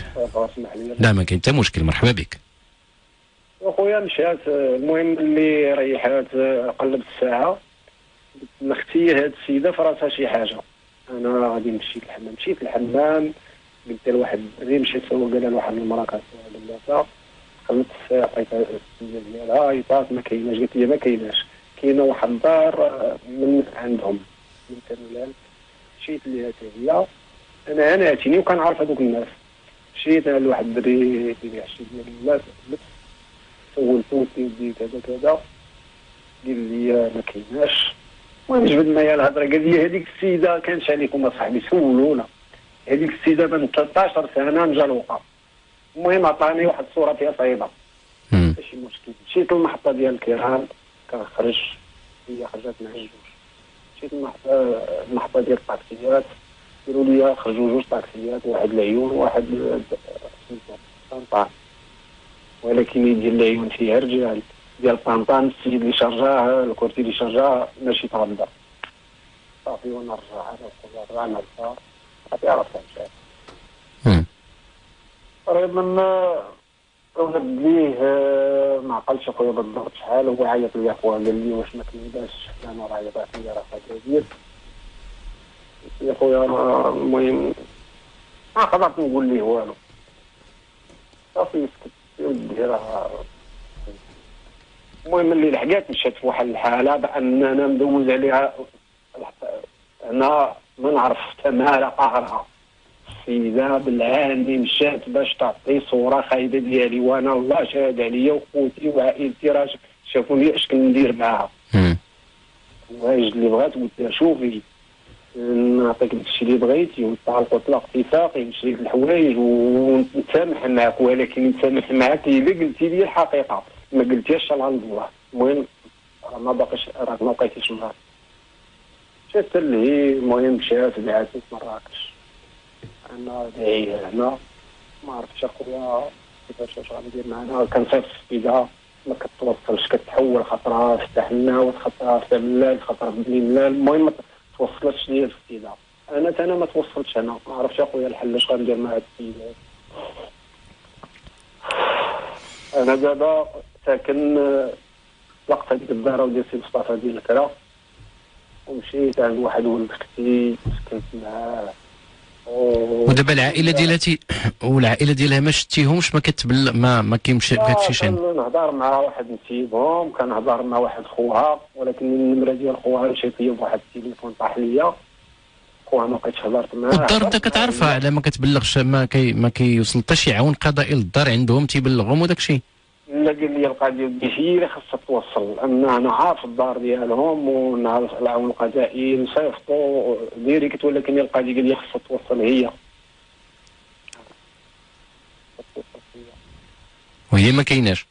لا ما كاين حتى مشكل. مرحبا بك.
أخويا مشات. المهم اللي ريحات قلبت الساعة. لاختي هاد السيدة في راسها شي حاجة. أنا غادي نمشي للحمام. مشيت للحمام قلت لواحد الدري مشيت سوق لها لواحد المراه الساعة عطيتها السيده ديالها عيطات ما كايناش. قلت لي ما كايناش. كاينة واحد الدار آه، من عندهم. من كانولان مشيت ليها هي. أنا أنا اتيني وكنعرف هذوك الناس. مشيت أنا لواحد الدري اللي عشي ديال الناس. سولتو سيدي كذا كذا قال لي ما كايناش. المهم جبد معايا الهضرة. قال لي هذيك السيدة كانش عليكم أصاحبي. سولونا. هذيك السيدة من 13 سنة مجلوقه المهم عطاني واحد الصورة فيها
صعيبة.
ماشي مشكل مشيت للمحطة ديال الكيران كنخرج هي خرجت مع جوج. مشيت للمحطه المحطة ديال الطاكسيات. قالوا لي خرجوا جوج طاكسيات واحد العيون سميتو طنطان. ولكن ديال العيون فيها رجال ديال طنطان السيد اللي شرجاه الكورتي اللي شرجاه ماشي تغدى صافي وأنا رجع أنا وقلت رجعنا للدار صافي عرفت مشات
مم.
تقريبا ولد ليه آه، ما عقلش أخويا بالضبط شحال هو عيط لي أخويا قال لي واش ما كايناش أنا راه عيطات لي راه كبير يا خويا أنا المهم ما قدرت نقول ليه والو. صافي سكت ودي راه. المهم اللي لحقات مشات في واحد الحالة بأننا ندوز عليها. أنا ما نعرف تمارا قهرها السيده بالعاني مشات باش تعطي صورة خايبة ديالي وأنا الله شاهد عليا وخوتي وعائلتي راه شافوني اش كندير معاها. الحوايج اللي بغات قلت لها شوفي نعطيك داكشي اللي بغيتي ونتعلقوا طلاق اتفاقي نشري لك الحوايج ونتسامح معك ولكن نتسامح معك الا قلتي لي الحقيقة. ما قلتيهاش على الله المهم راه ما باقيش راك ما بقيتيش معاك مشات اللي المهم مشات في مراكش. أنا داعيه هنا ما عرفتش اخويا كيفاش اش غندير معنا؟ كنصيفط ايدها ما كتوصلش كتحول خطرها في تحنا خطرها في ملال خطرها في بني ملال المهم ما توصلتش ليا ايدها أنا أنا ما توصلتش أنا. ما عرفتش اخويا الحل اش غندير مع هاد أنا دابا ساكن آه، طلقت هذيك الدار ديال سي مصطفى ديال الكرا ومشيت عند واحد ولد أختي سكنت معاه.
ودابا العائلة ديالتي والعائله ديالها ما شتيهمش ما كتبل ما ما كيمشي ما كتمشيش عند
آه، كنهضر مع واحد نسيبهم كنهضر مع واحد خوها ولكن النمرة ديال خوها مشيت ليا بواحد التليفون طاح ليا. خوها ما بقيتش هضرت معاه
والدار انت كتعرفها على ما كتبلغش ما كي ما كيوصل حتى شي عون قضائي للدار عندهم تيبلغهم وداك الشيء
لا قال لي القضية هي اللي خاصها توصل. لأن أنا عارف الدار ديالهم ونعرف العون القضائي نصيفطو direct ولكن هي القضية قال لي خاصها توصل هي.
وهي ما كايناش؟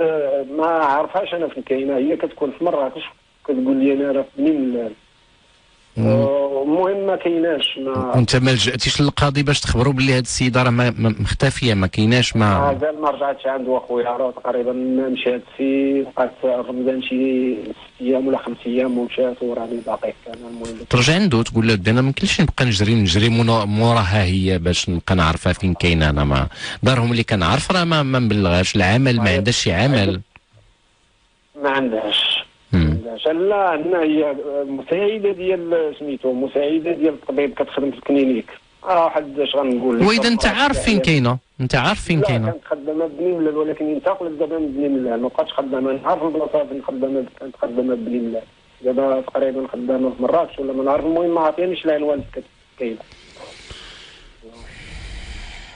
آه، ما عارفهاش أنا فين كاينة هي كتكون في مراكش. كتقول لي أنا راه بني آه، المهم ما كايناش ما
وانت ما لجأتيش للقاضي باش تخبروا باللي هاد السيدة راه مختفية ما كايناش ما
مازال ما رجعتش عنده اخويا راه تقريبا مشات في بقات رمضان شي ست أيام ولا خمس أيام ومشات وراني باقي. كان المهم.
ترجع عنده تقول له أنا ما يمكنش نبقى نجري نجري موراها هي باش نبقى نعرفها فين كاينة أنا ما دارهم اللي كنعرف راه ما ما مبلغاش العمل ما عندهاش شي عمل.
ما عندهاش. لا عندنا هي مساعدة ديال سميتو مساعدة ديال الطبيب كتخدم في clinique. آه واحد اش غنقول؟
وإذا أنت عارف فين كاينة؟ أنت عارف فين كاينة؟
كانت خدامه بني ملال ولكن انتقلت دابا من بني ملال ما بقاتش خدامة. نعرف البلاصة فين خدامه كانت خدامه بني ملال دابا تقريبا خدامة في مراكش ولا ما نعرف. المهم ما عطينيش العنوان كت- كاينة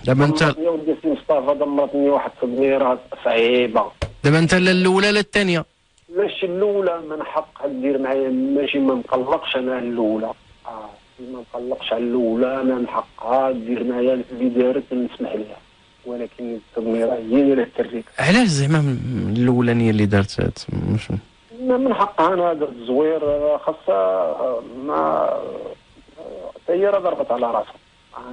دابا انت
دمرتني ولدي سي مصطفى دمرتني واحد التدميره صعيبة.
دابا أنت لا الأولى لا الثانية.
ماشي الأولى من حقها دير معايا ماشي ما نقلقش أنا على الأولى. آه ما نقلقش على الأولى أنا من حقها دير معايا اللي دارت نسمح لها ولكن التدميره هي اللي تريك.
علاش زعما الأولانية اللي دارت؟ مش
ما من حقها أنا الزوير آه، خاصها آه، ما آه، هي راه ضربت على راسها.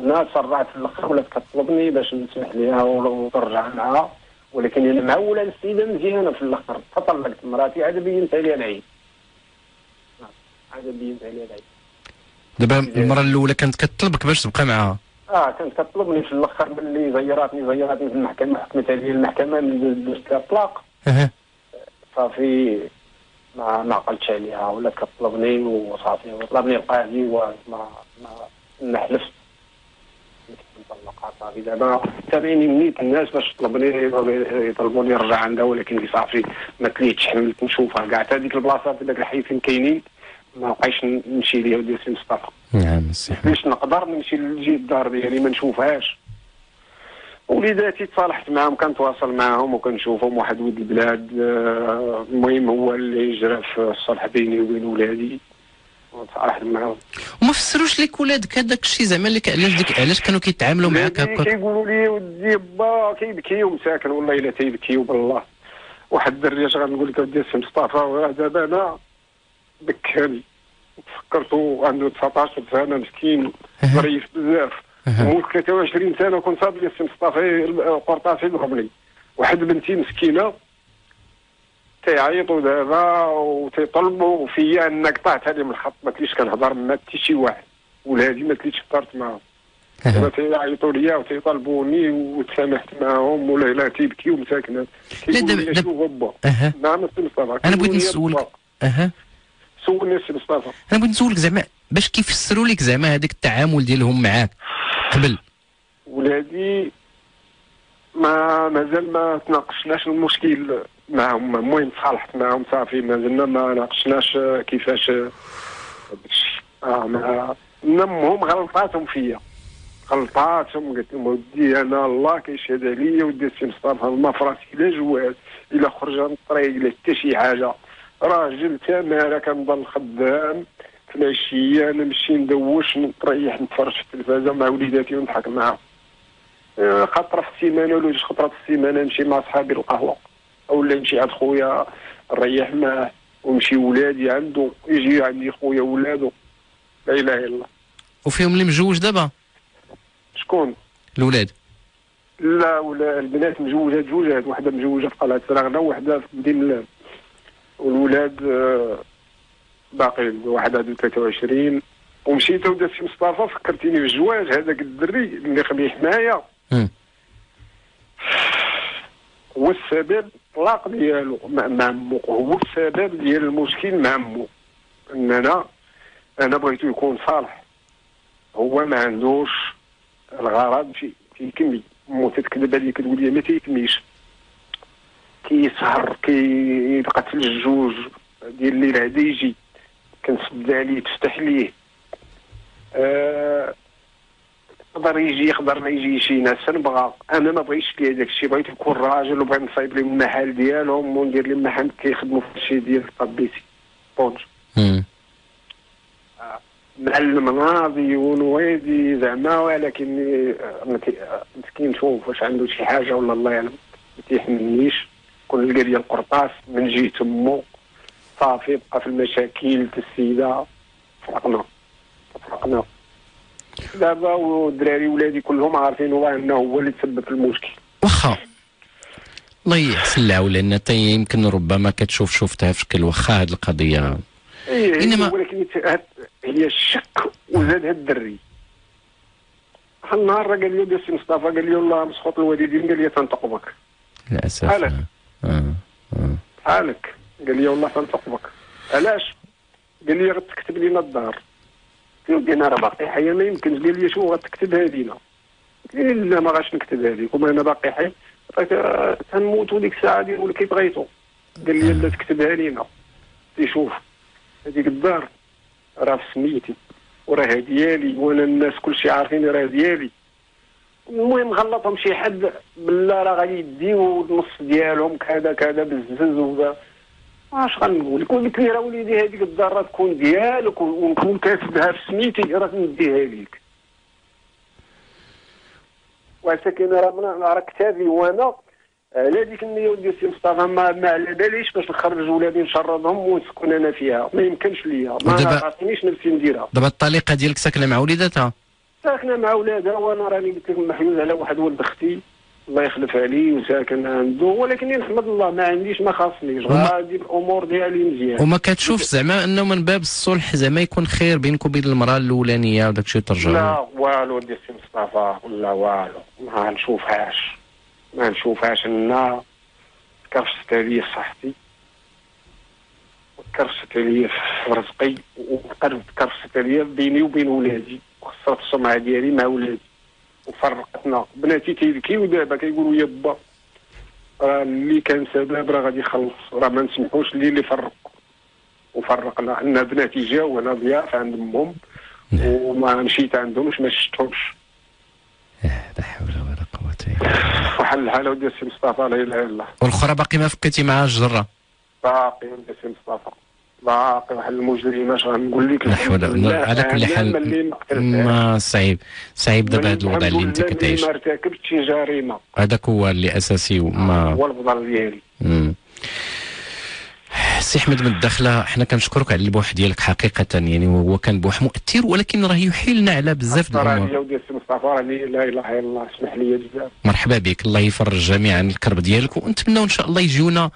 أنا تسرعت في الآخر ولات كطلبني باش نسمح لها ونرجع معها ولكن أنا معوله السيده مزيانه في الأخر. تطلقت مراتي عاد بينت عليها العيب عاد بينت عليها العيب
دابا المرة الأولى كانت كطلبك باش تبقى معاها؟
آه كانت كطلبني في الأخر باللي زيراتني زيراتني في المحكمة حكمت علي المحكمة لها الطلاق.
أها.
صافي ما ما عقلتش عليها ولا كطلبني وصافي وطلبني القاضي وما ما نحلف نطلقها صافي دابا تابعيني منيت الناس باش طلبني يطلبوني نرجع عندها ولكن صافي ما كليتش حملت نشوفها. كاع حتى ديك البلاصة في ذاك الحي فين كاينين ما بقيتش نمشي ليها ودي سي مصطفى.
نعم السي.
باش نقدر نمشي لجهه الدار ديالي ما نشوفهاش. وليداتي تصالحت معاهم كنتواصل معاهم وكنشوفهم. واحد ولد البلاد آه، المهم هو اللي جرى في الصلح بيني وبين ولادي. وتصالحت معاهم.
وما فسروش لك ولادك هذاك الشيء زعما اللي علاش ديك علاش كانوا كيتعاملوا معاك هكاك؟
كيقولوا لي ودي با كيبكي ومساكن والله إلا تيبكي بالله. واحد الدري اش غنقول لك ودي سي مصطفى دابا أنا بكاني فكرتو عنده 19 سنة مسكين ظريف بزاف. هو 23 سنة كنت صاب لي السي مصطفى القرطاسي ضربني واحد بنتي مسكينة تيعيطوا دابا وتيطلبوا فيا أن قطعت هذه من الخط ما كليش كنهضر مع حتى شي واحد. ولادي ما كليتش هضرت معاهم. دابا. تيعيطوا ليا وتيطلبوني وتسامحت معاهم ولا لا تيبكيو مساكنات
لا، دابا- دابا-
نعم السي مصطفى
أنا بغيت نسولك. أها.
سولني السي مصطفى.
أنا بغيت نسولك زعما باش كيفسروا لك زعما هذاك التعامل ديالهم معاك قبل.
ولادي ما مازال ما تناقشناش المشكل. معهم المهم تصالحت معهم صافي مازلنا ما ناقشناش كيفاش. آه ما نمهم غلطاتهم فيا. غلطاتهم قلت لهم ودي أنا الله كيشهد عليا ودي السي مصطفى ما فراسي لا جواز إلا خرج عن الطريق لا حتى شي حاجة. راجل تماره كنضل خدام في العشية نمشي ندوش نريح نتفرج في التلفازة مع وليداتي ونضحك معاهم. آه، خطرة في السيمانة ولا جوج خطرات في السيمانة نمشي مع صحابي القهوه أو لا نمشي عند خويا نريح معاه ويمشي ولادي عنده يجي عندي خويا ولادو لا إله إلا الله.
وفيهم اللي مجوج دابا؟
شكون؟
الاولاد
لا ولا البنات مجوجات جوجات وحدة مجوجة في قلعه سراغنا وحدة في مدينة اللام والولاد آه، باقي واحد عنده 23 ومشيت ودا سي مصطفى فكرتيني بالزواج هذاك الدري اللي خليه حمايه هو السبب الطلاق ديالو. مع مع مو هو السبب ديال المشكل مع مو اننا أنا بغيتو يكون صالح. هو ما عندوش الغرض في في كمي. مو تتكذب عليك تقول لي ما تيكميش كيسهر كيقتل الجوج ديال الليل هذا يجي. كنسد عليه تفتح ليه. آه، يقدر يجي يقدر ما يجيش ناس. نبغى أنا ما بغيتش ليه داك الشيء. بغيت يكون راجل وبغيت نصايب لهم المحل ديالهم وندير لهم محل كيخدموا في الشيء ديال الطبيسي بونج. معلم ناضي ونويدي زعما ولكن آه، آه، مسكين شوف واش عنده شي حاجة ولا الله يعلم. ما تيحملنيش. كون لقى لي القرطاس من جهة تمو صافي بقى في المشاكل السيدة. فرقنا فرقنا دابا والدراري ولادي كلهم عارفين هو انه هو اللي تسبب في المشكل.
واخا. الله يحسن له لأن تا يمكن ربما كتشوف شفتها في شكل واخا هذه القضية.
إيه
إنما-
ولكن يت- هاد- هي الشك وزاد هاد الدري. واحد النهار قال لي سي مصطفى قال لي والله مسخوط الوالدين. قال لي تنطق بك.
للأسف
هلا.
آه. آه.
حالك قال لي والله تنطق بك. علاش؟ قال لي غتكتب لينا الدار. قلت أنا راه باقي حي ما يمكنش. قال لي شو غتكتبها لينا قلت له لا ما غاش نكتبها لك وما أنا باقي حي. تنموتوا ديك الساعة ديروا اللي كي بغيتوا. قال لي لا تكتبها لينا قلت له شوف هذيك الدار راه في سميتي وراه ديالي وأنا الناس كلشي عارفين راه ديالي. المهم غلطهم شي حد بالله راه غادي يديو النص ديالهم كذا كذا بالزز وذا اش غنقول؟ لك قلت لي راه وليدي هذيك الدار راه تكون ديالك ونكون كاتبها في سميتي راه نديها لك ولكن راه راه كتابي وأنا على ديك النية ودي سي مصطفى ما, ما على باليش باش نخرج ولادي نشردهم ونسكن أنا فيها. ما يمكنش ليا. ما عرفتنيش نفسي نديرها.
دابا الطليقة ديالك ساكنة مع وليداتها؟
ساكنة مع ولادها وأنا راني قلت لك محيوز على واحد ولد أختي. الله يخلف عليه وساكن عنده ولكن نحمد الله ما عنديش ما خاصنيش. غادي الأمور ديالي مزيان.
وما كتشوف زعما أنه من باب الصلح زعما يكون خير بينك وبين المرأة الأولانية وداك الشيء ترجعوا
لا والو دي سي مصطفى لا والو. ما نشوفهاش. ما نشوفهاش. أنا كرشت عليا صحتي كرشت عليا في رزقي وقربت كرشت عليا بيني وبين ولادي وخسرت السمعة ديالي مع ولادي. وفرقتنا. بناتي تيبكيو دابا كيقولوا يا با راه اللي كان سبب راه غادي يخلص. راه ما نسمحوش ليه اللي فرق. وفرقنا. ان بناتي جاو أنا ضياف عند أمهم. وما مشيت عندهمش ما شفتهمش.
لا حول ولا قوة إلا بالله.
واحد الحاله ديال سي مصطفى لا إله إلا الله.
والأخرى باقي ما فكيتي معها الجره
باقي ديال سي مصطفى. باقي واحد المجرمه اش غنقول لك؟
على كل حال
ما
صعيب. صعيب دابا هذا الوضع اللي انت كتعيش.
ما ارتكبت شي جريمه
هذاك هو اللي أساسي وما
هو الفضل ديالي.
سي احمد من الداخلة حنا كنشكرك على البوح ديالك حقيقة يعني وهو كان بوح مؤثر ولكن راه يحيلنا على بزاف د
راه الأمور. مصطفى راني لا إله إلا الله اسمح لي بزاف.
مرحبا بك. الله يفرج جميعا الكرب ديالك ونتمنوا إن شاء الله يجيونا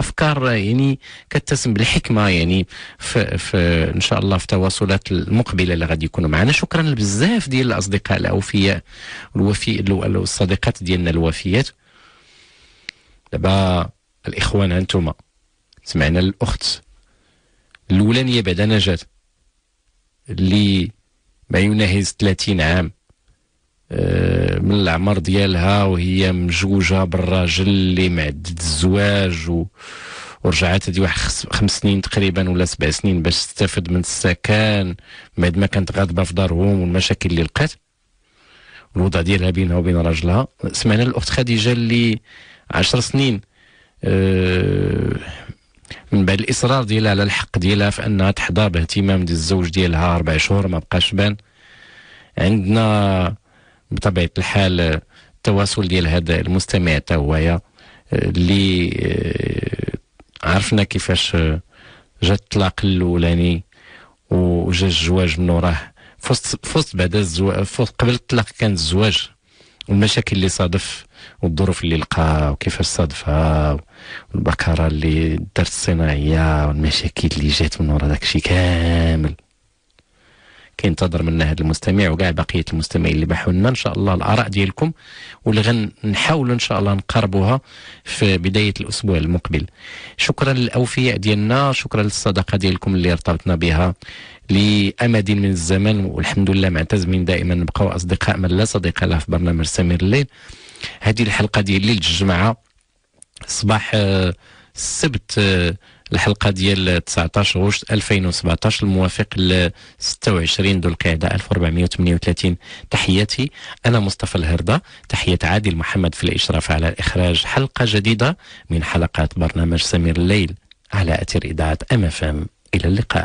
أفكار يعني كتسم بالحكمة يعني في, في إن شاء الله في التواصلات المقبلة اللي غادي يكونوا معنا. شكرا لبزاف ديال الأصدقاء الأوفياء والوفي الصديقات ديالنا الوفيات. دابا الإخوان أنتم سمعنا الأخت الأولانية بعد نجاة اللي ما يناهز 30 عام. من العمر ديالها وهي مجوجة بالراجل اللي معدد الزواج و... ورجعت هذه واحد خمس سنين تقريبا ولا سبع سنين باش تستافد من السكن بعد ما كانت غاضبة في دارهم والمشاكل اللي لقات. الوضع ديالها بينها وبين راجلها. سمعنا الأخت خديجة اللي عشر سنين آه، من بعد الإصرار ديالها على الحق ديالها في أنها تحظى باهتمام ديال الزوج ديالها أربع شهور ما بقاش بان. عندنا بطبيعة الحال التواصل ديال هذا المستمع حتى آه، اللي آه، عرفنا كيفاش آه، جا الطلاق الأولاني وجا الزواج من وراه. فوسط فوسط بعد الزواج قبل الطلاق كان الزواج والمشاكل اللي صادف والظروف اللي لقى وكيفاش صادفها والبكره اللي دارت الصناعية والمشاكل اللي جات من ورا داكشي كامل. كينتظر منا هذا المستمع وكاع بقية المستمعين اللي باحوا لنا إن شاء الله الآراء ديالكم واللي غنحاولوا إن شاء الله نقربوها في بداية الأسبوع المقبل. شكرا للأوفياء ديالنا شكرا للصداقه ديالكم اللي ارتبطنا بها لأمد من الزمن والحمد لله معتزمين دائما. نبقاو أصدقاء من لا صديق له في برنامج سمير الليل. هذه الحلقة ديال ليله الجمعه صباح آه، السبت آه، الحلقة ديال 19 غشت 2017 الموافق ل 26 ذو القعده 1438 تحياتي أنا مصطفى الهرده تحية عادل محمد في الإشراف على إخراج حلقة جديدة من حلقات برنامج سمير الليل على أثير إذاعة ام اف ام إلى اللقاء.